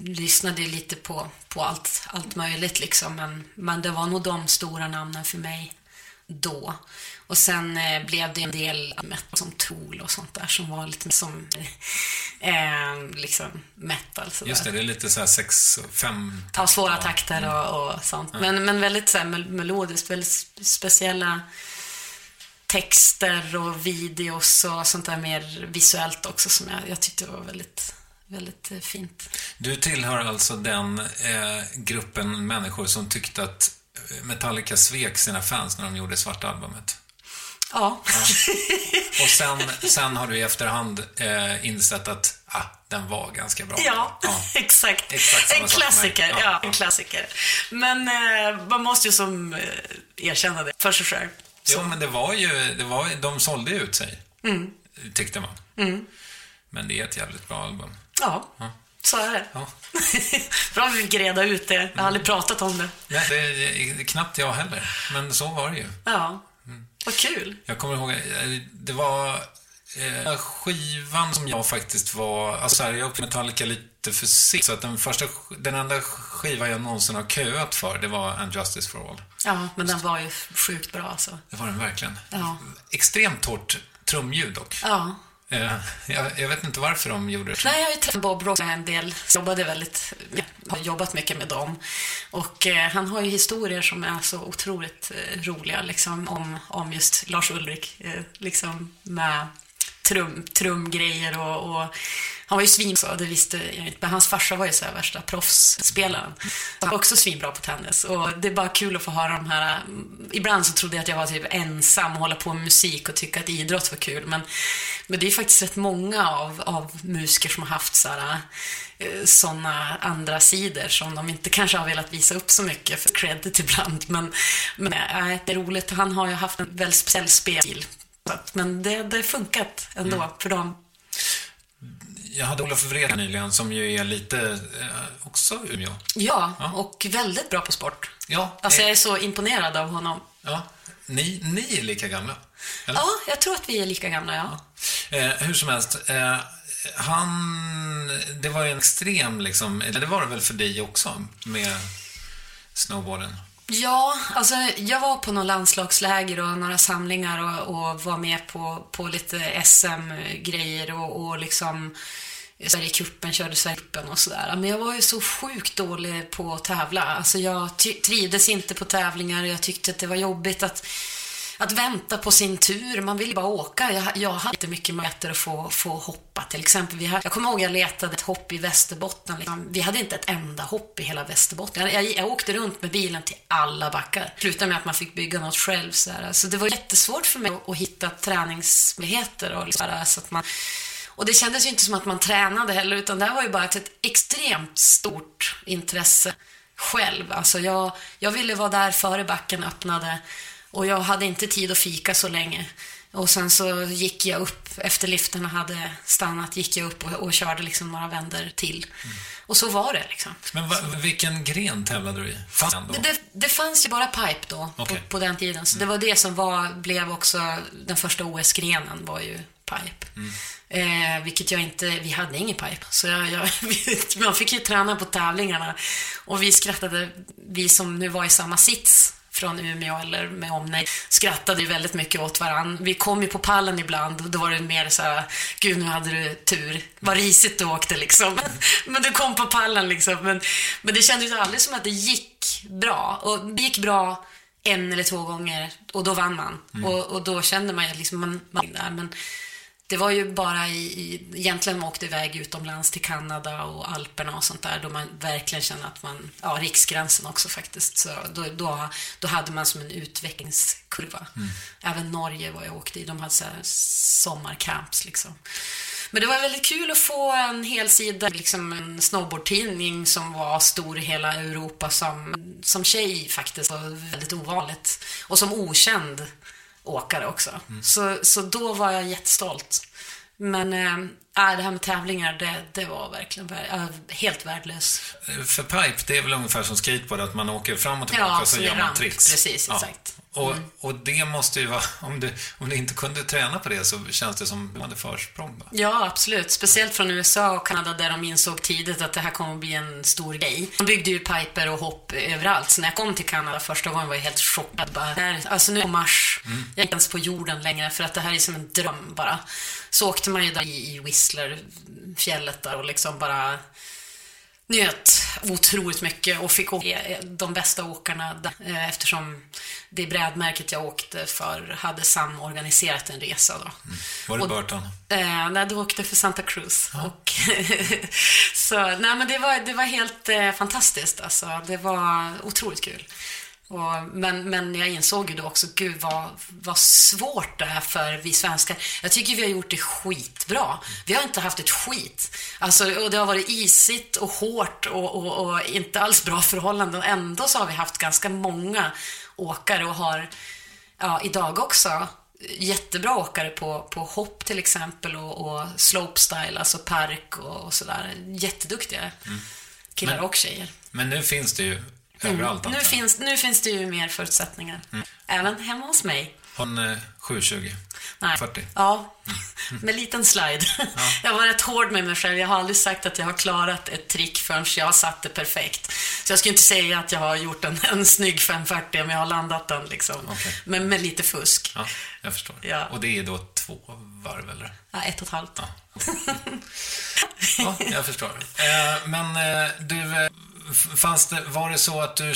lyssnade lite på, på allt, allt möjligt liksom. Men, men det var nog de stora namnen för mig då. Och sen eh, blev det en del metal som Tool och sånt där som var lite som eh, liksom metal. Sådär. Just det, det är lite så här sex, fem... Ja, svåra takter och, och sånt. Ja. Men, men väldigt så här, melodiskt, väldigt spe- speciella texter och videos och sånt där mer visuellt också som jag, jag tyckte var väldigt, väldigt eh, fint. Du tillhör alltså den eh, gruppen människor som tyckte att Metallica svek sina fans när de gjorde Svarta Albumet. Ja. Och sen, sen har du i efterhand eh, insett att ah, den var ganska bra. Ja, exakt. Exakt samma en klassiker. Ja, Ja, ja. en klassiker. Men eh, man måste ju som eh, erkänna det för sig själv. Jo, men det var ju, det var, de sålde ju ut sig, Mm. tyckte man. Mm. Men det är ett jävligt bra album. Ja, Ja. så är det. Ja. Bra att vi fick reda ut det. Jag har aldrig pratat om det. Nej, det är knappt jag heller, men så var det ju. Ja. Vad kul. Jag kommer ihåg, eh, det var eh, skivan som jag faktiskt var, alltså så här, jag upptäckte Metallica lite för sent. Så att den första, den enda skiva jag någonsin har köat för, det var And Justice for All. Ja, men den var ju sjukt bra alltså. Det var den verkligen. Ja. Extremt torrt trumljud dock. Ja. Eh, jag, jag vet inte varför de gjorde det. Nej, jag har ju träffat Bob Ross en del. Jobbade väldigt, har jobbat mycket med dem. Och eh, han har ju historier som är så otroligt eh, roliga, liksom om, om just Lars Ulrik, eh, liksom med trum, trumgrejer och, och han var ju svin så, det visste jag inte. Men hans farsa var ju så här värsta proffsspelaren. Han var också svinbra på tennis. Och det är bara kul att få höra de här... Ibland så trodde jag att jag var typ ensam och hålla på med musik och tycka att idrott var kul. Men, men det är faktiskt rätt många av, av musiker som har haft så här, eh, såna andra sidor som de inte kanske har velat visa upp så mycket för credit ibland. Men, men äh, det är roligt. Han har ju haft en väldigt speciell spelstil. Men det det har funkat ändå Mm. för dem. Jag hade Olof Wrede nyligen, som ju är lite, eh, också Umeå. Ja, och väldigt bra på sport. Ja, Alltså eh, jag är så imponerad av honom. ja. Ni, ni är lika gamla? Eller? Ja, jag tror att vi är lika gamla, ja. Eh, hur som helst, eh, han... Det var ju en extrem, liksom... eller Det var det väl för dig också, med snowboarden? Ja, alltså jag var på några landslagsläger och några samlingar och, och var med på, på lite SM-grejer och, och liksom eh, Sverigecupen, körde Sverigecupen och sådär. Men jag var ju så sjukt dålig på att tävla. Alltså jag trivdes inte på tävlingar och jag tyckte att det var jobbigt att att vänta på sin tur. Man vill bara åka. Jag, jag hade inte mycket möjligheter att få, få hoppa. Till exempel, vi hade, jag kommer ihåg jag letade ett hopp i Västerbotten. Liksom. Vi hade inte ett enda hopp i hela Västerbotten. Jag, jag, jag åkte runt med bilen till alla backar. Slutade med att man fick bygga något själv. Så, här. så det var jättesvårt för mig att, att hitta träningsmöjligheter. Och, liksom, så att man, och det kändes ju inte som att man tränade heller, utan det här var ju bara ett, ett extremt stort intresse själv. Alltså jag, jag ville vara där före backen öppnade och jag hade inte tid att fika så länge. Och sen så gick jag upp, efter liftarna hade stannat, gick jag upp och, och körde liksom några vändor till. Och så var det liksom. Men va, vilken gren tävlade du i? Fanns? Det, det, det fanns ju bara pipe då, Okej. på, på den tiden. Så det var det som var, blev också den första OS-grenen var ju pipe. Mm. Eh, vilket jag inte, vi hade ingen pipe. Så jag, jag, man fick ju träna på tävlingarna. Och vi skrattade, vi som nu var i samma sits från Umeå eller med omnejd, skrattade ju väldigt mycket åt varann. Vi kom ju på pallen ibland och då var det mer så här, gud nu hade du tur. Vad risigt du åkte liksom. Men du kom på pallen liksom. Men, men det kändes ju aldrig som att det gick bra. Och det gick bra en eller två gånger och då vann man. Mm. Och, och då kände man ju liksom, man, man där. Men det var ju bara i, i, egentligen man åkte iväg utomlands till Kanada och Alperna och sånt där då man verkligen kände att man, ja riksgränsen också faktiskt, så då, då, då hade man som en utvecklingskurva. Mm. Även Norge var jag åkte i, de hade så sommarcamps liksom. Men det var väldigt kul att få en hel sida, liksom en snowboardtidning som var stor i hela Europa som, som tjej faktiskt. var väldigt ovanligt. Och som okänd åkare också. Så, så då var jag jättestolt. Men äh, det här med tävlingar, det, det var verkligen äh, helt värdelös. För pipe, det är väl ungefär som skateboard, att man åker fram och tillbaka Ja, och så gör man ramp. tricks. Precis, Ja. exakt. Och, och det måste ju vara, om du, om du inte kunde träna på det så känns det som du hade försprång då. Ja, absolut. Speciellt från USA och Kanada där de insåg tidigt att det här kommer att bli en stor grej. De byggde ju piper och hopp överallt. Så när jag kom till Kanada första gången var jag helt chockad. Bara, alltså nu är jag på Mars. Mm. Jag är inte ens på jorden längre för att det här är som en dröm bara. Så åkte man ju där i, i Whistler, fjället där och liksom bara njöt otroligt mycket och fick åka de bästa åkarna där, eh, eftersom det brädmärket jag åkte för hade samorganiserat en resa då. Var det Och- Burton? Eh, nej, du åkte för Santa Cruz. Och så, nej, men det var, det var helt eh, fantastiskt. Alltså. Det var otroligt kul. Och, men, men jag insåg ju då också, gud vad, vad svårt det är för vi svenskar. Jag tycker vi har gjort det skitbra. Vi har inte haft ett skit. Alltså, och det har varit isigt och hårt och, och, och inte alls bra förhållanden. Ändå så har vi haft ganska många åkare och har ja, idag också jättebra åkare på, på hopp till exempel och, och slopestyle, alltså park och, och sådär. Jätteduktiga killar Men- och tjejer. Men nu finns det ju Mm. överallt Nu, antar jag. finns, nu finns det ju mer förutsättningar. Mm. Även hemma hos mig. Hon eh, 720? Nej. 40? Ja, med liten slide. Jag var rätt hård med mig själv. Jag har aldrig sagt att jag har klarat ett trick förrän jag har satt det perfekt. Så jag skulle inte säga att jag har gjort en, en snygg 540 om jag har landat den liksom. Okej. Men med lite fusk. Ja, jag förstår. Ja. Och det är då två varv, eller? Ja, ett och ett halvt. Ja, jag förstår. Eh, men eh, du, eh, fanns det, var det så att du,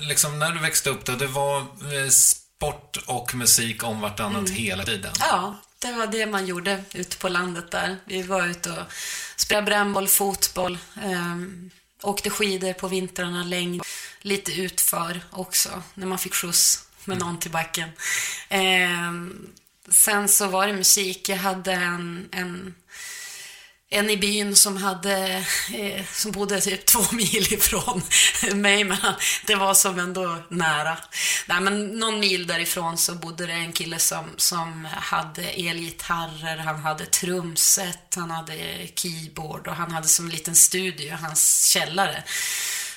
liksom när du växte upp då, det var eh, sport och musik om vartannat Mm. hela tiden? Ja, det var det man gjorde ute på landet där. Vi var ute och spelade brännboll, fotboll, um, åkte skidor på vintrarna, längd, lite utför också, när man fick skjuts med någon till backen. Ehm, sen så var det musik. Jag hade en, en en i byn som hade, eh, som bodde typ två mil ifrån mig, men det var som ändå nära. Nej, men någon mil därifrån så bodde det en kille som, som hade elgitarrer, han hade trumset, han hade keyboard och han hade som en liten studio i hans källare.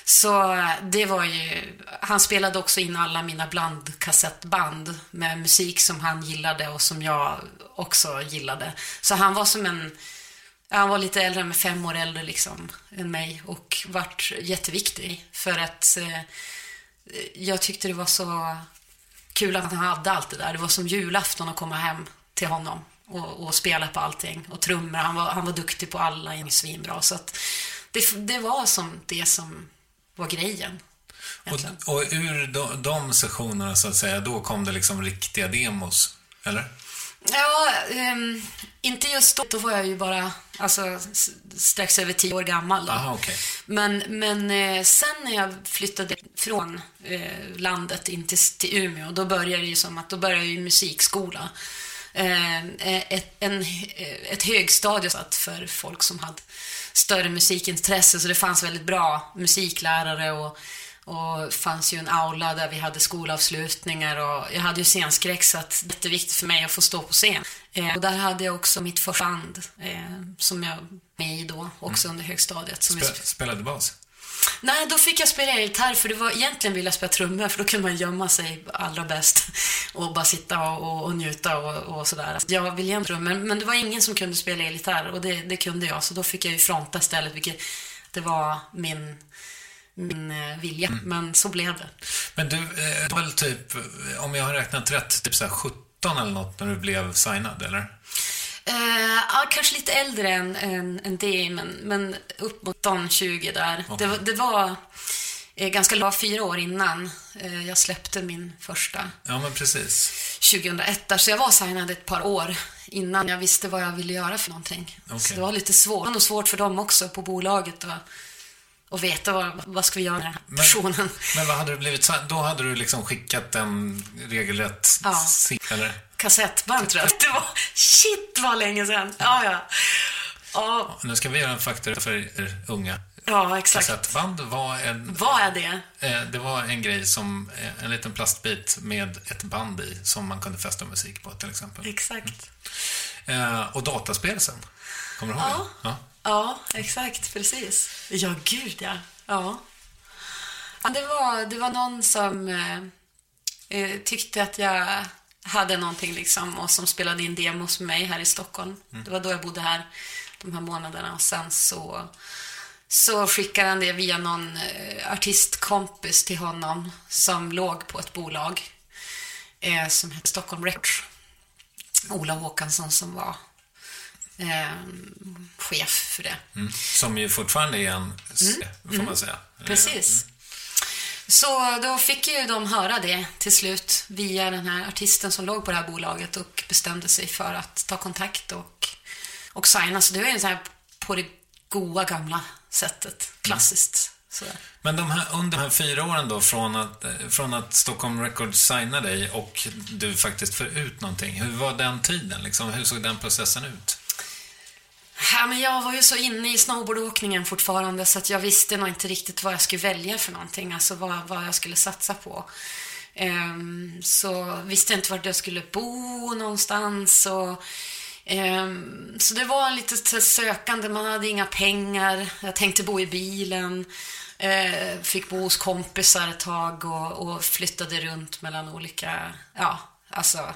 Så eh, det var ju, han spelade också in alla mina blandkassettband med musik som han gillade och som jag också gillade. Så han var som en, han var lite äldre, med fem år äldre liksom, än mig och vart jätteviktig för att eh, jag tyckte det var så kul att han hade allt det där. Det var som julafton att komma hem till honom och, och spela på allting. Och trummor, han var, han var duktig på alla, är svinbra. Så att det, det var som det som var grejen. Och, och ur de, de sessionerna så att säga, då kom det liksom riktiga demos, eller? Ja, ehm, inte just då. Då var jag ju bara alltså, strax över tio år gammal. Då. Aha, okej. Men, men eh, sen när jag flyttade från eh, landet in till, till Umeå, då började det ju som att då började jag ju musikskola. Eh, ett, en, eh, ett högstadie för folk som hade större musikintresse, så det fanns väldigt bra musiklärare och och fanns ju en aula där vi hade skolavslutningar och jag hade ju scenskräck så att det är jätteviktigt för mig att få stå på scen. Eh, och där hade jag också mitt första band eh, som jag var med i då, också under högstadiet. Som Spe, spelade bas? Nej, då fick jag spela gitarr för det var egentligen ville jag spela trummor för då kunde man gömma sig allra bäst och bara sitta och, och, och njuta och, och sådär. Jag ville egentligen trummor, men det var ingen som kunde spela gitarr och det, det kunde jag så då fick jag ju fronta istället vilket det var min, min eh, vilja, men så blev det. Men du, eh, du var väl typ, eh, om jag har räknat rätt, typ så här 17 eller något när du blev signad, eller? Eh, ja, kanske lite äldre än, än, än det, men, men upp mot 20 där. Okej. Det, var- det var eh, ganska långt, fyra år innan eh, jag släppte min första Ja, men precis. 2001 där, så jag var signad ett par år innan jag visste vad jag ville göra för någonting. Okej. Så det var lite svårt. Det var nog svårt för dem också på bolaget att, att veta vad, vad ska vi göra med den här Men- personen. Men vad hade du blivit? Då hade du liksom skickat en regelrätt Ja. eller? Kassettband tror jag. Det var, shit vad länge sedan. Ja, ja. Ja, Nu ska vi göra en faktor för er unga. ja exakt. Kassettband var en... Vad är det? Eh, Det var en grej som, eh, en liten plastbit med ett band i som man kunde fästa musik på till exempel. Exakt. Eh, och dataspel sen. Kommer du ihåg Ja. det? Ja. Ja, exakt, precis. Ja, gud ja. Ja. ja det, var, det var någon som eh, eh, tyckte att jag hade någonting liksom och som spelade in demos med mig här i Stockholm. Mm. Det var då jag bodde här de här månaderna och sen så så skickade han det via någon eh, artistkompis till honom som låg på ett bolag eh, som hette Stockholm Records. Ola Håkansson som var eh, chef för det. Mm. Som ju fortfarande är en, Mm. får Mm. man säga. Eh, Precis. Så då fick ju de höra det till slut via den här artisten som låg på det här bolaget och bestämde sig för att ta kontakt och, och signa. Så det var ju så här på det goa gamla sättet, klassiskt. Så. Men de här, under de här fyra åren då, från att, från att Stockholm Records signar dig och du faktiskt får ut någonting. Hur var den tiden? Liksom? Hur såg den processen ut? Ja, men jag var ju så inne i snowboardåkningen fortfarande så att jag visste nog inte riktigt vad jag skulle välja för någonting, alltså vad, vad jag skulle satsa på. Um, så visste jag inte vart jag skulle bo någonstans och um, så det var lite sökande, man hade inga pengar, jag tänkte bo i bilen, Uh, fick bo hos kompisar ett tag och, och flyttade runt mellan olika, ja, alltså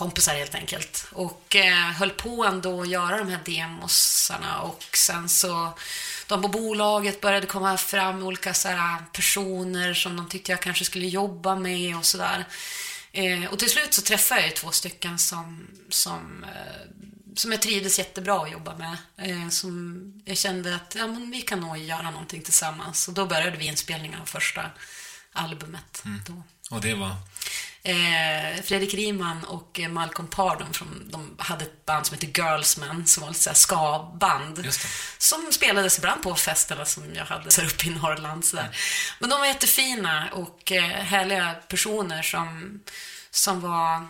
kompisar helt enkelt. Och eh, höll på ändå att göra de här demosarna och sen så de på bolaget började komma fram olika så här, personer som de tyckte jag kanske skulle jobba med och sådär. Eh, och till slut så träffade jag ju två stycken som, som, eh, som jag trivdes jättebra att jobba med. Eh, som jag kände att ja, men vi kan nog göra någonting tillsammans. Och då började vi inspelningen av första albumet. Då. Och det var? Eh, Fredrik Riman och Malcolm Pardon från, de hade ett band som heter Girlsmen som var lite ska-band. Som spelades ibland på festerna som jag hade där uppe i Norrland. Sådär. Men de var jättefina och eh, härliga personer som, som var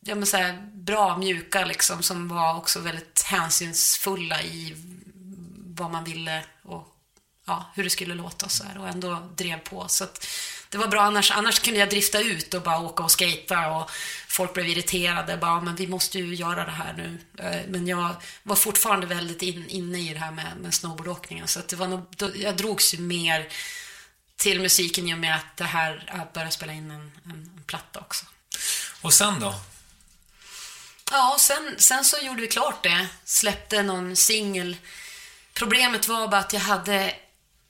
ja, men såhär, bra, mjuka liksom. Som var också väldigt hänsynsfulla i vad man ville och ja, hur det skulle låta och så här, och ändå drev på. Så att det var bra, annars, annars kunde jag drifta ut och bara åka och skata och folk blev irriterade. Bara, men vi måste ju göra det här nu. Eh, Men jag var fortfarande väldigt in, inne i det här med, med snowboardåkningen. Så det var nog, då, jag drogs ju mer till musiken i och med att det här, att börja spela in en, en, en platta också. Och sen då? Ja, sen, sen så gjorde vi klart det. Släppte någon singel. Problemet var bara att jag hade...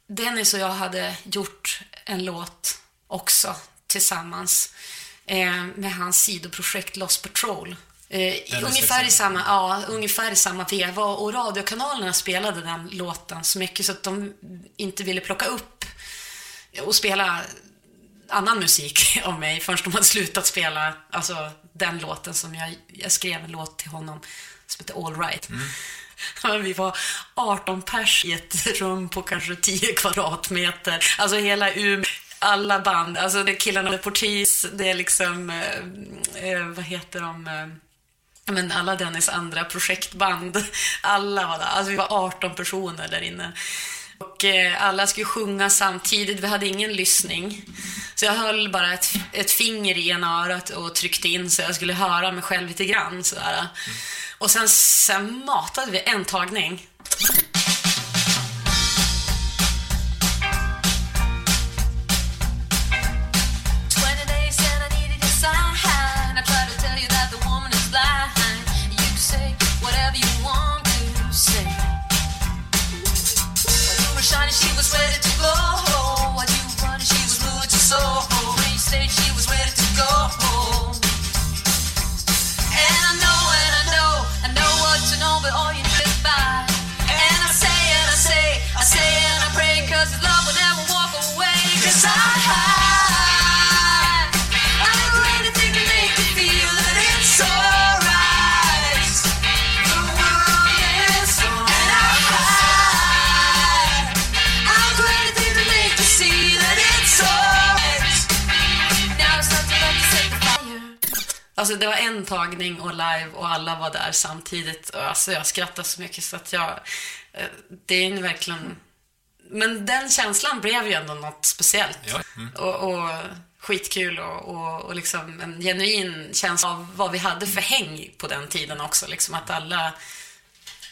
Dennis och jag hade gjort en låt också tillsammans eh, med hans sidoprojekt Lost Patrol. Eh, ungefär, i samma, ja, ungefär i samma veva och radiokanalerna spelade den låten så mycket så att de inte ville plocka upp och spela annan musik av mig förrän de hade slutat spela alltså, den låten som jag, jag skrev en låt till honom som heter All Right. Vi var 18 pers i ett rum på kanske 10 kvadratmeter. Alltså hela Umeå, alla band. Alltså det är killarna med Portis, det är liksom, eh, eh vad heter de? Eh, men alla Dennis andra projektband. Alla var där. Alltså vi var 18 personer där inne. Och eh, alla skulle sjunga samtidigt. Vi hade ingen lyssning. Så jag höll bara ett, ett finger i ena örat och tryckte in så jag skulle höra mig själv lite grann. Sådär. Och sen, sen matade vi en tagning. sweaty Alltså det var en tagning och live och alla var där samtidigt. Och Alltså jag skrattade så mycket så att jag... eh, Det är ju verkligen... Men den känslan blev ju ändå något speciellt. Och, och skitkul och, och, och liksom en genuin känsla av vad vi hade för häng på den tiden också. Liksom att alla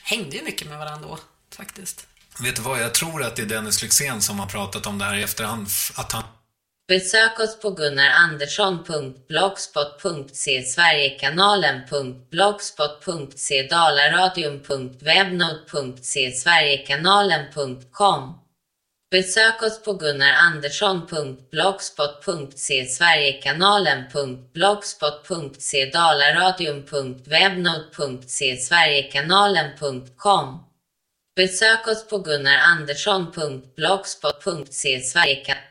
hängde ju mycket med varandra då, faktiskt. Vet du vad, jag tror att det är Dennis Lyxzén som har pratat om det här i efterhand. Att han Besök oss på gunnarandersson.blogspot.se Sverigekanalen.blogspot.se Dalaradion.webnode.se Sverigekanalen.com Besök oss på gunnarandersson.blogspot.se Sverigekanalen.blogspot.se Dalaradion.webnode.se Sverigekanalen.com Besök oss på gunnarandersson.blogspot.se Sverigekanalen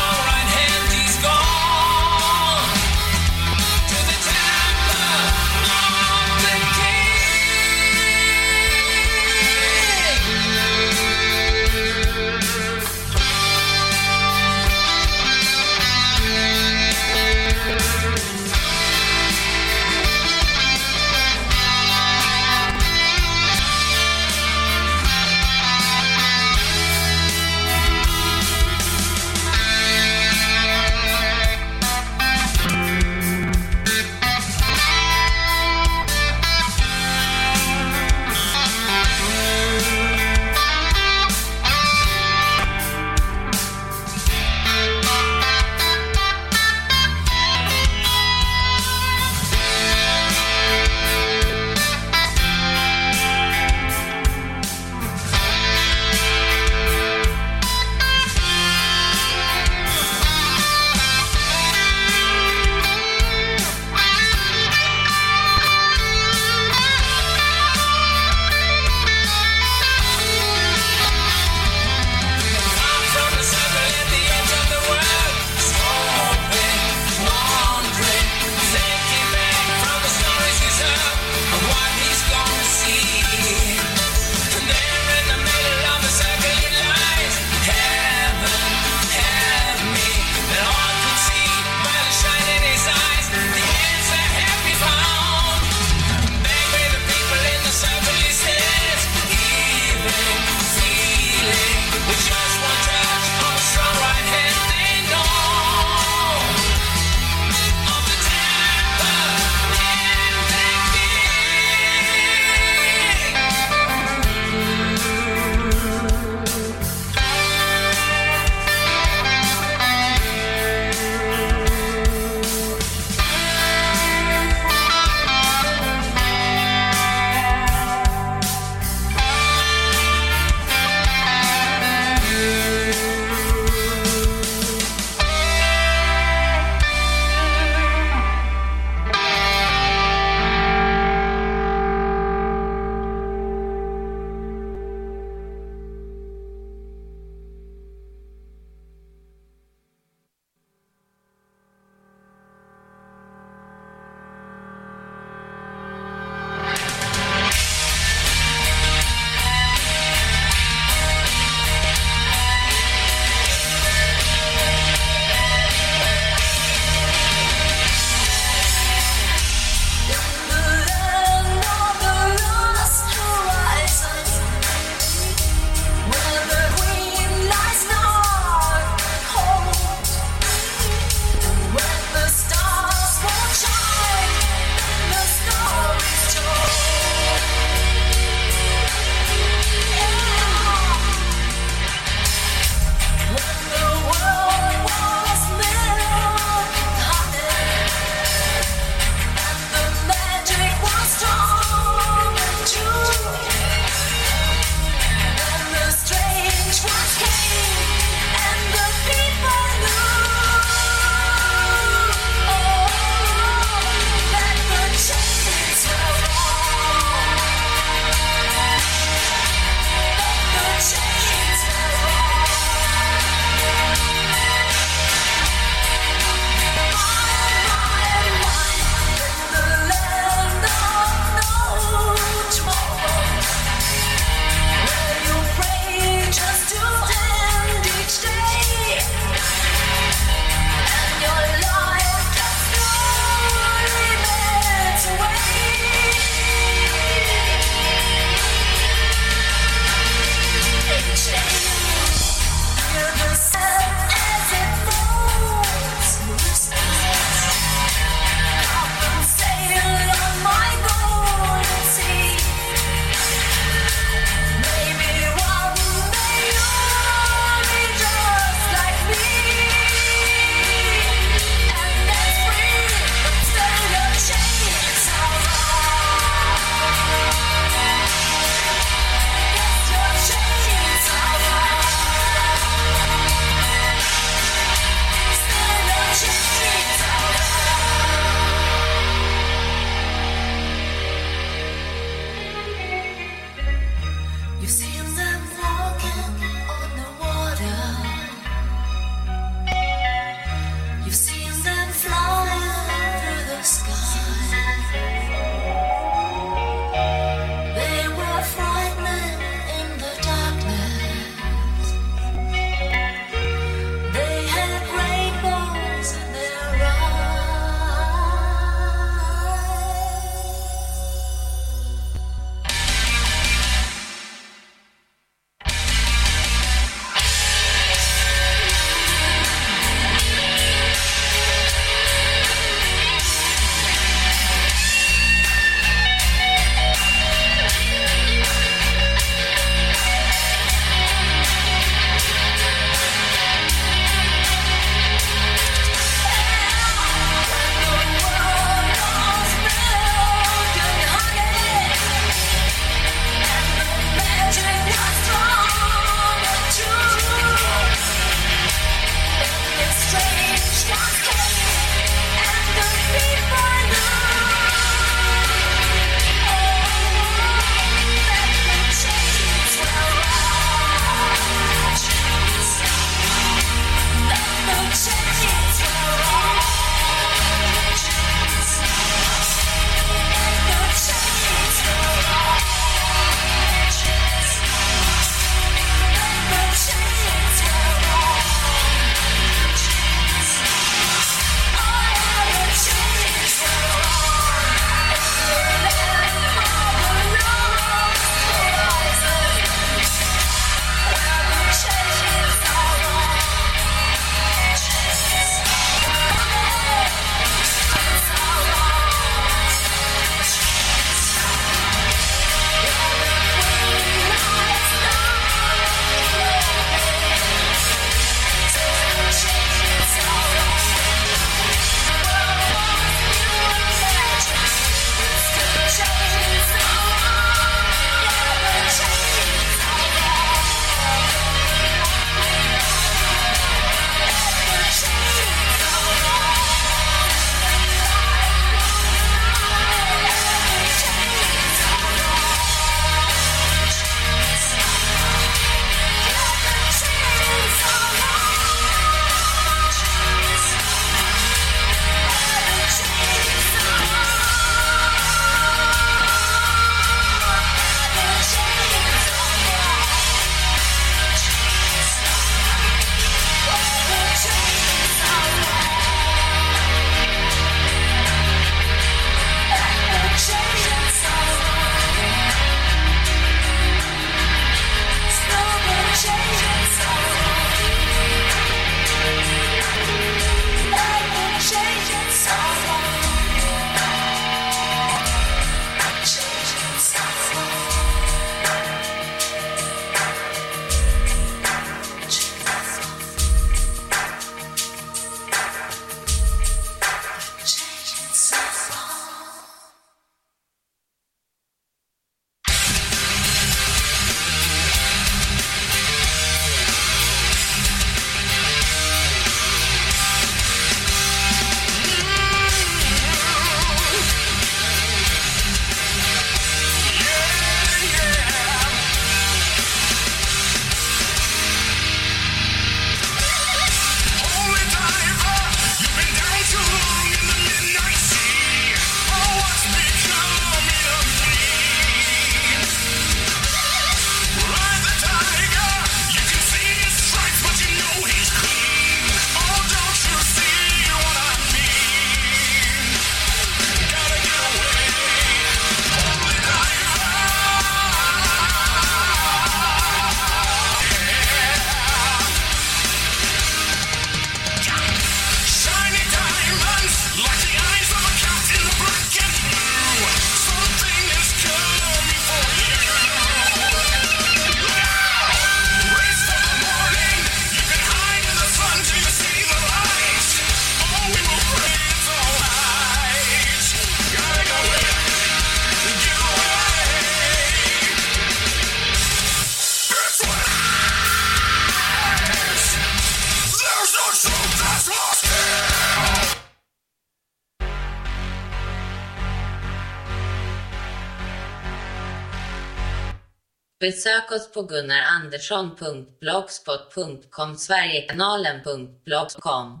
Besök oss på gunnarandersson.blogspot.com Sverigekanalen.blogspot.com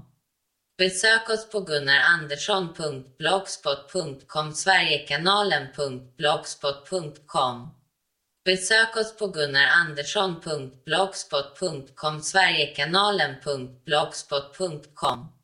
Besök oss på gunnarandersson.blogspot.com Sverigekanalen.blogspot.com Besök oss på gunnarandersson.blogspot.com Sverigekanalen.blogspot.com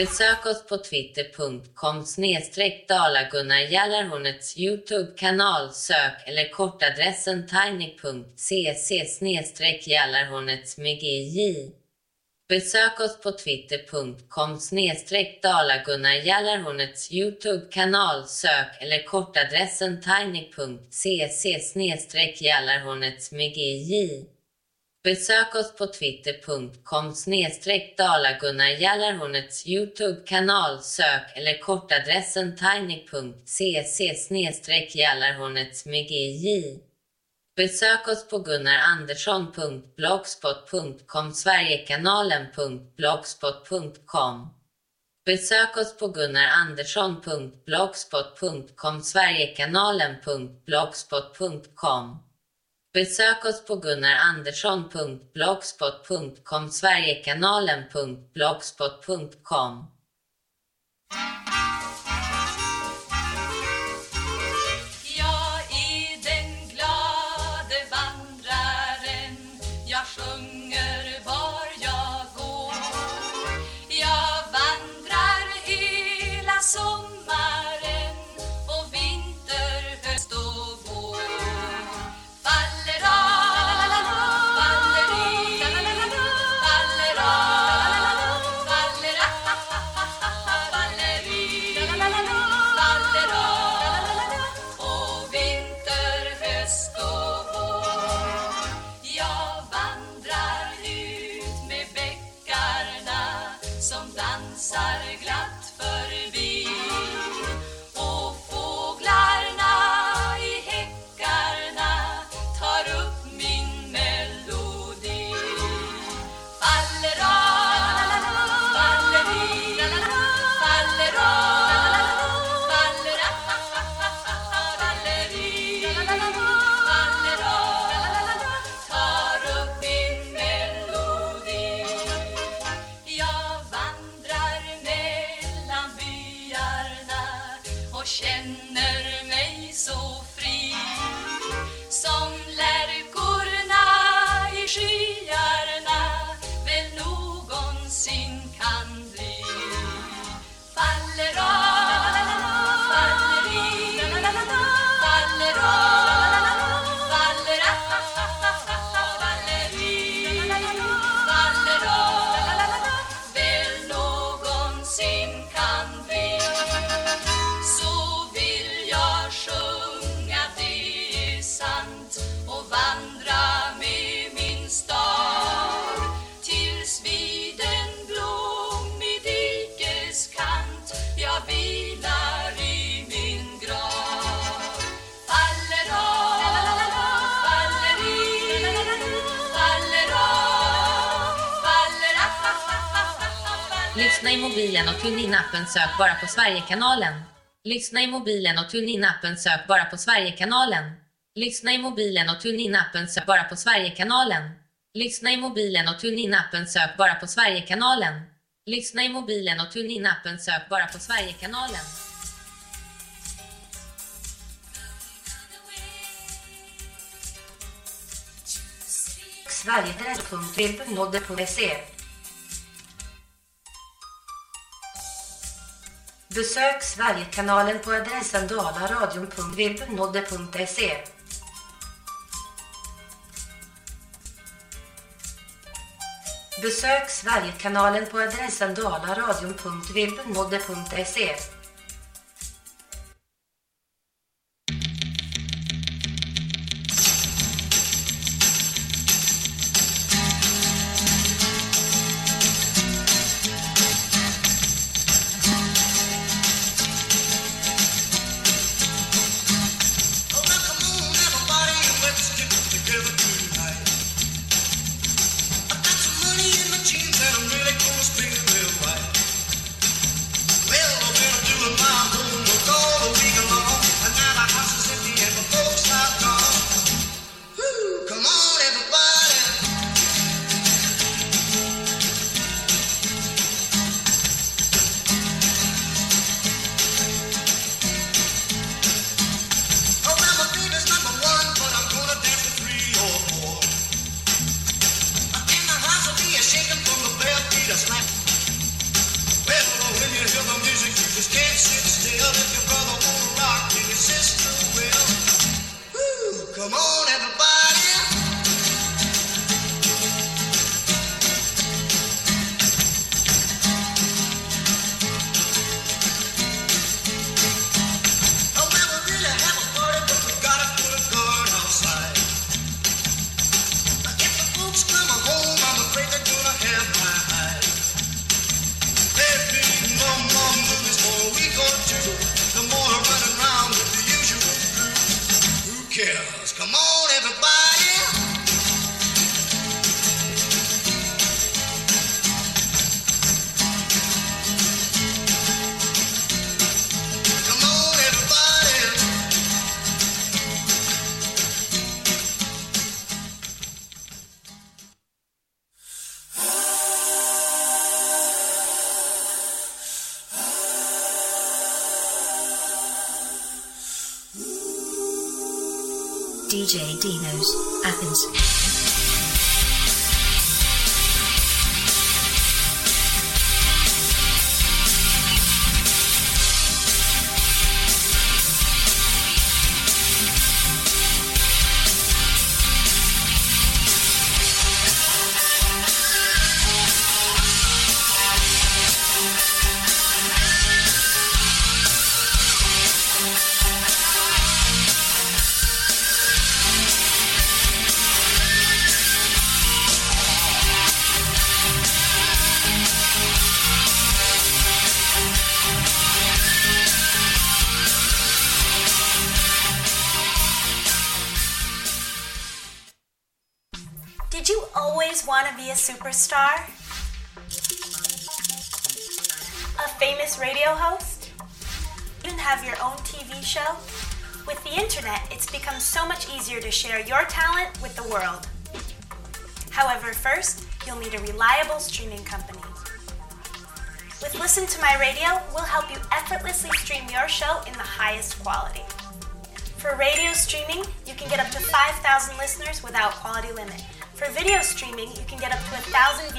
Besök oss på twitter.com snedstreck dalagunnarjallarhornets Youtube-kanal, sök eller kortadressen tiny.cc snedstreck jallarhornets med GJ. Besök oss på twitter.com snedstreck dalagunnarjallarhornets Youtube-kanal, sök eller kortadressen tiny.cc snedstreck jallarhornets med GJ. Besök oss på twitter.com snedstreck dalagunnarjallarhornets Youtube-kanal. Sök eller kortadressen tiny.cc snedstreck jallarhornets med gj. Besök oss på gunnarandersson.blogspot.com sverigekanalen.blogspot.com Besök oss på gunnarandersson.blogspot.com sverigekanalen.blogspot.com Besök oss på gunnarandersson.blogspot.com Sverigekanalen.blogspot.com mobilen och tune in appen sök bara på Sverigekanalen. Lyssna i mobilen och tune in appen sök bara på Sverigekanalen. Lyssna i mobilen och tune in appen sök bara på Sverigekanalen. Lyssna i mobilen och tune in appen sök bara på Sverigekanalen. Lyssna i mobilen och tune in appen sök bara på Sverigekanalen. Sverigekanalen.webnodde.se Besök Sverigekanalen på adressen dalaradion.vibnodde.se. Besök Sverigekanalen på adressen dalaradion.vibnodde.se.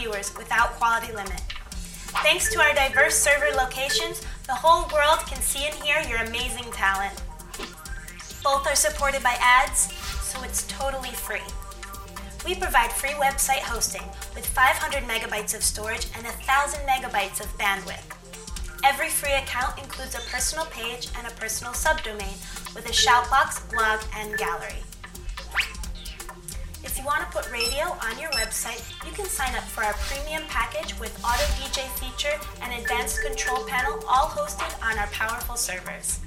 viewers without quality limit. Thanks to our diverse server locations, the whole world can see and hear your amazing talent. Both are supported by ads, so it's totally free. We provide free website hosting with 500 megabytes of storage and 1,000 megabytes of bandwidth. Every free account includes a personal page and a personal subdomain with a shoutbox, blog, and gallery. If you want to put radio on your website, you can sign up for our premium package with auto DJ feature and advanced control panel, all hosted on our powerful servers.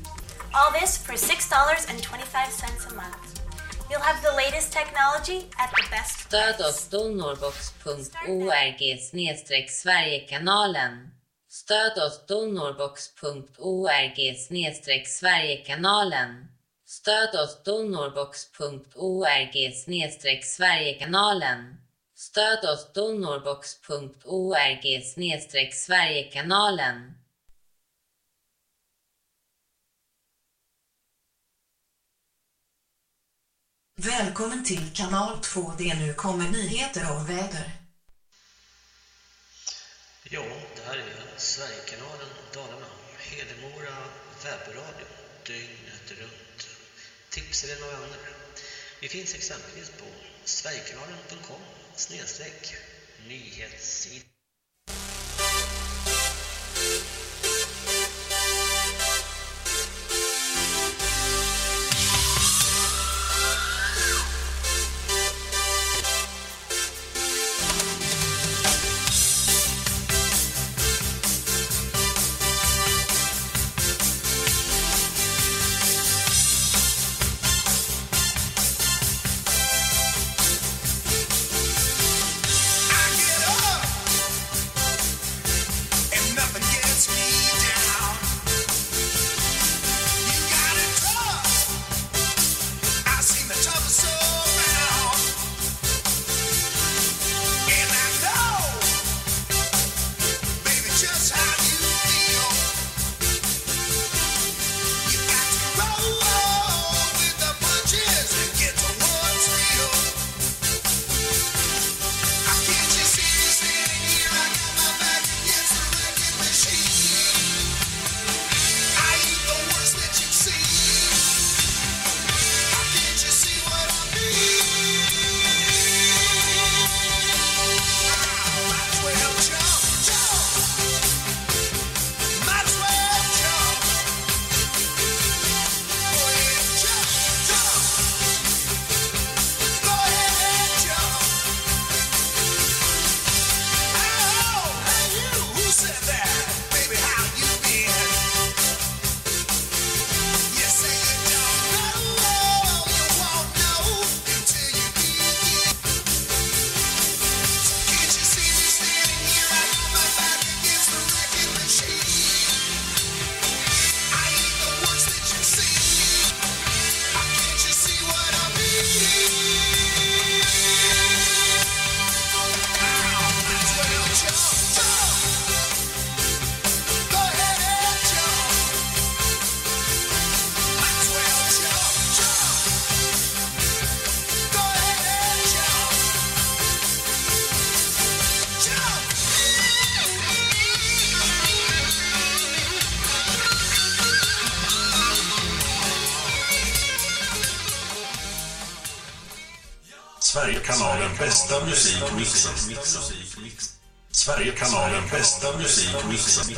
All this for $6.25 a month. You'll have the latest technology at the best Stöd Sverigekanalen. Stöd oss donorbox.org Sverigekanalen. Stöd oss donorbox.org Sverigekanalen. Stöd oss donorbox.org Sverigekanalen. Välkommen till kanal 2. Det nu kommer nyheter och väder. Ja, det här är Sverigekanalen Dalarna, Hedemora webbradio, dygnet runt tips eller några andra. Vi finns exempelvis på sverigekanalen.com snedstreck nyhetssida. Musik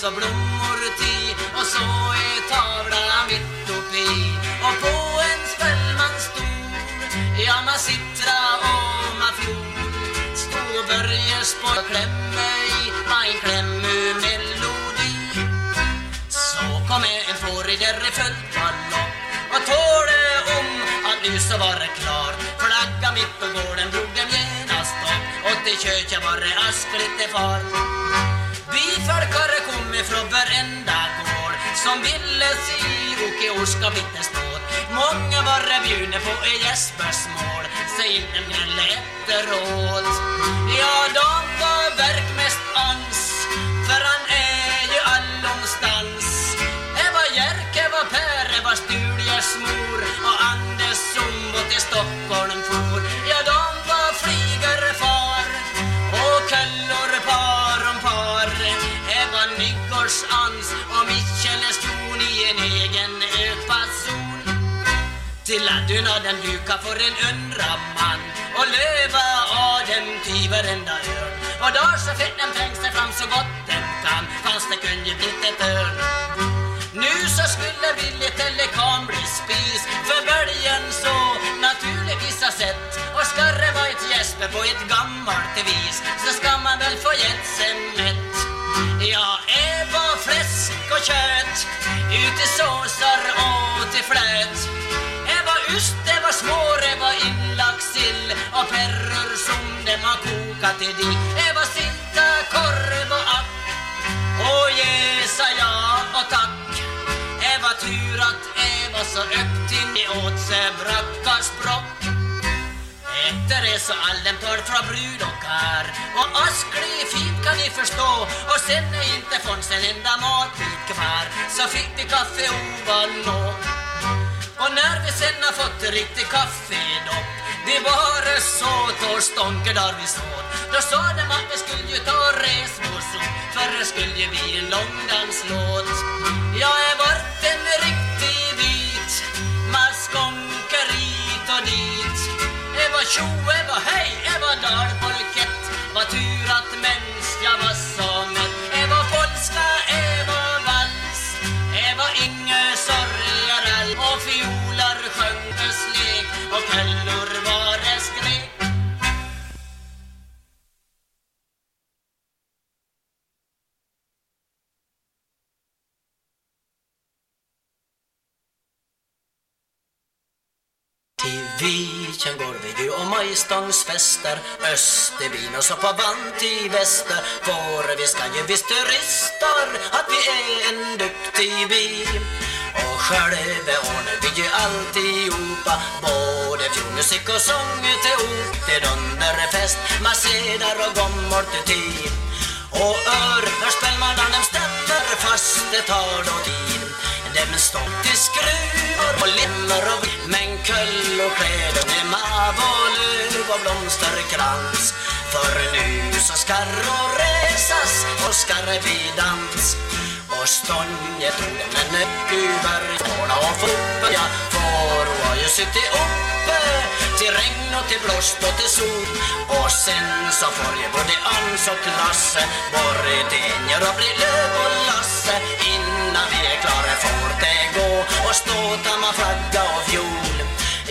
så blommor till Och så är tavlan mitt uppe i. Och på en spelman stor Ja, man sittra och man fjol Stod och spå och klämma i Var en melodi. Så kom en fårig där i full ballong Och tålde om att nu så var det klart Flagga mitt på gården drog dem genast upp Och till köket var det askligt far. Byfolkare kom ifrån varenda gård. Som ville se Åke Orska vittnesmål Många var bjudna på i Jespers mål. Säg inte mer efteråt Ja, de var verk mest ans För han är ju allomstans. Eva Jerke var Per, Eva Studiers mor Och Anders som Sumbo till Stockholm Nygårds ans och Michelles stod i en egen ökfason till ladduna den dukat för en undra man Och löva av dem till varenda örn. Och då så fick den fängsta fram så gott den kan Fast det kunde blivit ett örn. Nu så skulle Billy Telekom bli spis För böljen så naturligtvis har sett. Och skarre var ett Jesper på ett gammalt vis Så ska man väl få gett sig mätt Ja, fläsk och kött. Ut i såsar och till flöt. Det var ost, det var smår, det var inlagd sill Och perror som de har kokat i di Det var sylta, korv och app Och ge, sa ja och tack. Det var tur att det var så öppet in i åt sig brackasprock efter är så all dem tar från brud och kar. Och asklig fint kan ni förstå. Och sen är inte fanns en enda matbit kvar Så fick vi kaffe ovanå och när vi sen har fått riktig då, Vi bara så och stånker där vi står. Då sa de att vi skulle ju ta resmålsot För det skulle ju bli en långdanslåt. Jag är vart en riktig tjo, eva hej, det var dalpolkett Vad tur att mens jag var så mätt Det var polska, det var vals. Det var inga sorgar all. Och fiolar sjöng lek. Och källor var Till Viken går vi ju och majstångsfester Österbyn och så på vant i väster. För vi ska ju visst turister att vi är en duktig by. Och själva ordnar vi ju alltihopa. Både fjolmusik och sång till Det är dunderfest, masserar och gommor till tid Och örhörspelmarna dem ställer fast det tar då tid. Dem stopp i skruvar och limmer och Men köll och kläder med mav och löv och blomsterkrans För nu så skarror resas och skall vi dans tog Men en skåla och och ja. För och har ju suttit uppe Till regn och till blåst och till sol. Och sen så får ju både Ans och Lasse. Borredenier och blir löv och Lasse. Innan vi är klara får det gå. Och ståta med flagga och fjol.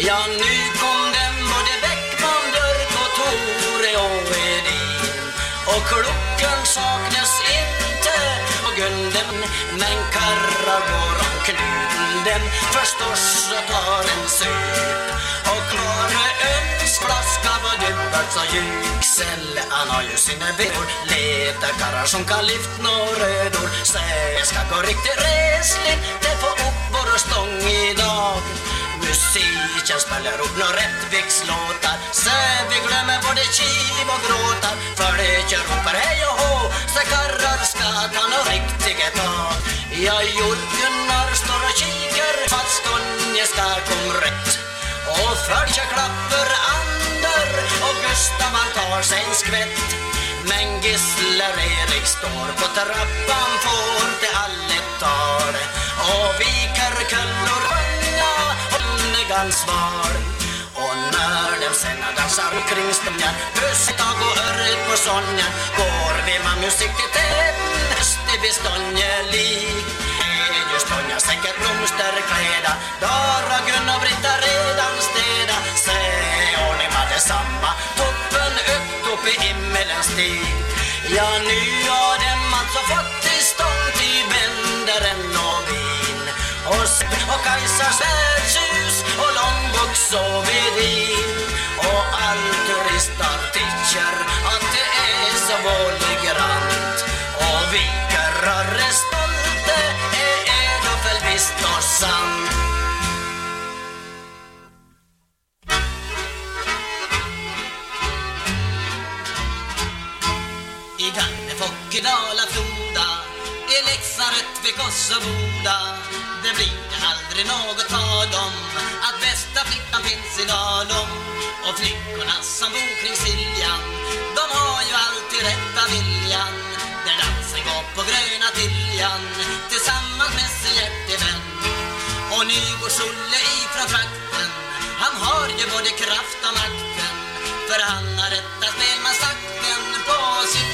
Ja, nu kom dem både Bäckman, Björk och Tore och Edin. Och klockan saknas inte och Men karra går om dem. Förstås och tar en sup Och Klara ölsflaska. Var dubbelt så Yüksel Han har ju sina bord Letar karrar som kan lyft några rödor. Säg ska gå riktigt resligt. Det får upp vår stång idag. Musiken spelar upp några Rättvikslåtar. Så vi glömmer både kiv och gråtar. För det jag ropar hej och hå. Så karrar ska ta nå riktigt tag Ja, Gunnar står och kikar. Fast att Skånje ska kom rätt. Och följer klapper Ander. Och Gustav han tar sig en skvätt. Men Gisler Erik står på trappan. Får till allet tal Och vi ansvar och när de sen dansar kring stången Höstdag och örret på sången Går vi med musik till täten Höst i bestånjelig Är ju stånja säkert blomsterkläda Dara, Gunnar och Britta redan städa Säg ordning med detsamma? Toppen upp, upp i himmelens stig. Ja, nu har dem alltså fått till stånd i bändaren och vin. Och, s- och Kajsars värdshus och långbox och vedin och all turistar tycker att det är så våldgrant och vi karrar är stolta är då väl visst och sant. I Gagnefok, i Dala-Floda I Leksaret vid Kosovoda. Det blir aldrig något tal om Att bästa flickan finns i Dalom. Och flickorna som bor kring Siljan De har ju alltid rätta viljan. Där dansen går på gröna Tiljan Tillsammans med sin hjärtevän. Och Nygårds-Olle ifrån trakten Han har ju både kraft och makten. För han har rätta spelmansakten På sitt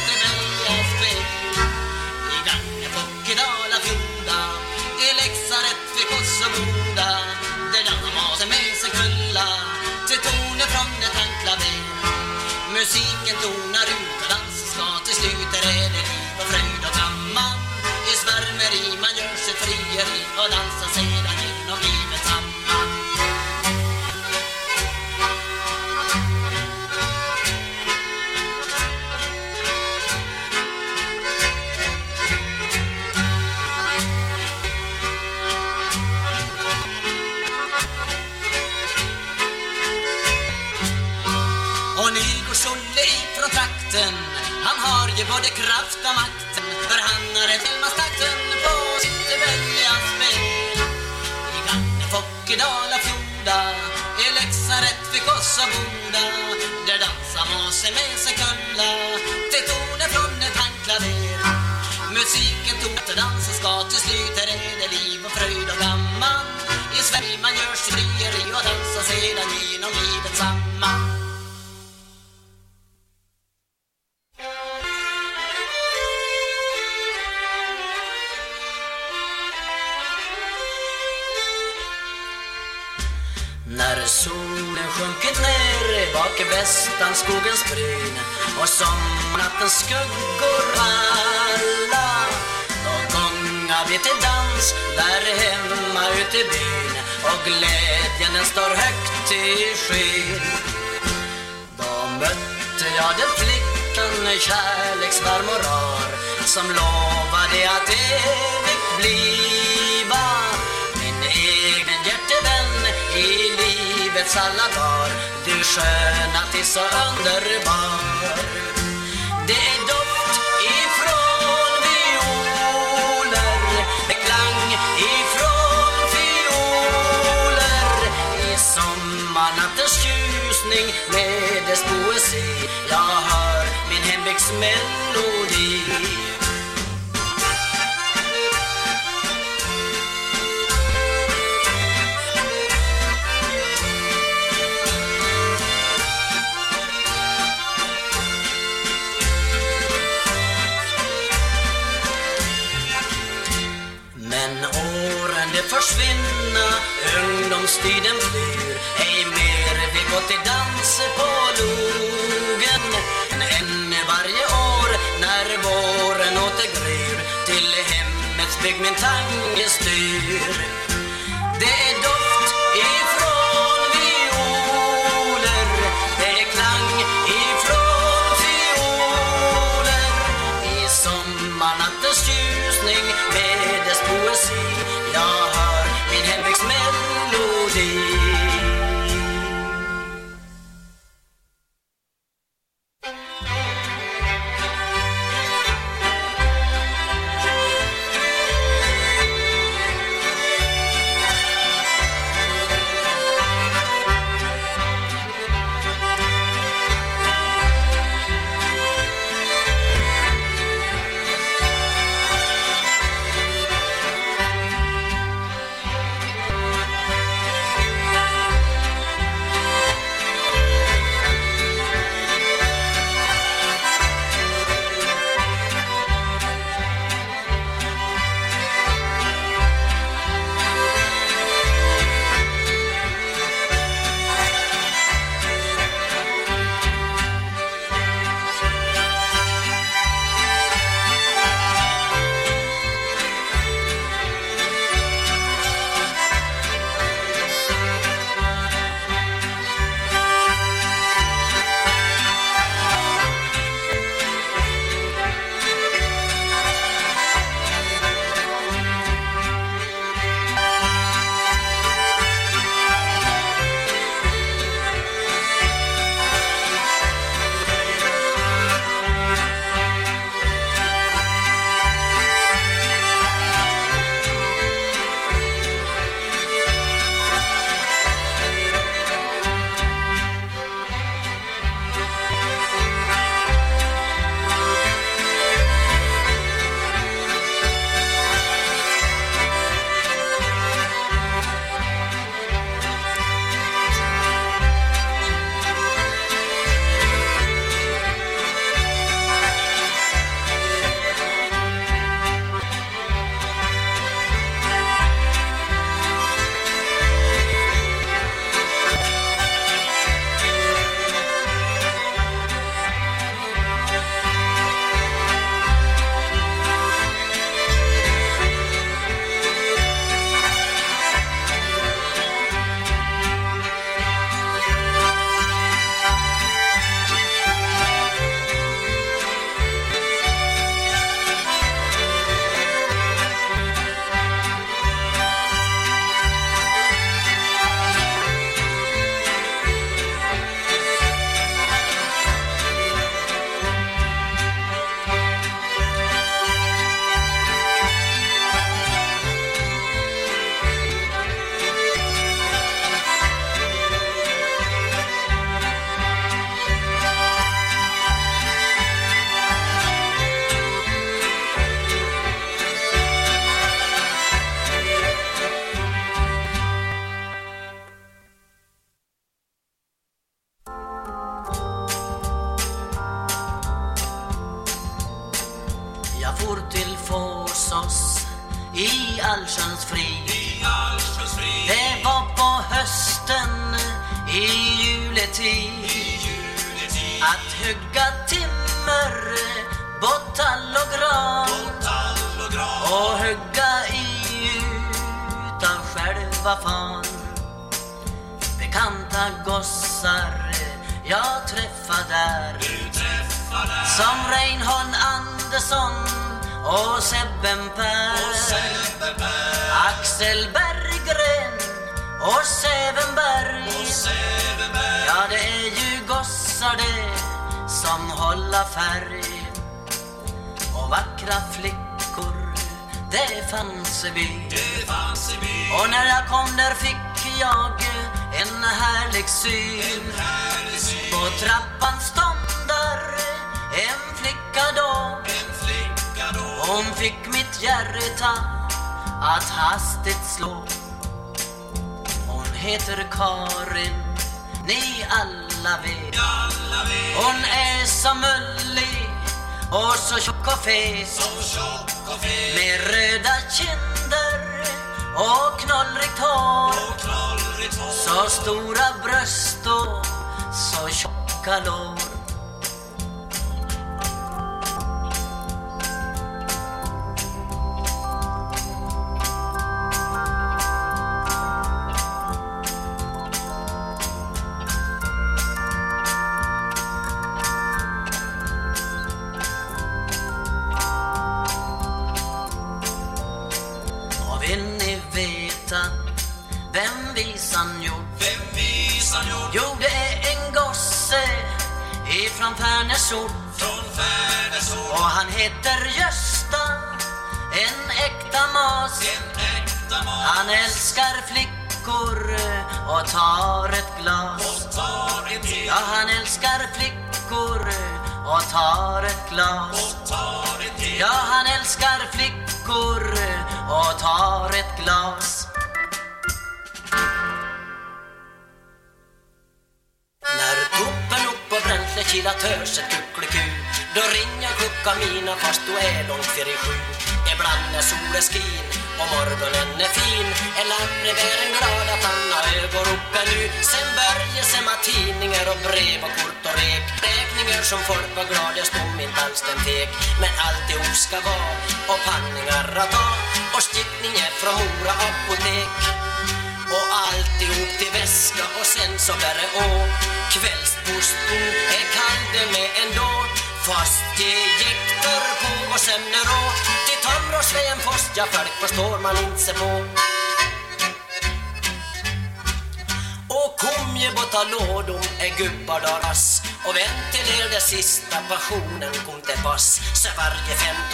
vid Kosovoda Där dansar masen med sig kulla Till toner från ett handklaver Musiken tonar ut och dansen ska till slut Där är det liv och fröjd och gammal? I svärmeri man gör sig frieri Och dansar sig både kraft och makt För han har en filmastakten på sitt välja spel I Gagnefok, i Dala-Fjorda, I Leksaret vid Kossaboda Där dansar måsen med sig kulla Till toner från ett handklaver Musiken tog att dansa ska till slut solen sjunkit ner bak i västanskogens bryn och sommarnattens skuggor alla Då gångar vi till dans där hemma ute i byn och glädjen den står högt i skyn. Då mötte jag den flickan kärleksvarm och rar som lovade att evigt bliva min egen hjärtevän i livet livets alla dagar. Du sköna till så underbar. Det är doft ifrån violer. Med klang ifrån fioler. I sommarnattens tjusning med dess poesi. Jag hör min hembygds melodi ungdomstiden flyr. Ej mer vi går till dans på logen. Än varje år när våren åter gryr Till hemmets bygg min tanke styr. Det är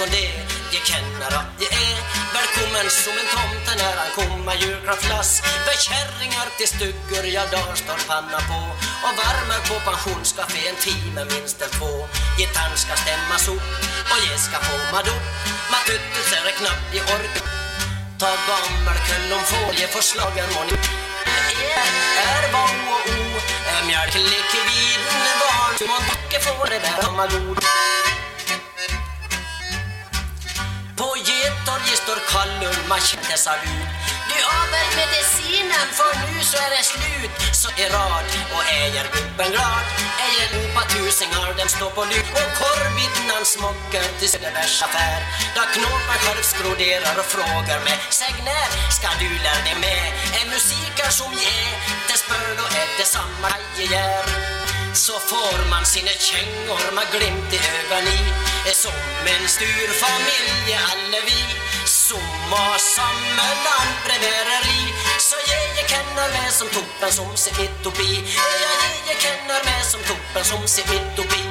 varje det jag känner att jag är Välkommen som en tomte när han kommer julklappsglass För kärringar till stugor jag dar står panna på. Och värmer på pensionscafé en timme minst en två. Gitarren ska stämmas upp och jag ska få madopp Matuttus är knappt i ork. Ta gammelkull om folieförslagen må ni. Är vad och o Är mjölk likvid barn. Som man backe får det där har god Det står Kallur machete salut Du har väl medicinen för nu så är det slut. Så i rad och äger gubben glad Äger lopa tusingar den står på lut Och korvbitnan smockar till Söderbergs affär. Där knåpen själv skroderar och frågar mig Säg när ska du lära dig med? Är musiker som ger? Det spör då är det samma jag så får man sina kängor med glimt i ögon i. Som en stor familj alla vi. Som har samma lantbrevbäreri Så jag känner mig som toppen som ser mitt uppe Ja, jag känner mig som toppen som ser mitt uppe dansar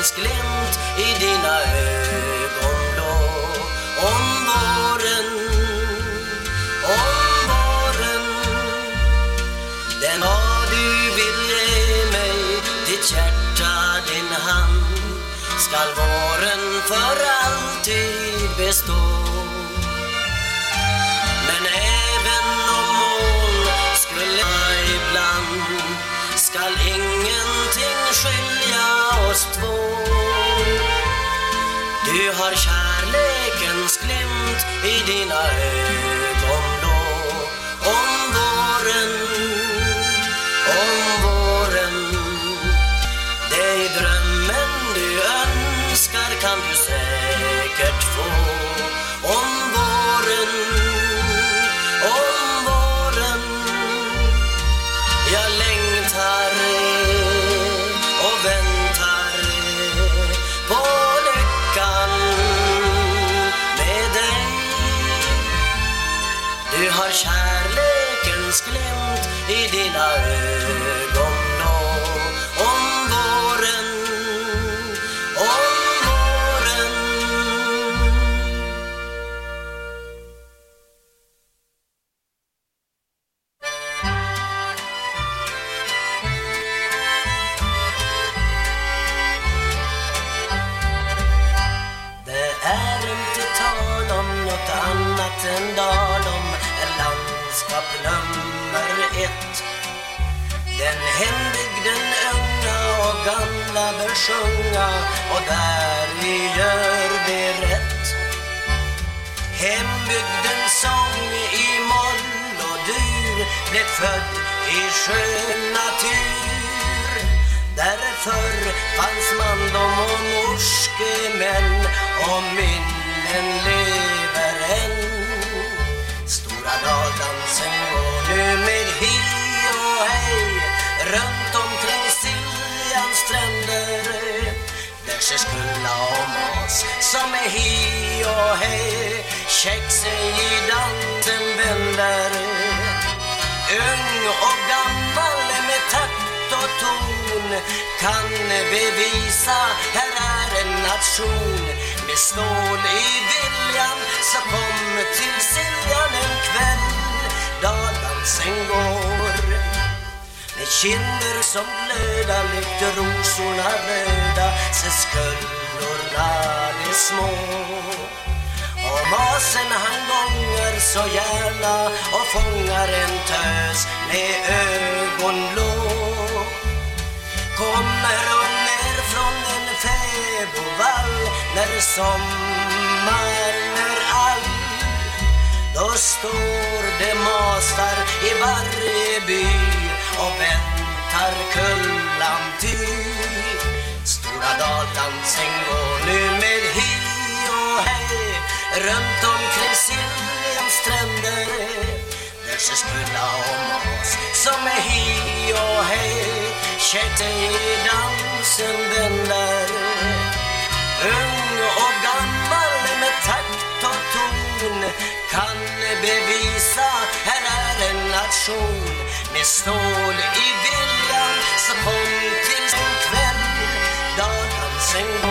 solens glimt i dina ögon blå. Om våren, om våren, den har du vill ge mig, ditt hjärta, din hand, skall våren för alltid Du har kärlekens glimt i dina ögon. Och där vi gör det rätt. Hembygdens sång i moll och dur blev född i skön natur. Därför fanns man mandom och morskemän och minnen lever än. Stora daldansen går nu med hi och hej. Runt som är hi och hej. Käck sig i dansen vänder. Ung och gammal med takt och ton kan bevisa här är en nation. Med stål i viljan så kom till Siljan en kväll. Daldansen går med kinder som glöda lyfter rosorna röda. Se skuldrorna de små. Och masen han gånger så gärna och fångar en tös med ögonblå Kommer hon ner från en fäbodvall när sommaren är all Då står det masar i varje by och väntar kullan ty Stora daldansen går nu med hi och hej runt omkring Siljans stränder Där ses kulla om oss som är hi och hej Check dig i dansen där. Ung och gammal med takt och ton kan bevisa här är en nation med stål i viljan så kom till daldansen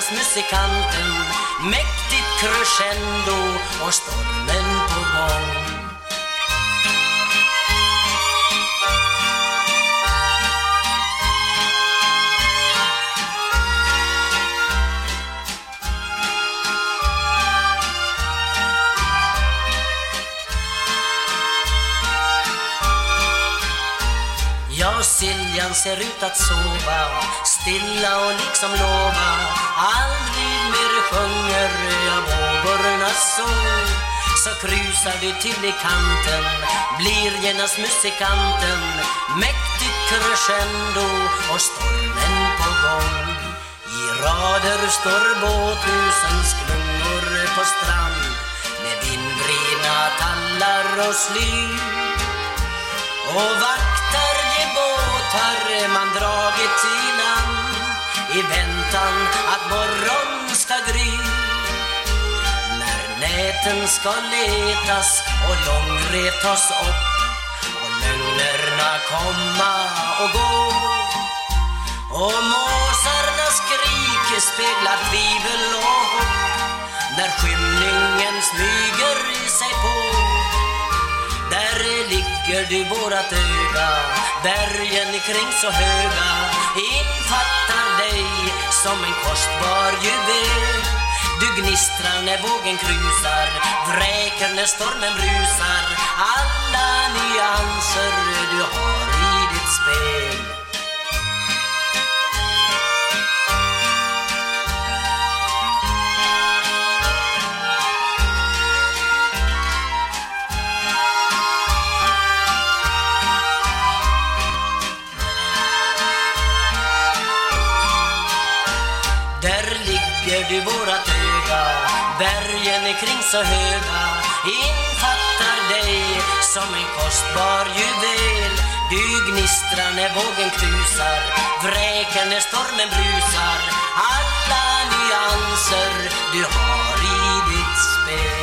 Operas musikanten Mäktigt crescendo och stormen på gång. Ja, Siljan ser ut att sova Stilla och liksom lova. Aldrig mer sjunger jag vågornas sol Så krusar vi till i kanten Blir genast musikanten. Mäktigt crescendo och stormen på gång. I rader står båthusens klungor på strand. Med vindvridna tallar och sly. Och båtar man dragit i land i väntan att morgon ska gry när näten ska letas och långret tas upp och lögnerna komma och gå. Och måsarnas skrik speglar tvivel och hopp när skymningen smyger ligger du vårat öga. Bergen kring så höga. Infattar dig som en kostbar juvel. Du gnistrar när vågen krusar, vräker när stormen brusar Alla nyanser du har i ditt spel. Du våra öga. Bergen är kring så höga. Infattar dig som en kostbar juvel. Du gnistrar när vågen krusar Vräker när stormen brusar. Alla nyanser du har i ditt spel.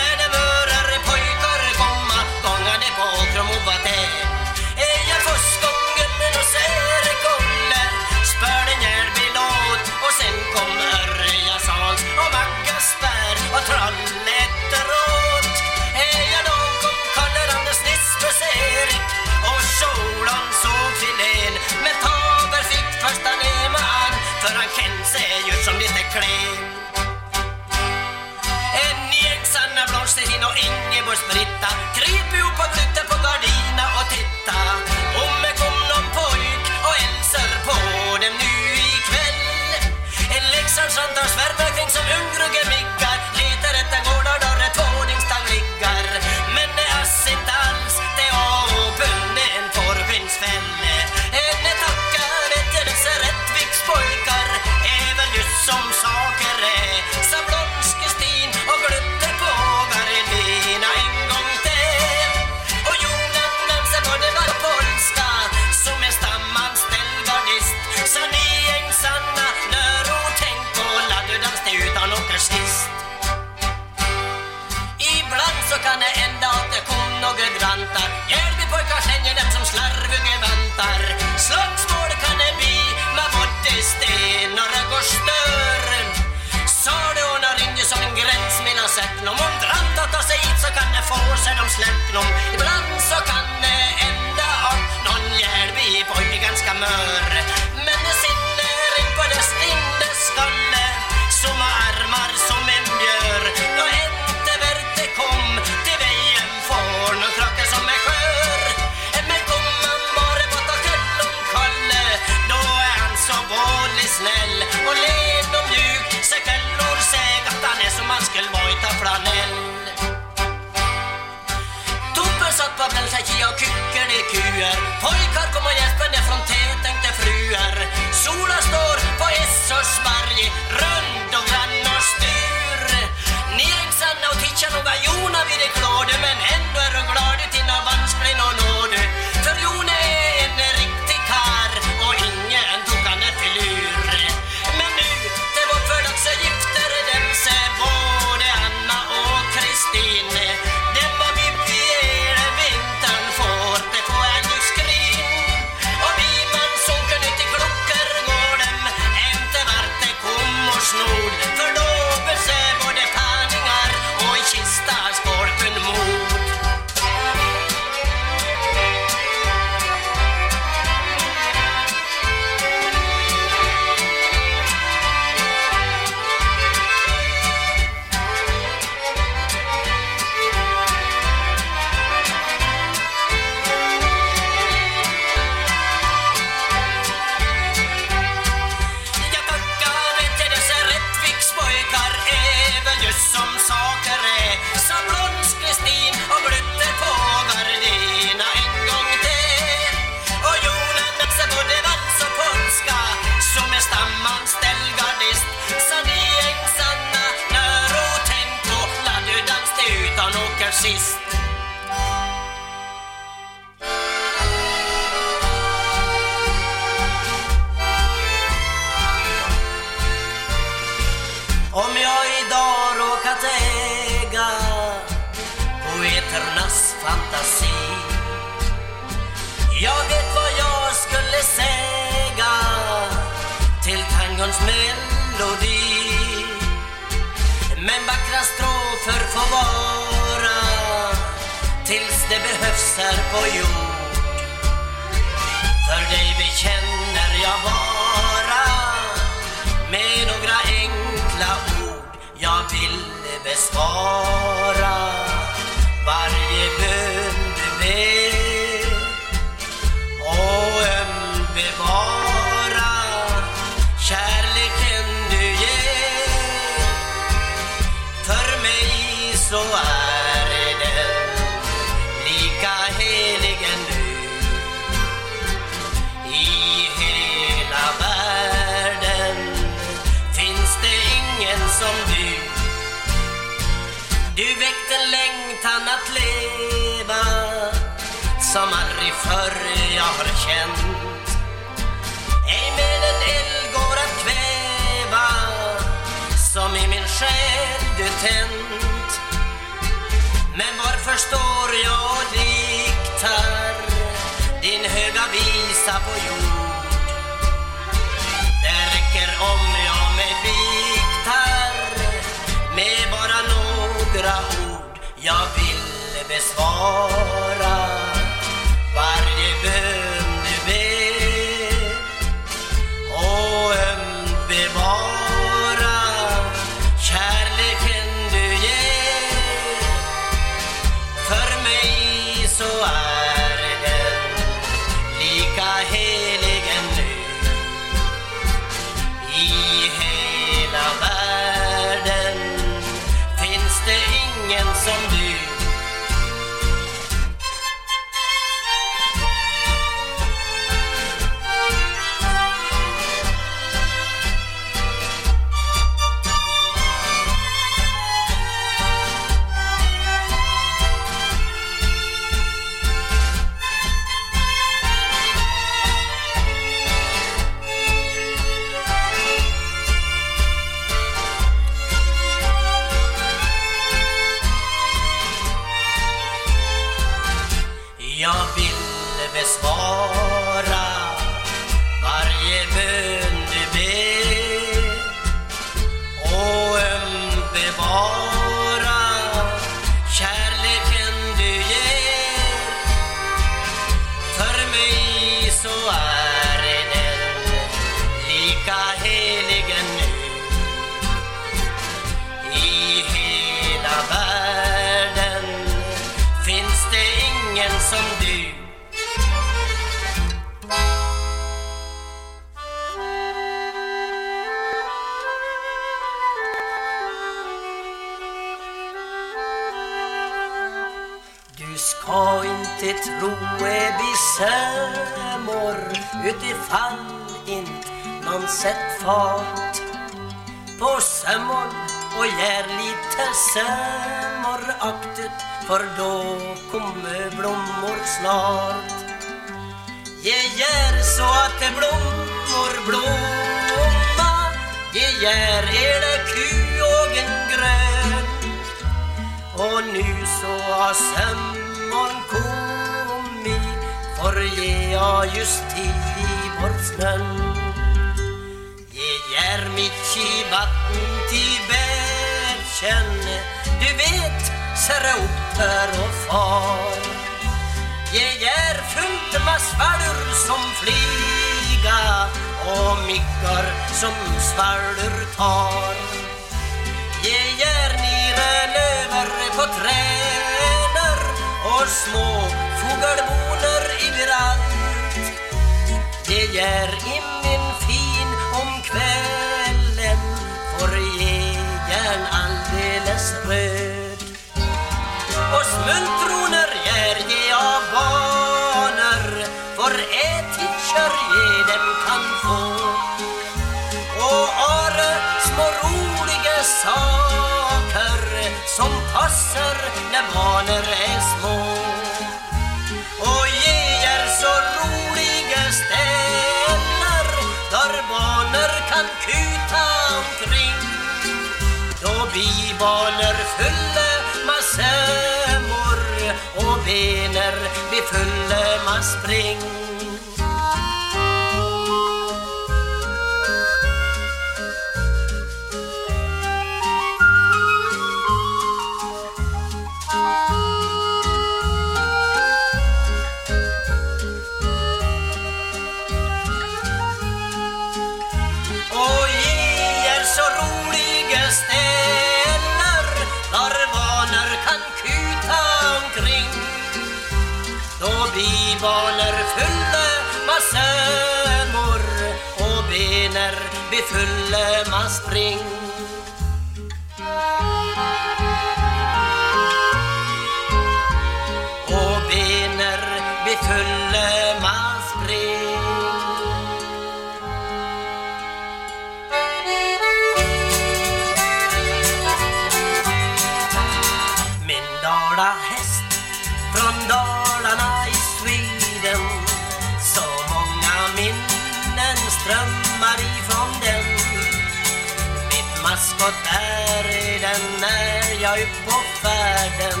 Något är är den när jag är på färden.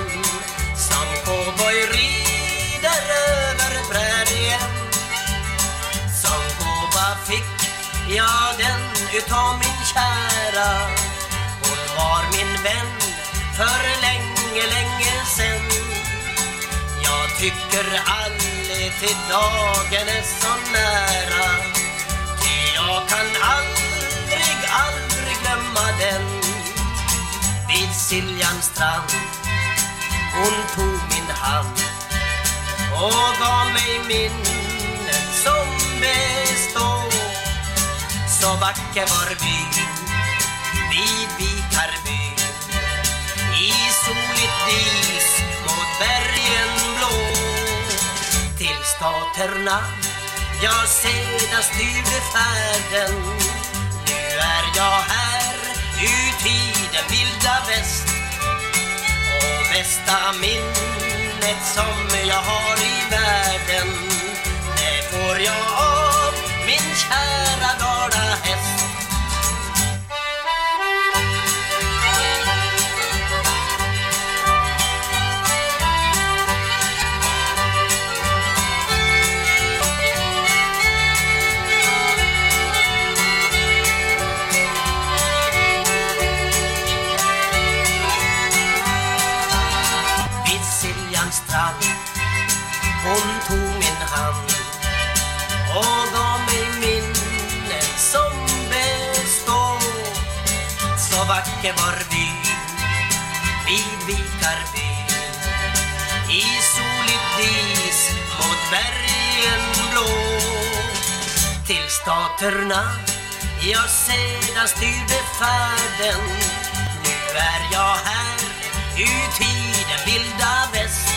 Som cowboy rider över prärien. Som gåva fick jag den utav min kära. Hon var min vän för länge, länge sen. Jag tycker aldrig till dagen är så nära. Ty jag kan aldrig, aldrig den Vid Siljans strand. Hon tog min hand och gav mig minnet som består Så vacker var byn vid Vikarby. I soligt dis mot bergen blå. Till staterna jag sedan styrde färden nu är jag här ut i den vilda väst. Och bästa minnet som jag har i världen det får jag av min kära dag Så vacker vid Vikarby i soligt dis mot bergen blå. Till staterna jag sedan styrde färden. Nu är jag här ut i den vilda väst.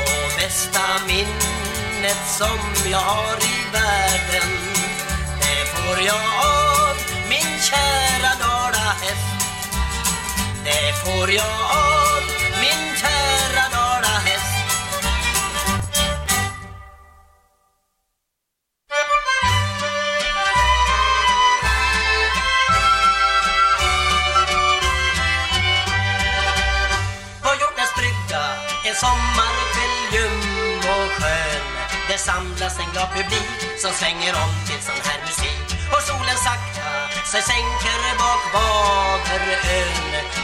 Och bästa minnet som jag har i världen det får jag av min kära dag dalahäst det får jag av min kära dalahäst på jordens brygga en sommarkväll ljum och skön. Det samlas en glad publik som svänger om till sån här musik. Och solen sakta sig sänker bak Vaderön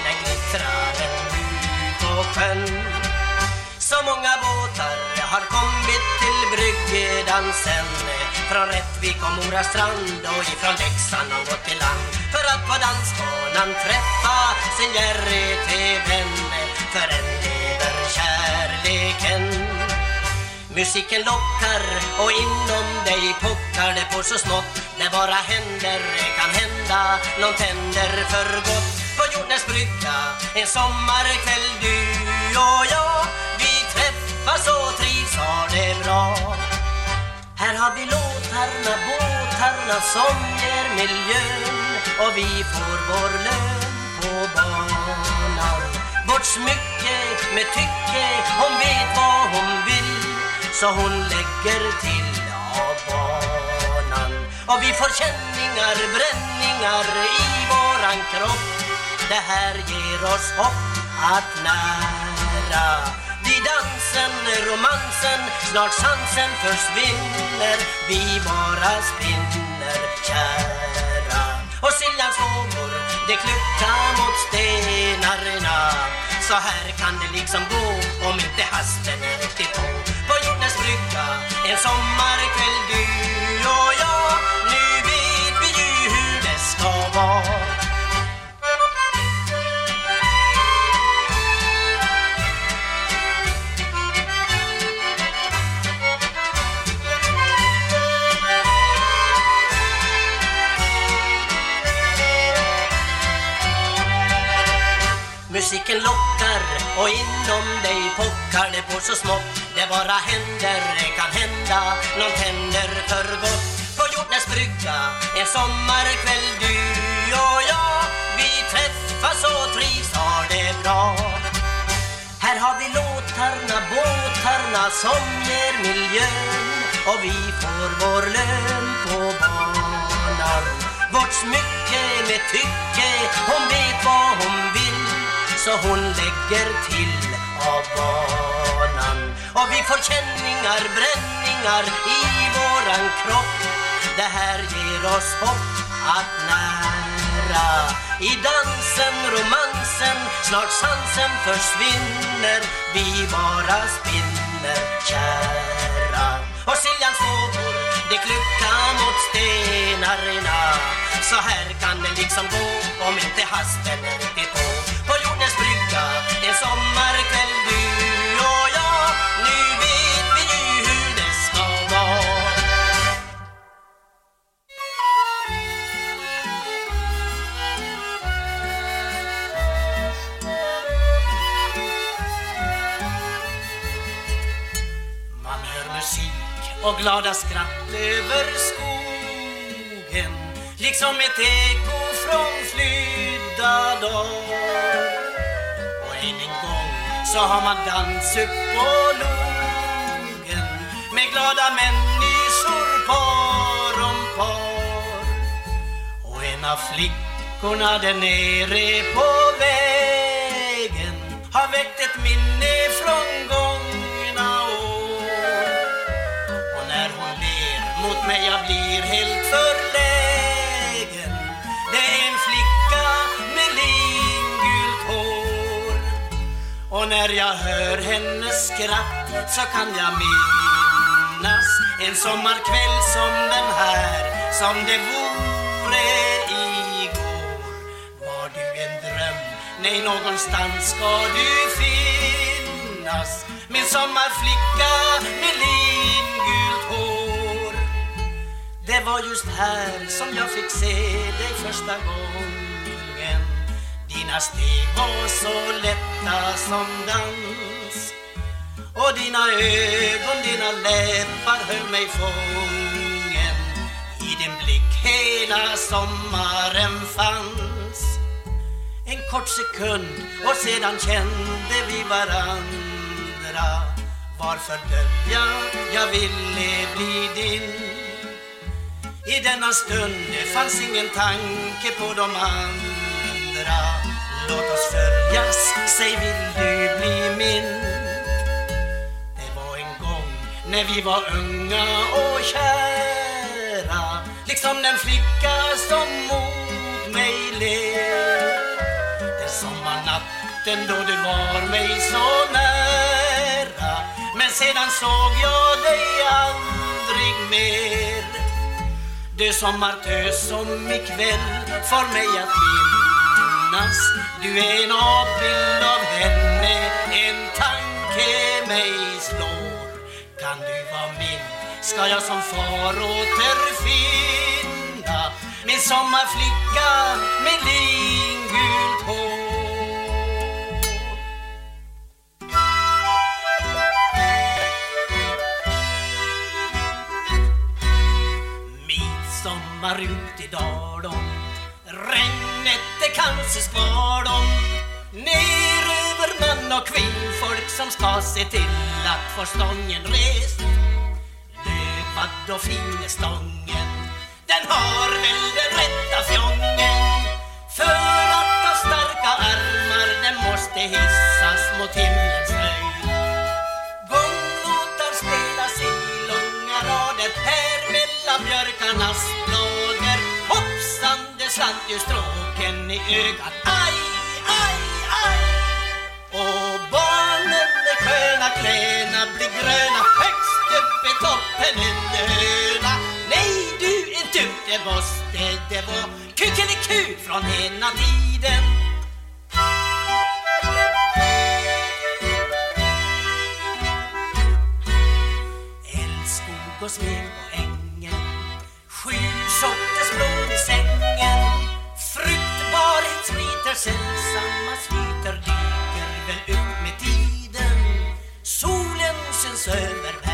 Den glittrar en på sjön. Så många båtar har kommit till bryggdansen Från Rättvik och Mora strand och ifrån Leksand har gått till land. För att på dansbanan träffa sin Jerry-vän För en lever kärleken Musiken lockar och inom dig pockar det på så smått Det bara händer, kan hända, någon tänder för gott På jordens brygga, en sommarkväll du och jag Vi träffas och trivs, har det bra. Här har vi låtarna, båtarna som ger miljön. Och vi får vår lön på banan. Vårt smycke med tycke, hon vet vad hon vill. Så hon lägger till av barn. Och vi får känningar, bränningar i våran kropp. Det här ger oss hopp att nära. Vid dansen, romansen, snart sansen försvinner. Vi bara spinner kära. Och Siljans vågor, det kluckar mot stenarna. Så här kan det liksom gå om inte hasten är riktigt på. På jordens brygga, en sommarkväll du var Musiken lockar och inom dig pockar det på så smått. Det bara händer, det kan hända, nån tänder för gott. På brygga en sommarkväll du och jag. Vi träffas och trivs, har det bra. Här har vi låtarna, båtarna som ger miljön Och vi får vår lön på banan Vårt smycke med tycke, hon vet vad hon vill. Så hon lägger till av banan. Och vi får känningar, bränningar i våran kropp. Det här ger oss hopp att nära I dansen, romansen, snart sansen försvinner. Vi bara spinner kära. Och Siljans vågor, det kluckar mot stenarna. Så här kan det liksom gå om inte hasten är riktigt på På jordens brygga, en sommarkväll och glada skratt över skogen Liksom ett eko från flydda dagar Och än en gång så har man dans upp på logen Med glada människor par om par. Och en av flickorna där nere på vägen Har väckt Och när jag hör hennes skratt så kan jag minnas En sommarkväll som den här som det vore igår. Var du en dröm? Nej, någonstans ska du finnas. Min sommarflicka med lingult hår. Det var just här som jag fick se dig första gången. Dina steg var så lätta som dans. Och dina ögon, dina läppar höll mig fången. I din blick hela sommaren fanns. En kort sekund och sedan kände vi varandra. Varför dölja, jag ville bli din. I denna stund det fanns ingen tanke på de andra. Låt oss följas, säg vill du bli min? Det var en gång när vi var unga och kära Liksom den flicka som mot mig ler. Den sommarnatten då du var mig så nära Men sedan såg jag dig aldrig mer. Du sommartös som ikväll får mig att annars Du är en avbild av henne, en tanke mig slår. Kan du vara min, ska jag som far återfinna Min sommarflicka med lingult hår Midsommar ut i Dalom Regnet det kanske skvalom Ner över man och kvinnfolk som ska se till att få stången rest Löpad och fin är stången Den har väl den rätta fjongen För att ha starka armar Den måste hissas mot himlens höjd. Gånglåtar spelas i långa rader Här mellan björkarnas slant ju stråken i ögat. Aj, aj, aj. Och barnen med sköna kläna blir gröna. Högst upp i toppen en höna Nej du, en tur, det måste det vara. Kukeliku från ena tiden. Älskog och smek på ängen Sju sorters blom i sängen spriter, sällsamma sviter dyker väl upp med tiden. Solen syns över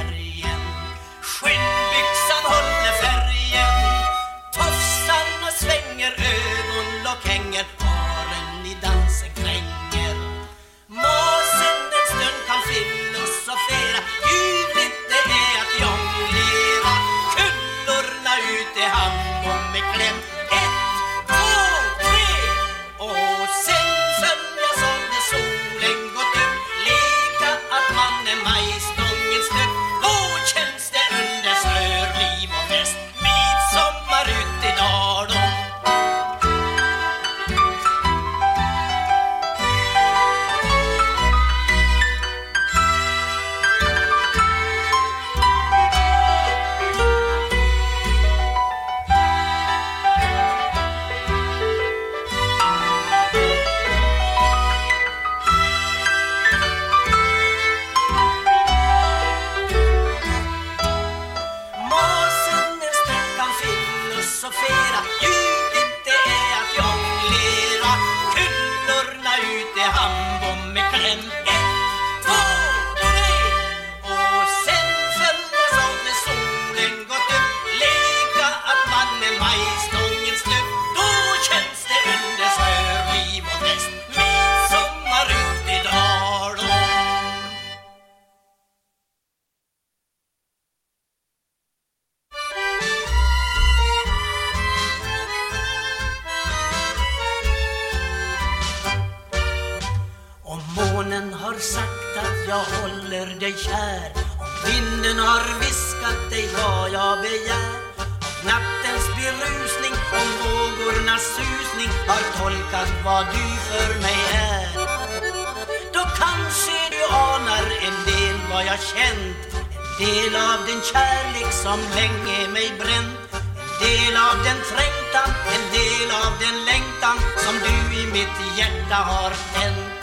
som länge mig bränt En del av den trängtan, en del av den längtan Som du i mitt hjärta har tänt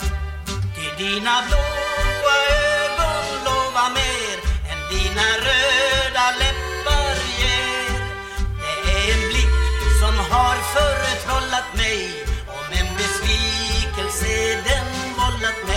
till dina blåa ögon lova mer än dina röda läppar ger. Det är en blick som har förtrollat mig om en besvikelse den vållat mig.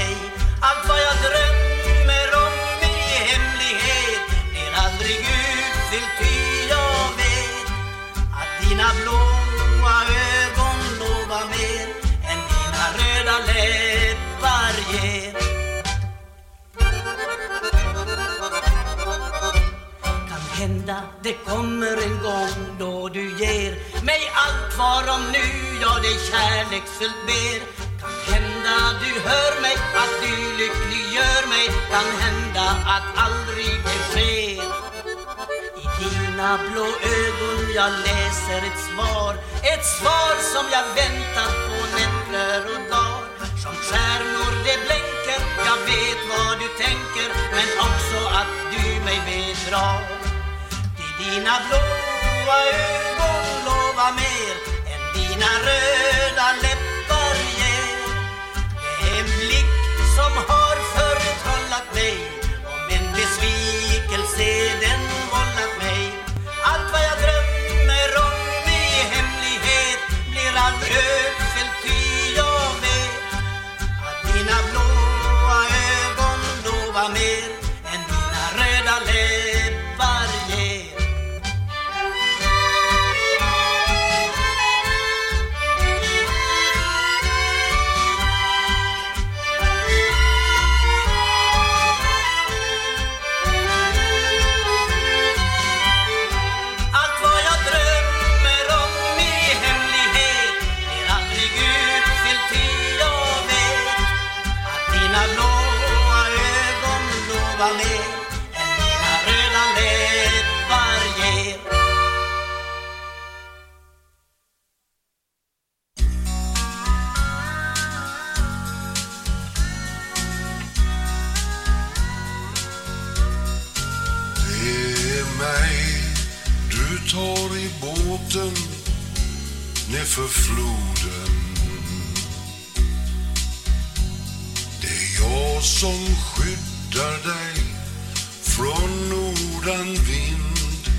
Kan det kommer en gång då du ger mig allt varom nu jag dig kärleksfullt ber. Kan hända du hör mig, att du lyckliggör mig. Kan hända att aldrig det sker. I dina blå ögon jag läser ett svar Ett svar som jag väntat på nätter och dagar Som stjärnor det blänker Jag vet vad du tänker Men också att du mig bedrar dina blåa ögon lova mer Än dina röda läppar ger. Det är en blick som har förtrollat mig Om en besvikelse den vållat mig. Allt vad jag drömmer om i hemlighet Blir aldrig båten nerför floden. Det är jag som skyddar dig från nordanvind.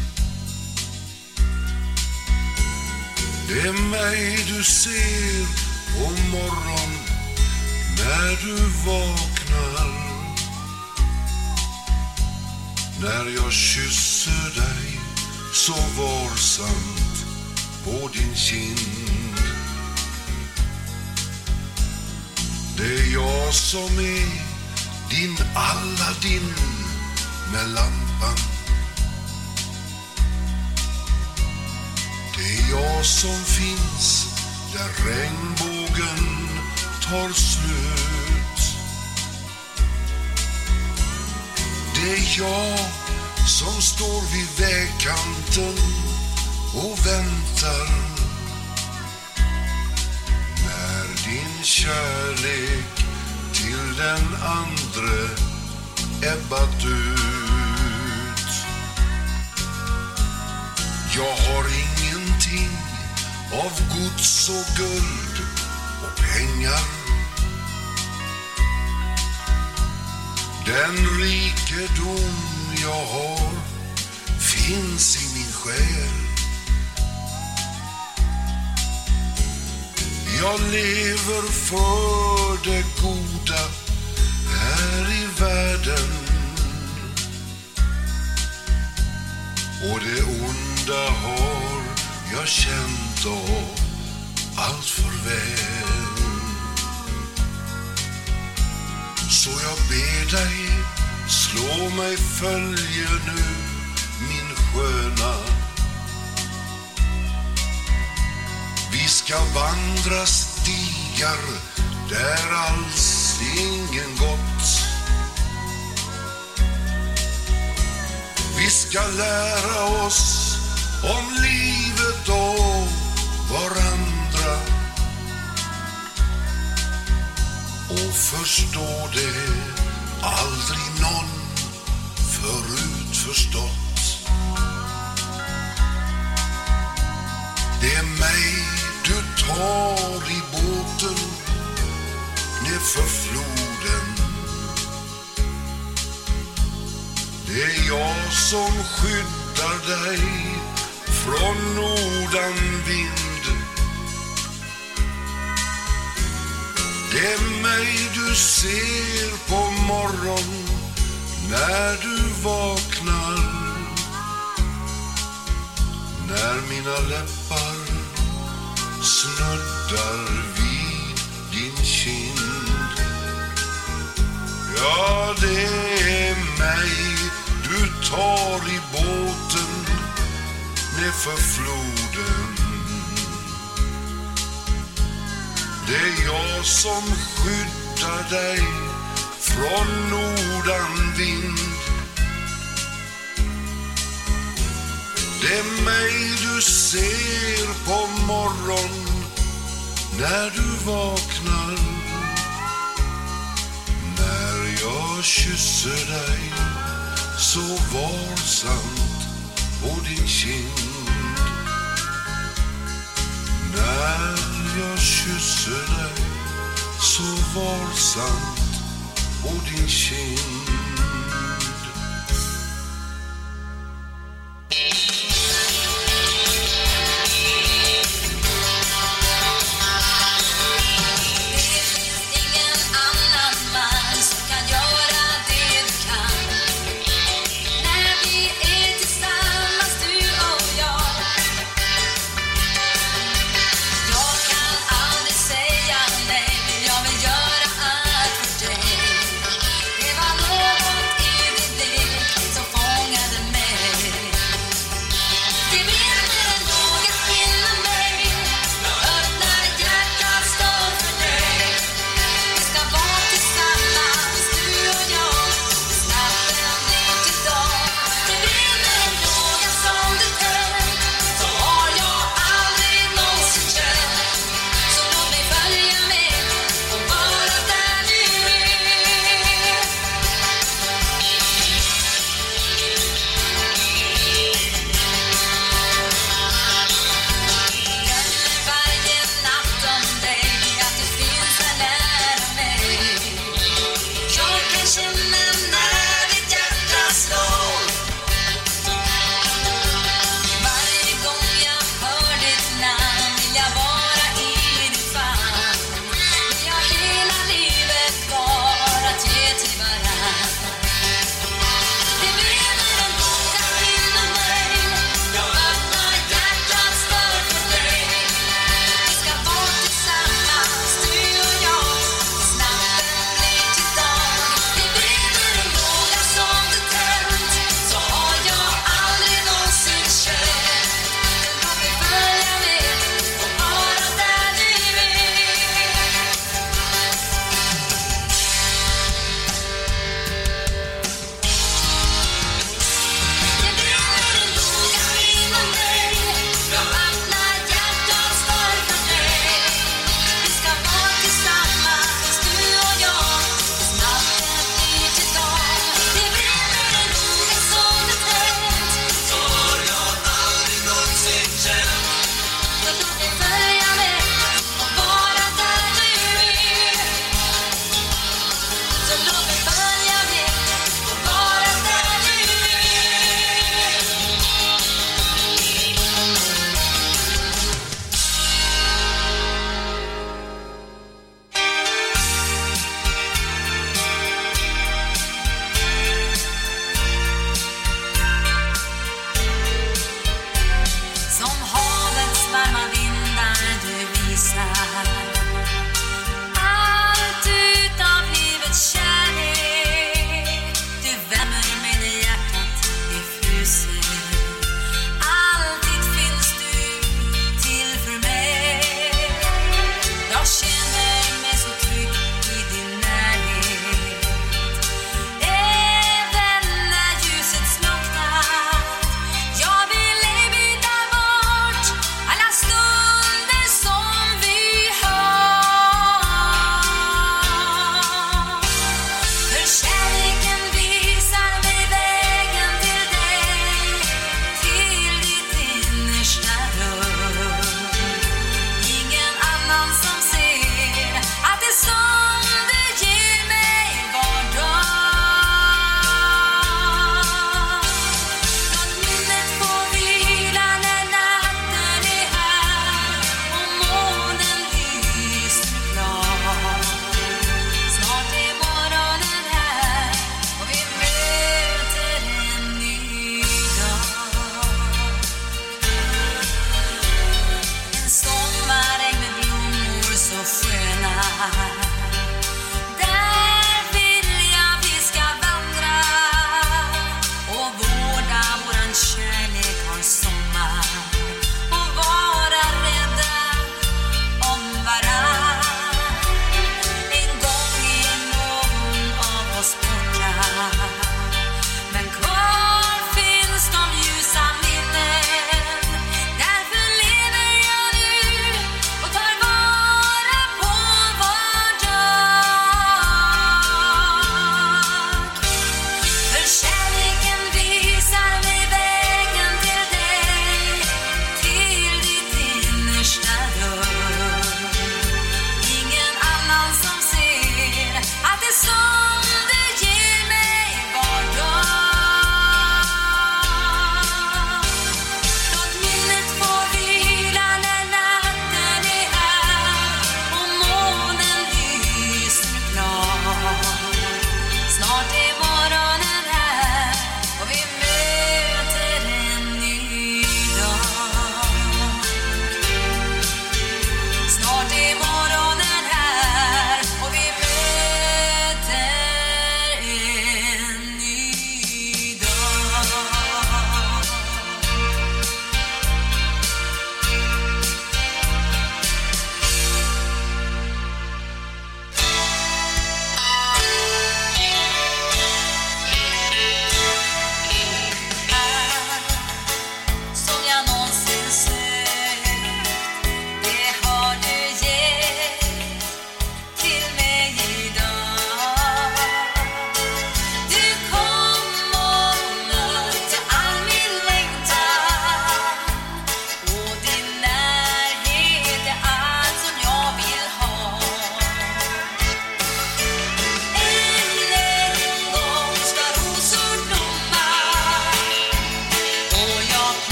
Det är mig du ser på morgon när du vaknar. När jag kysser dig så varsamt på din kind. Det är jag som är din Aladdin med lampan. Det är jag som finns där regnbågen tar slut. Det är jag som står vid vägkanten och väntar När din kärlek till den andre ebbat ut. Jag har ingenting av gods och guld och pengar. Den rikedom jag har finns i min själ. Jag lever för det goda här i världen och det onda har jag känt av allt för väl. Så jag ber dig, slå mig följe nu, min sköna. Vi ska vandra stigar där alls ingen gått. Vi ska lära oss om livet och varandra och förstå det aldrig någon förut förstått. Det är mig du tar i båten nerför floden. Det är jag som skyddar dig från nordanvind. Det är mig du ser på morgon när du vaknar. När mina läppar snuddar vid din kind. Ja, det är mig du tar i båten nerför floden. Det är jag som skyddar dig från nordanvind. Det är mig du ser på morgon när du vaknar. När jag kysser dig så varsamt på din kind. När jag kysser dig så varsamt på din kind.